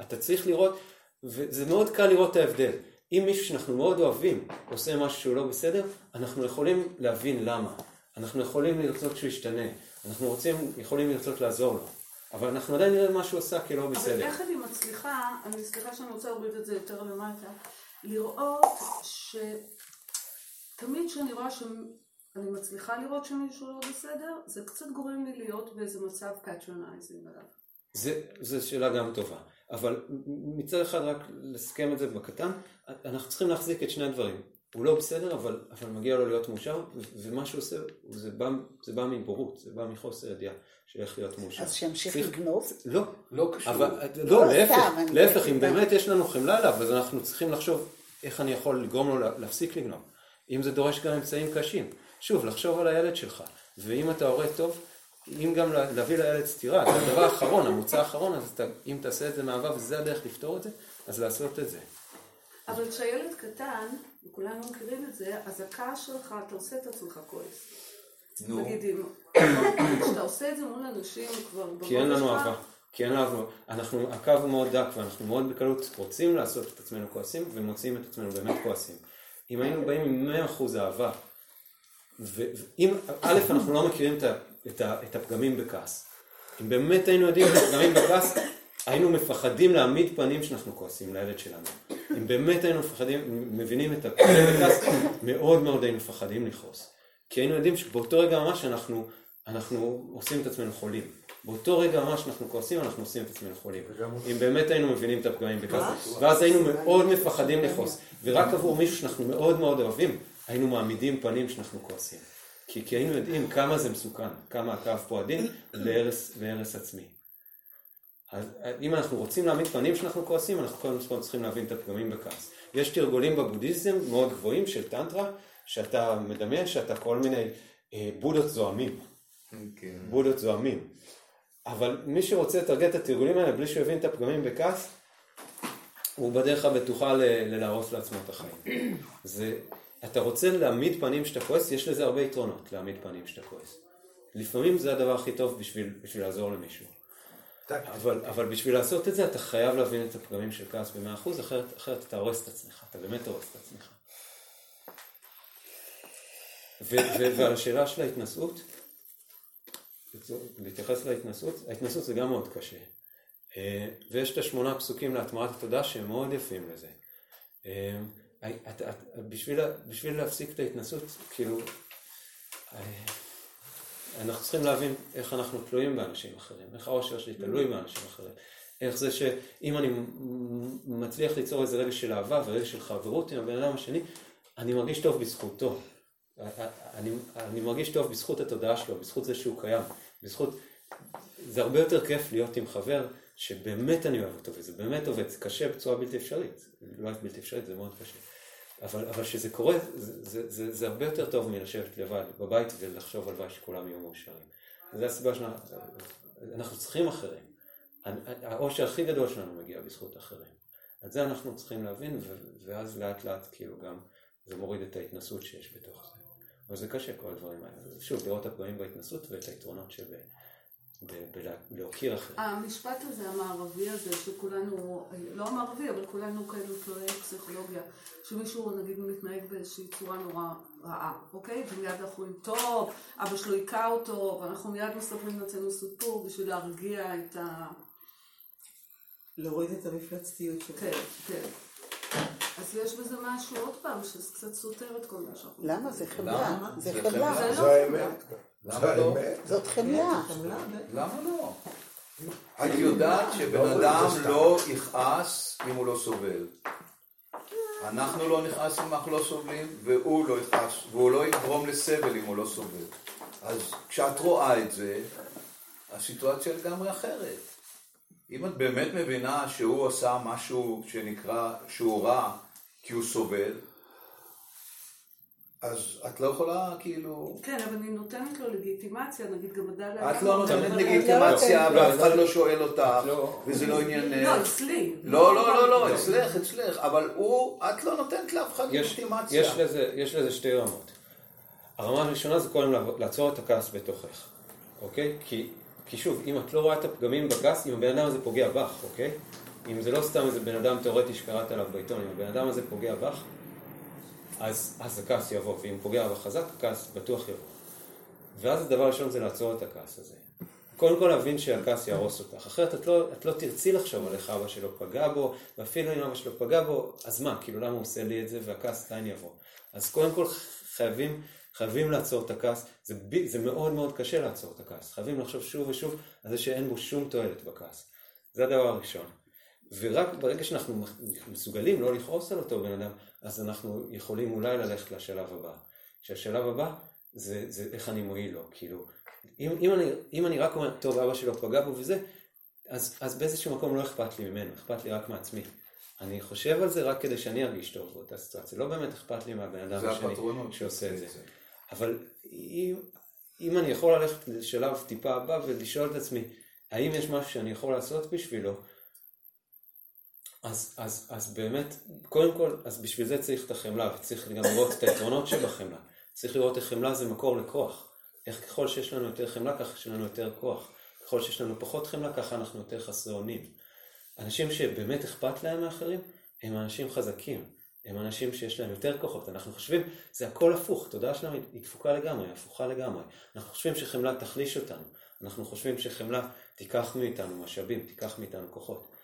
אתה צריך לראות, וזה מאוד קל לראות את ההבדל. אם מישהו שאנחנו מאוד אוהבים עושה משהו שהוא לא בסדר, אנחנו יכולים להבין למה. אנחנו יכולים לרצות שהוא ישתנה. אנחנו רוצים, יכולים לרצות לעזור לו. אבל אנחנו עדיין נראה מה שהוא עושה כלא אבל בסדר. איך אני מצליחה, אני סליחה שאני רוצה להוריד את זה יותר למטה, לראות שתמיד כשאני רואה שאני מצליחה לראות שמישהו לא בסדר, זה קצת גורם לי להיות באיזה מצב patronising עליו. זה, זו שאלה גם טובה. אבל מצד אחד רק לסכם את זה בקטן, אנחנו צריכים להחזיק את שני הדברים. הוא לא בסדר, אבל, אבל מגיע לו להיות מאושר, ומה שהוא עושה, זה בא, זה בא מבורות, זה בא מחוסר ידיעה של איך להיות מאושר. אז שימשיך צריך- לגנוב? לא. לא קשור. אבל, לא לא, להפך, סתם, להפך, אם באמת יש לנו חמלה אליו, אז אנחנו צריכים לחשוב איך אני יכול לגרום לו לה- להפסיק לגנוב. אם זה דורש גם אמצעים קשים. שוב, לחשוב על הילד שלך. ואם אתה הורה טוב, אם גם לה- להביא לילד סטירה, זה הדבר האחרון, המוצא האחרון, אז אתה, אם תעשה את זה מאהבה וזה הדרך לפתור את זה, אז לעשות את זה. אבל כשהילד קטן, וכולנו מכירים את זה, אז הכעס שלך, אתה עושה את עצמך כועס. נו. נגיד אם, כשאתה עושה את זה מול אנשים כבר כי אין לנו אהבה. כי אין לנו. אנחנו, הקו הוא מאוד דק ואנחנו מאוד בקלות רוצים לעשות את עצמנו כועסים ומוצאים את עצמנו באמת כועסים. אם היינו באים עם 100% אהבה, ואם, א', אנחנו לא מכירים את, ה, את, ה, את הפגמים בכעס. אם באמת היינו יודעים את הפגמים בכעס, היינו מפחדים להעמיד פנים שאנחנו כועסים לילד שלנו. אם באמת היינו מפחדים, מבינים את בכעס, מאוד מאוד היינו מפחדים לכעוס. כי היינו יודעים שבאותו רגע ממש אנחנו, אנחנו עושים את עצמנו חולים. באותו רגע ממש אנחנו כועסים, אנחנו עושים את עצמנו חולים. אם באמת היינו מבינים את הפגמים בכעס, ואז היינו מאוד מפחדים לכעוס. ורק עבור מישהו שאנחנו מאוד מאוד אוהבים, היינו מעמידים פנים שאנחנו כועסים. כי, כי היינו יודעים כמה זה מסוכן, כמה הקו פה עדין להרס עצמי. אז אם אנחנו רוצים להעמיד פנים שאנחנו כועסים, אנחנו קודם כל צריכים להבין את הפגמים בכעס. יש תרגולים בבודהיזם מאוד גבוהים של טנטרה, שאתה מדמיין שאתה כל מיני אה, בודות זועמים. כן. בודות זועמים. אבל מי שרוצה לתרגל את התרגולים האלה בלי שהוא יבין את הפגמים בכעס, הוא בדרך הבטוחה ללהרוס לעצמו את החיים. <coughs> זה, אתה רוצה להעמיד פנים שאתה כועס, יש לזה הרבה יתרונות, להעמיד פנים שאתה כועס. לפעמים זה הדבר הכי טוב בשביל, בשביל לעזור למישהו. אבל, אבל בשביל לעשות את זה אתה חייב להבין את הפגמים של כעס ב-100%, אחרת, אחרת אתה הורס את עצמך, אתה באמת הורס את עצמך. ועל השאלה של ההתנשאות, להתייחס להתנסות, ההתנסות זה גם מאוד קשה. אה, ויש את השמונה פסוקים להטמעת התודעה שהם מאוד יפים לזה. אה, בשביל, בשביל להפסיק את ההתנסות, כאילו, אה, אנחנו צריכים להבין איך אנחנו תלויים באנשים אחרים, איך האושר שלי תלוי באנשים אחרים. איך זה שאם אני מצליח ליצור איזה רגע של אהבה ורגע של חברות עם הבן אדם השני, אני מרגיש טוב בזכותו. אני, אני מרגיש טוב בזכות התודעה שלו, בזכות זה שהוא קיים, בזכות... זה הרבה יותר כיף להיות עם חבר שבאמת אני אוהב אותו, וזה באמת עובד, זה קשה בצורה בלתי אפשרית. לא רק בלתי אפשרית, זה מאוד קשה. אבל, אבל כשזה קורה, זה, זה, זה, זה הרבה יותר טוב מלשבת לבד בבית ולחשוב הלוואי שכולם יהיו מאושרים. זו הסיבה שאנחנו צריכים אחרים. העושר הכי גדול שלנו מגיע בזכות אחרים. את זה אנחנו צריכים להבין, ואז לאט לאט כאילו גם זה מוריד את ההתנסות שיש בתוך זה. אבל זה קשה כל הדברים האלה. שוב, לראות את הפגמים בהתנסות ואת היתרונות שבלהוקיר אחרים. המשפט הזה, המערבי הזה, שכולנו, לא המערבי, אבל כולנו כאלו תלויי פסיכולוגיה, שמישהו נגיד מתנהג באיזושהי צורה נורא רעה, אוקיי? ומיד אנחנו אומרים, טוב, אבא שלו היכה אותו, ואנחנו מיד מספרים לעצמנו סיפור בשביל להרגיע את ה... להוריד את המפלצתיות שלו. כן, כן. אז יש בזה משהו, עוד פעם, שזה קצת סותר את כל מה שאנחנו... למה? זה חמלה. למה? זה זה חמלה. חמלה. זו האמת. למה לא? זאת חמלה. למה לא? את יודעת שבן אדם לא יכעס אם הוא לא סובל. אנחנו לא נכעס אם אנחנו לא סובלים, והוא לא יכעס, והוא לא יגרום לסבל אם הוא לא סובל. אז כשאת רואה את זה, הסיטואציה לגמרי אחרת. אם את באמת מבינה שהוא עשה משהו שנקרא, שהוא רע כי הוא סובל, אז את לא יכולה כאילו... כן, אבל אני נותנת לו לגיטימציה, נגיד גם עדה את לא נותנת לגיטימציה ואף אחד לא שואל אותך, וזה לא עניין... לא, אצלי. לא, לא, לא, לא, אצלך, אצלך, אבל הוא, את לא נותנת לאף אחד יש, לגיטימציה. יש, לזה, יש לזה שתי רמות. הרמה הראשונה זה קודם לעצור את הכעס בתוכך. אוקיי? כי, כי שוב, אם את לא רואה את הפגמים בכעס, אם הבן אדם הזה פוגע בך, אוקיי? אם זה לא סתם איזה בן אדם תיאורטי שקראת עליו בעיתון, אם הבן אדם הזה פוגע בך, אז, אז הכעס יבוא, ואם פוגע בך חזק, הכעס בטוח יבוא. ואז הדבר הראשון זה לעצור את הכעס הזה. קודם כל להבין שהכעס יהרוס אותך, אחרת את לא, את לא תרצי לחשוב על איך אבא שלו פגע בו, ואפילו אם אבא שלו פגע בו, אז מה, כאילו למה הוא עושה לי את זה, והכעס עדיין יבוא. אז קודם כל חייבים, חייבים לעצור את הכעס, זה, זה מאוד מאוד קשה לעצור את הכעס, חייבים לחשוב שוב ושוב על זה שאין בו שום תועלת בכעס. זה הדבר הראשון. ורק ברגע שאנחנו מסוגלים לא לכעוס על אותו בן אדם, אז אנחנו יכולים אולי ללכת לשלב הבא. שהשלב הבא זה, זה איך אני מועיל לו, כאילו, אם, אם, אני, אם אני רק אומר, טוב, אבא שלו פגע בו וזה, אז, אז באיזשהו מקום לא אכפת לי ממנו, אכפת לי רק מעצמי. אני חושב על זה רק כדי שאני ארגיש טוב באותה סיטואציה, לא באמת אכפת לי מהבן אדם השני שעושה את זה. אבל אם, אם אני יכול ללכת לשלב טיפה הבא ולשאול את עצמי, האם יש משהו שאני יכול לעשות בשבילו, אז, אז, אז באמת, קודם כל, אז בשביל זה צריך את החמלה, וצריך גם לראות את היתרונות שבחמלה. צריך לראות איך חמלה זה מקור לכוח. איך ככל שיש לנו יותר חמלה, ככה יש לנו יותר כוח. ככל שיש לנו פחות חמלה, ככה אנחנו יותר חסרי אונים. אנשים שבאמת אכפת להם מאחרים, הם אנשים חזקים. הם אנשים שיש להם יותר כוחות. אנחנו חושבים, זה הכל הפוך, התודעה שלנו היא דפוקה לגמרי, היא הפוכה לגמרי. אנחנו חושבים שחמלה תחליש אותנו. אנחנו חושבים שחמלה תיקח מאיתנו משאבים, תיקח מאיתנו כוחות.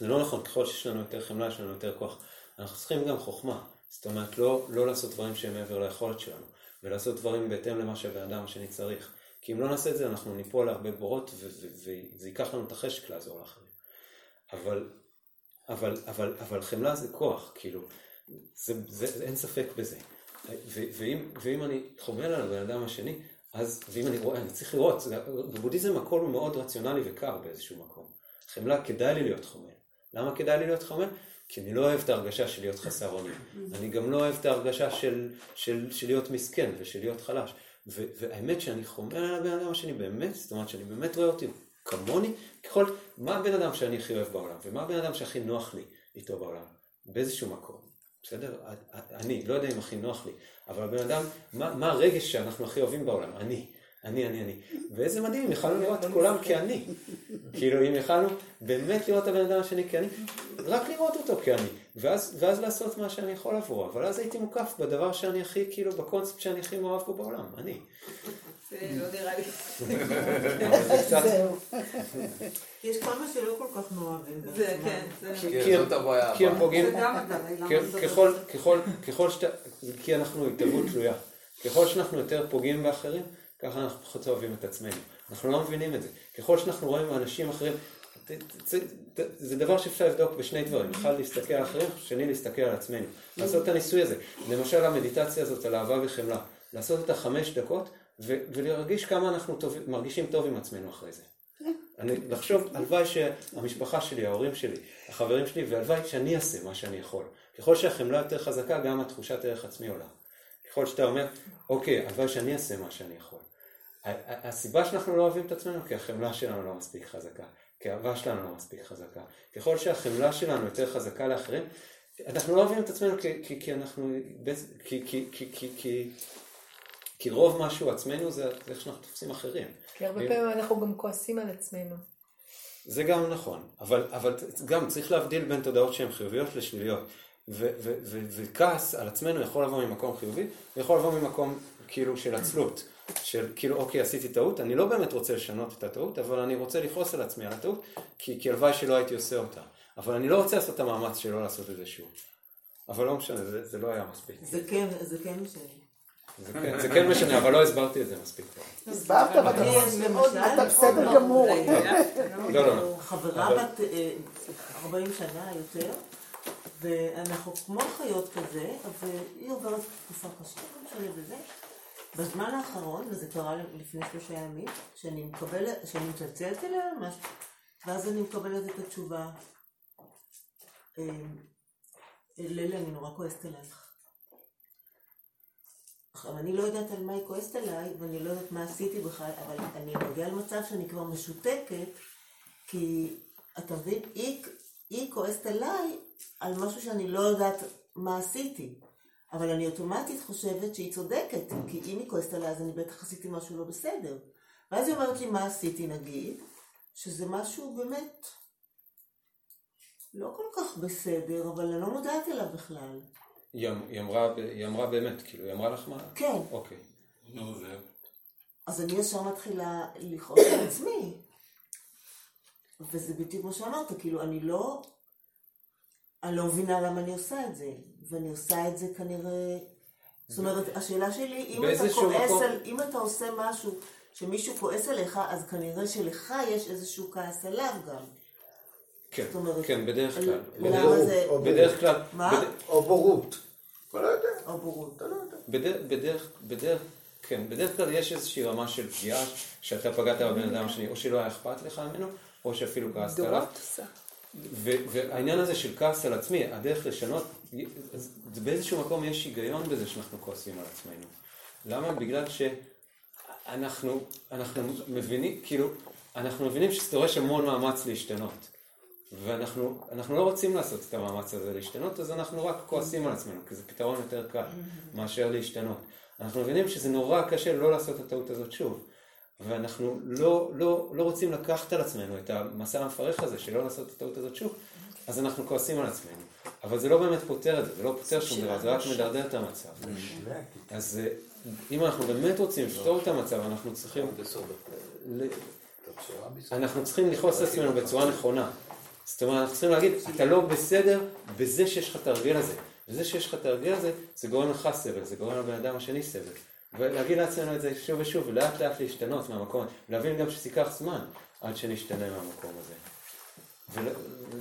זה לא נכון, ככל שיש לנו יותר חמלה, יש לנו יותר כוח. אנחנו צריכים גם חוכמה. זאת אומרת, לא, לא לעשות דברים שהם מעבר ליכולת שלנו, ולעשות דברים בהתאם למה שהבן אדם השני צריך. כי אם לא נעשה את זה, אנחנו ניפול להרבה בורות, וזה ייקח לנו את החשק לעזור לאחרים. אבל, אבל, אבל, אבל חמלה זה כוח, כאילו, זה, זה, זה, אין ספק בזה. ו, ואם, ואם אני חומל על הבן אדם השני, אז, ואם אני רואה, אני צריך לראות, בבודהיזם הכל הוא מאוד רציונלי וקר באיזשהו מקום. חמלה, כדאי לי להיות חומל. למה כדאי לי להיות חומל? כי אני לא אוהב את ההרגשה של להיות חסר אונים. אני גם לא אוהב את ההרגשה של, של, של להיות מסכן ושל להיות חלש. ו, והאמת שאני חומל על הבן אדם השני באמת, זאת אומרת שאני באמת רואה אותי כמוני, ככל, מה הבן אדם שאני הכי אוהב בעולם, ומה הבן אדם שהכי נוח לי איתו בעולם, באיזשהו מקום, בסדר? אני, לא יודע אם הכי נוח לי, אבל הבן אדם, מה, מה הרגש שאנחנו הכי אוהבים בעולם? אני. אני, אני, אני. ואיזה מדהים, אם יכולנו לראות את כולם כאני. כאילו, אם יכולנו באמת לראות את הבן אדם השני כאני, רק לראות אותו כאני. ואז, ואז לעשות מה שאני יכול עבורו. אבל אז הייתי מוקף בדבר שאני הכי, כאילו, בקונספט שאני הכי מאוהב בו בעולם, אני. זה לא נראה לי. זהו. <laughs> יש כמה שלא כל כך מאוהבים. זה, כן. כי הם פוגעים, ככל שאתה, כי אנחנו התערבות תלויה. ככל שאנחנו יותר פוגעים באחרים, ככה אנחנו פחות אוהבים את עצמנו. אנחנו לא מבינים את זה. ככל שאנחנו רואים אנשים אחרים, זה דבר שאפשר לבדוק בשני דברים. אחד, להסתכל על אחרים, שני, להסתכל על עצמנו. לעשות את הניסוי הזה. למשל, המדיטציה הזאת על אהבה וחמלה. לעשות אותה חמש דקות, ולהרגיש כמה אנחנו טוב, מרגישים טוב עם עצמנו אחרי זה. אני, לחשוב, הלוואי שהמשפחה שלי, ההורים שלי, החברים שלי, והלוואי שאני אעשה מה שאני יכול. ככל שהחמלה יותר חזקה, גם התחושת ערך עצמי עולה. ככל שאתה אומר, אוקיי, הלוואי שאני אעשה מה שאני יכול. הסיבה שאנחנו לא אוהבים את עצמנו, כי החמלה שלנו לא מספיק חזקה, כי האהבה שלנו לא מספיק חזקה. ככל שהחמלה שלנו יותר חזקה לאחרים, אנחנו לא אוהבים את עצמנו כי, כי, כי אנחנו, כי, כי, כי, כי, כי, כי רוב משהו עצמנו זה איך שאנחנו תופסים אחרים. כי הרבה פעמים אנחנו גם כועסים על עצמנו. זה גם נכון, אבל, אבל גם צריך להבדיל בין תודעות שהן חיוביות לשליליות. וכעס על עצמנו יכול לבוא ממקום חיובי, ויכול לבוא ממקום כאילו של עצלות. של כאילו, אוקיי, עשיתי טעות, אני לא באמת רוצה לשנות את הטעות, אבל אני רוצה לכעוס על עצמי על הטעות, כי, כי הלוואי שלא הייתי עושה אותה. אבל אני לא רוצה לעשות את המאמץ שלא לעשות את זה שוב. אבל לא משנה, זה, זה לא היה מספיק. זה כן, זה כן משנה. זה כן, זה כן משנה, אבל לא הסברתי את זה מספיק טוב. הסברת, אבל אתה בסדר גמור. לא, לא. חברה בת 40 שנה יותר, ואנחנו כמו חיות כזה, והיא עוברת תקופה קשה, לא משנה וזה. בזמן האחרון, וזה קרה לפני שלושה ימים, שאני מקבלת, שאני מצלצלת אליה ממש, ואז אני מקבלת את התשובה, לילי, אני נורא כועסת עלייך. עכשיו, אני לא יודעת על מה היא כועסת עליי, ואני לא יודעת מה עשיתי בכלל, אבל אני מגיעה למצב שאני כבר משותקת, כי, אתה מבין, היא, היא כועסת עליי על משהו שאני לא יודעת מה עשיתי. אבל אני אוטומטית חושבת שהיא צודקת, כי אם היא כועסת עליי אז אני בטח עשיתי משהו לא בסדר. ואז היא אומרת לי מה עשיתי נגיד, שזה משהו באמת לא כל כך בסדר, אבל אני לא מודעת אליו בכלל. היא אמ- היא אמרה, היא אמרה באמת, כאילו, היא אמרה לך מה? כן. אוקיי. נו, ו... אז אני ישר מתחילה לכעוס על עצמי. וזה בדיוק מה שאמרת, כאילו, אני לא... אני לא מבינה למה אני עושה את זה. ואני עושה את זה כנראה... זאת אומרת, השאלה שלי, אם אתה כועס מקום- על... אם אתה עושה משהו שמישהו כועס עליך, אז כנראה שלך יש איזשהו כעס עליו גם. כן, אומרת, כן, בדרך כלל. למה בדרך- זה- או בדרך כלל. מה? בד- או בורות. אתה לא יודע. או בורות. אתה לא יודע. בדרך, בדרך, בדרך, כן, בדרך כלל יש איזושהי רמה של פגיעה שאתה פגעת בבן אדם השני, או שלא היה אכפת לך ממנו, או שאפילו כעסת עליו. והעניין הזה של כעס על עצמי, הדרך לשנות, אז באיזשהו מקום יש היגיון בזה שאנחנו כועסים על עצמנו. למה? בגלל שאנחנו אנחנו מבינים, כאילו, אנחנו מבינים שזה דורש המון מאמץ להשתנות. ואנחנו אנחנו לא רוצים לעשות את המאמץ הזה להשתנות, אז אנחנו רק כועסים על עצמנו, כי זה פתרון יותר קל מאשר להשתנות. אנחנו מבינים שזה נורא קשה לא לעשות את הטעות הזאת שוב. ואנחנו לא, לא, לא רוצים לקחת על עצמנו את המסע המפרך הזה של לא לעשות את הטעות הזאת שוב, אז אנחנו כועסים על עצמנו. אבל זה לא באמת פותר את זה, זה לא פותר שום דבר, זה רק מדרדר את המצב. אז אה, אם אנחנו באמת רוצים לפתור את המצב, אנחנו צריכים... אנחנו צריכים לכעוס על עצמנו בצורה נכונה. זאת אומרת, אנחנו צריכים להגיד, אתה לא בסדר בזה שיש לך את ההרגל הזה. וזה שיש לך את ההרגל הזה, זה גורם לך סבל, זה גורם לבן אדם השני סבל. ולהגיד לעצמנו את זה שוב ושוב, ולאט לאט להשתנות מהמקום. להבין גם שזה ייקח זמן עד שנשתנה מהמקום הזה.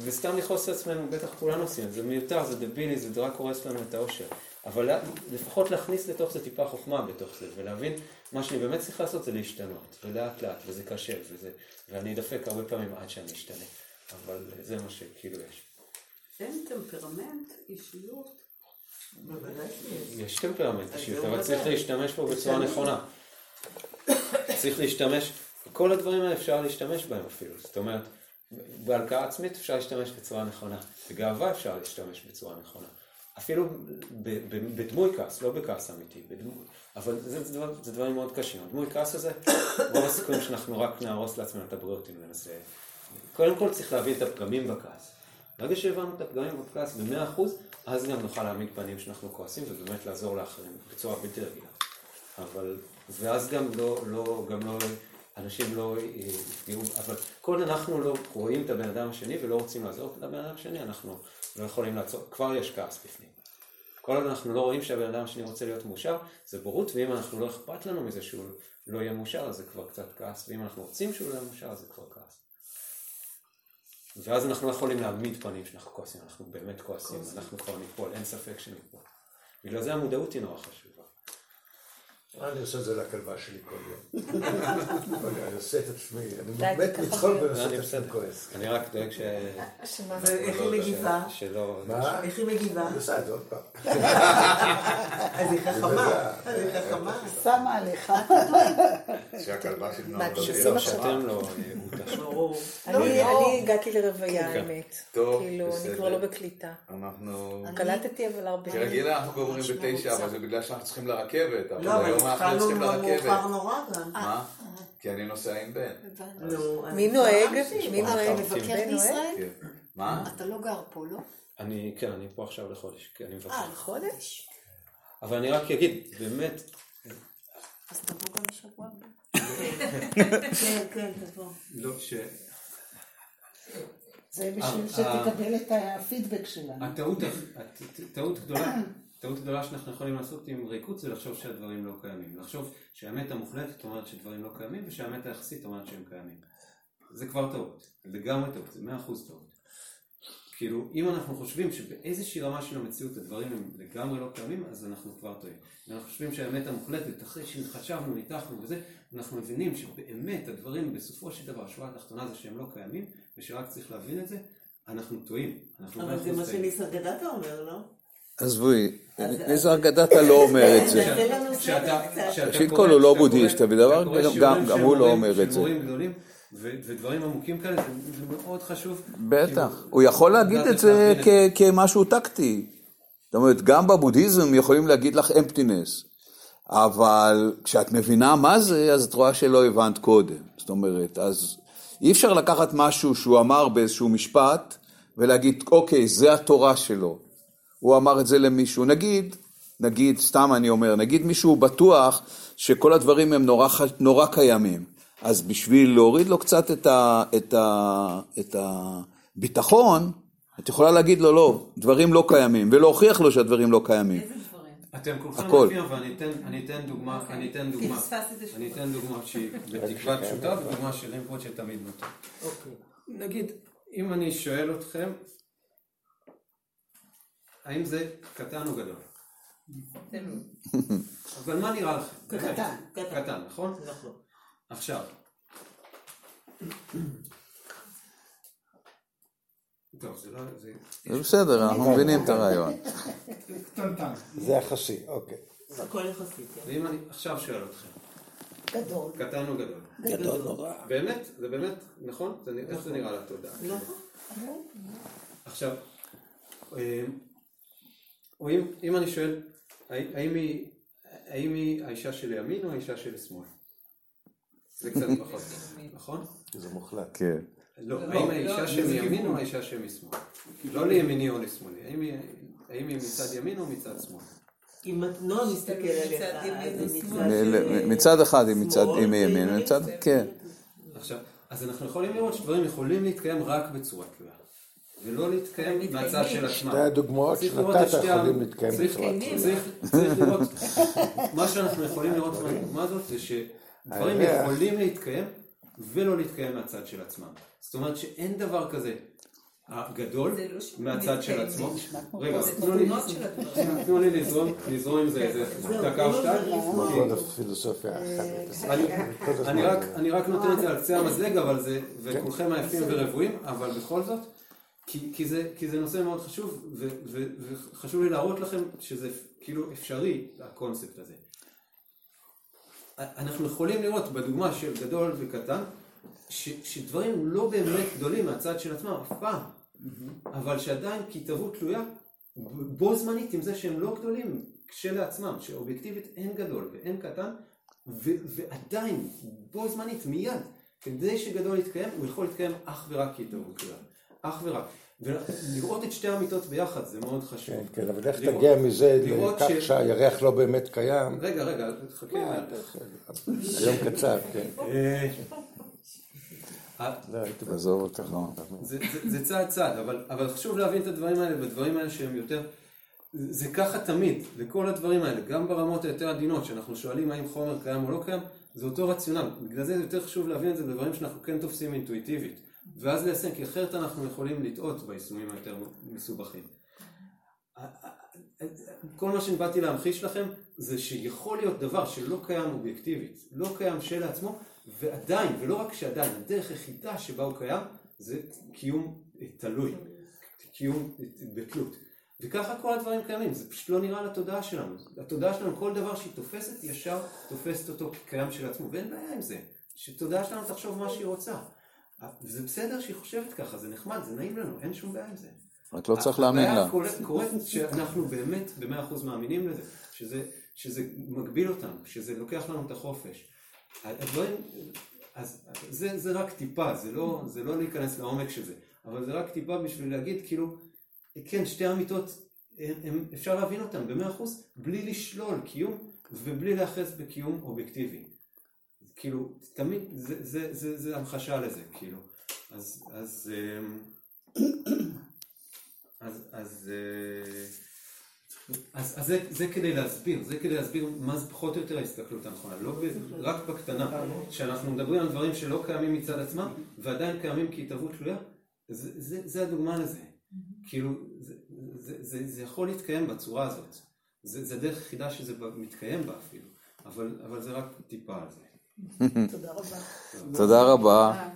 וסתם לכעוס על עצמנו, בטח כולנו עושים את זה, מיותר, זה דבילי, זה רק הורס לנו את האושר. אבל לפחות להכניס לתוך זה טיפה חוכמה בתוך זה, ולהבין מה שאני באמת צריך לעשות זה להשתנות, ולאט לאט, וזה קשה, וזה, ואני אדפק הרבה פעמים עד שאני אשתנה. אבל זה מה שכאילו יש. אין טמפרמנט, אישיות. יש טמפרמנט אישיות, אבל צריך. להשתמש בו בצורה. נכונה. צריך להשתמש, כל הדברים האלה אפשר להשתמש בהם אפילו. זאת אומרת, בהלקאה עצמית אפשר להשתמש בצורה נכונה. בגאווה אפשר להשתמש בצורה נכונה. אפילו בדמוי כעס, לא בכעס אמיתי, בדמוי, אבל זה, זה, דבר, זה דברים מאוד קשים. הדמוי כעס הזה, רוב הסיכויים שאנחנו רק נהרוס לעצמנו את הבריאות אם ננסה. קודם כל צריך להבין את הפגמים בכעס. ברגע שהבנו את הפגמים בכעס במאה אחוז, אז גם נוכל להעמיד פנים שאנחנו כועסים ובאמת לעזור לאחרים בצורה בלתי רגילה. אבל, ואז גם לא, לא, גם לא, אנשים לא אה, יפגעו, אבל כל אנחנו לא רואים את הבן אדם השני ולא רוצים לעזור לבן אדם השני, אנחנו לא יכולים לעצור, כבר יש כעס בפנים. כל עוד אנחנו לא רואים שהבן אדם השני רוצה להיות מאושר, זה בורות, ואם אנחנו לא אכפת לנו מזה שהוא לא יהיה מאושר, אז זה כבר קצת כעס, ואם אנחנו רוצים שהוא לא יהיה מאושר, אז זה כבר כעס. ואז אנחנו לא יכולים להעמיד פנים שאנחנו כועסים, אנחנו באמת כועסים, אנחנו כבר ניפול, אין ספק שניפול. בגלל זה המודעות היא נורא חשובה. אני עושה את זה לכלבה שלי כל יום. <laughs> יום, אני עושה את עצמי, אני מת לצחוק. ולעשות אני את עצמי. כועס. אני רק דואג ש... ואיך היא מגיבה? שלא... מה? איך היא מגיבה? אני עושה את זה עוד פעם. <laughs> אז היא חכמה. אז היא חכמה. שמה עליך. שהכלבה של מה, נועם אתם לא? שאתם לא... אני לא. אני הגעתי לרוויה, כן. האמת. טוב, כאילו, אני. כבר לא בקליטה. אנחנו... קלטתי אבל הרבה. כרגיל אנחנו גומרים בתשע, אבל זה בגלל שאנחנו צריכים לרכבת. לא, אבל היום אנחנו התחלנו צריכים מאוחר לרכבת. נורא גם. מה? כי אני נוסע עם בן. מי נוהג? מי נוהג? מבקר? בישראל? כן. מה? אתה לא גר פה, לא? אני, כן, אני פה עכשיו לחודש, כי אני מבקר. אה, לחודש? אבל אני רק אגיד, באמת, אז תבוא גם בשבוע הבא. כן, כן, תבוא. לא, ש... זה בשביל אה, שתקבל את הפידבק שלנו. הטעות, הט- טעות גדולה, טעות גדולה שאנחנו יכולים לעשות עם ריקוד זה לחשוב שהדברים לא קיימים. לחשוב שהאמת המוחלטת אומרת שדברים לא קיימים ושהאמת היחסית אומרת שהם קיימים. זה כבר טעות, לגמרי טעות, זה מאה אחוז טעות. כאילו, אם אנחנו חושבים שבאיזושהי רמה של המציאות הדברים הם לגמרי לא קיימים, אז אנחנו כבר טועים. אם אנחנו חושבים שהאמת המוחלטת, אחרי שחשבנו, ניתחנו וזה, אנחנו מבינים שבאמת הדברים בסופו של דבר, השורה התחתונה זה שהם לא קיימים, ושרק צריך להבין את זה, אנחנו טועים. אנחנו אבל זה מה. שניסר גדתה אומר, לא? עזבי, אז- ניזר גדתה לא אומר את זה. ראשית כל הוא לא בודהיסט, כשאתה קורא גם- הוא לא אומר את זה. ודברים עמוקים כאלה, זה מאוד חשוב. בטח, הוא יכול להגיד את זה כמשהו טקטי. זאת אומרת, גם בבודהיזם יכולים להגיד לך אמפטינס. אבל כשאת מבינה מה זה, אז את רואה שלא הבנת קודם. זאת אומרת, אז אי אפשר לקחת משהו שהוא אמר באיזשהו משפט ולהגיד, אוקיי, זה התורה שלו. הוא אמר את זה למישהו. נגיד, נגיד, סתם אני אומר, נגיד מישהו בטוח שכל הדברים הם נורא, נורא קיימים. אז בשביל להוריד לו קצת את, ה, את, ה, את הביטחון, את יכולה להגיד לו, לא, דברים לא קיימים, ולהוכיח לו שהדברים לא קיימים. אתם כולכם הכל. מופיעים, ואני אתן, אני אתן דוגמה, אני אתן דוגמה, אני אתן דוגמה שהיא בתקווה פשוטה, ודוגמה של רימפרוט שתמיד נותן. אוקיי. נגיד, אם אני שואל אתכם, האם זה קטן או גדול? <laughs> אבל מה נראה לכם? קטן. קטן. קטן, נכון? נכון. עכשיו. <clears throat> טוב, זה לא... זה... זה בסדר, אנחנו מבינים את הרעיון. זה יחסי, אוקיי. הכל יחסי, כן. ואם אני עכשיו שואל אתכם, גדול. קטן או גדול? גדול נורא. באמת? זה באמת, נכון? איך זה נראה לתודעה? נכון. עכשיו, אה, או אם, אם אני שואל, האם היא, האם היא האישה של ימין או האישה של שמאל? זה קצת <laughs> פחות, נכון? זה מוחלט. כן. לא, האם האישה שמימין או האישה שמשמאל? לא לימיני או לשמאלי, האם היא- האם היא מצד ימין או מצד שמאל? אם את לא מסתכל עליך, מצד ימין אז. מצד מצד אחד היא מצד וימין. מצד, כן. עכשיו, אז אנחנו יכולים לראות שדברים יכולים להתקיים רק בצורה תלויה, ולא להתקיים מהצד של עצמם. שתי הדוגמאות שנתת יכולים להתקיים בצורה. צריך- צריך לראות, מה שאנחנו יכולים לראות מהדוגמה הזאת זה שדברים. יכולים להתקיים ולא להתקיים מהצד של עצמם. זאת אומרת שאין דבר כזה הגדול לא מהצד של עצמו. רגע, תנו לי- לזרום עם זה איזה דקה או שתיים. האחרת. אני- רק, אני רק נותן את זה על קצה המזלג, אבל זה, וכולכם עייפים ורבועים, אבל בכל זאת, כי, כי, זה, כי זה נושא מאוד חשוב, ו, ו, וחשוב לי להראות לכם שזה כאילו אפשרי, הקונספט הזה. אנחנו יכולים לראות בדוגמה של גדול וקטן, ש, שדברים לא באמת גדולים מהצד של עצמם, אף פעם, אבל שעדיין כהתהוות תלויה בו זמנית עם זה שהם לא גדולים כשלעצמם, שאובייקטיבית אין גדול ואין קטן, ו- ועדיין בו זמנית מיד, כדי שגדול יתקיים, הוא יכול להתקיים אך ורק כהתהוות תלויה, אך ורק. ולראות את שתי האמיתות ביחד זה מאוד חשוב. כן, כן, אבל איך תגיע מזה לראות לכך ש- שהירח לא באמת קיים? רגע, רגע, תחכה. היום קצר, כן. אה, לא, הייתי עזוב אותך, לא. זה, צעד צעד, אבל, אבל חשוב להבין את הדברים האלה, והדברים האלה שהם יותר, זה ככה תמיד, לכל הדברים האלה, גם ברמות היותר עדינות, שאנחנו שואלים האם חומר קיים או לא קיים, זה אותו רציונל, בגלל זה זה יותר חשוב להבין את זה בדברים שאנחנו כן תופסים אינטואיטיבית, ואז ליישם, כי אחרת אנחנו יכולים לטעות ביישומים היותר מסובכים. כל מה שבאתי להמחיש לכם, זה שיכול להיות דבר שלא קיים אובייקטיבית, לא קיים שלעצמו, ועדיין, ולא רק שעדיין, הדרך היחידה שבה הוא קיים, זה קיום תלוי, קיום בתלות. וככה כל הדברים קיימים, זה פשוט לא נראה לתודעה שלנו. התודעה שלנו, כל דבר שהיא תופסת, ישר תופסת אותו כקיים של עצמו, ואין בעיה עם זה. שתודעה שלנו תחשוב מה שהיא רוצה. וזה בסדר שהיא חושבת ככה, זה נחמד, זה נעים לנו, אין שום בעיה עם זה. רק לא צריך להאמין לה. הבעיה קורית- שאנחנו באמת במאה אחוז מאמינים לזה, שזה, שזה מגביל אותנו, שזה לוקח לנו את החופש. הדברים, אז זה, זה רק טיפה, זה לא, זה לא להיכנס לעומק של זה, אבל זה רק טיפה בשביל להגיד, כאילו, כן, שתי אמיתות, הם, אפשר להבין אותן במאה אחוז, בלי לשלול קיום ובלי להיאחז בקיום אובייקטיבי. כאילו, תמיד, זה, זה, זה, זה המחשה לזה, כאילו. אז, אז, אמ, אז, אז, אה, אז, אז זה, זה כדי להסביר, זה כדי להסביר מה זה פחות או יותר ההסתכלות הנכונה, לא ב, רק בקטנה, שאנחנו מדברים על דברים שלא קיימים מצד עצמם ועדיין קיימים כהתהוות תלויה, זה, זה, זה הדוגמה לזה, כאילו זה, זה, זה, זה יכול להתקיים בצורה הזאת, זה, זה הדרך היחידה שזה מתקיים בה אפילו, אבל, אבל זה רק טיפה על זה. תודה רבה. תודה רבה.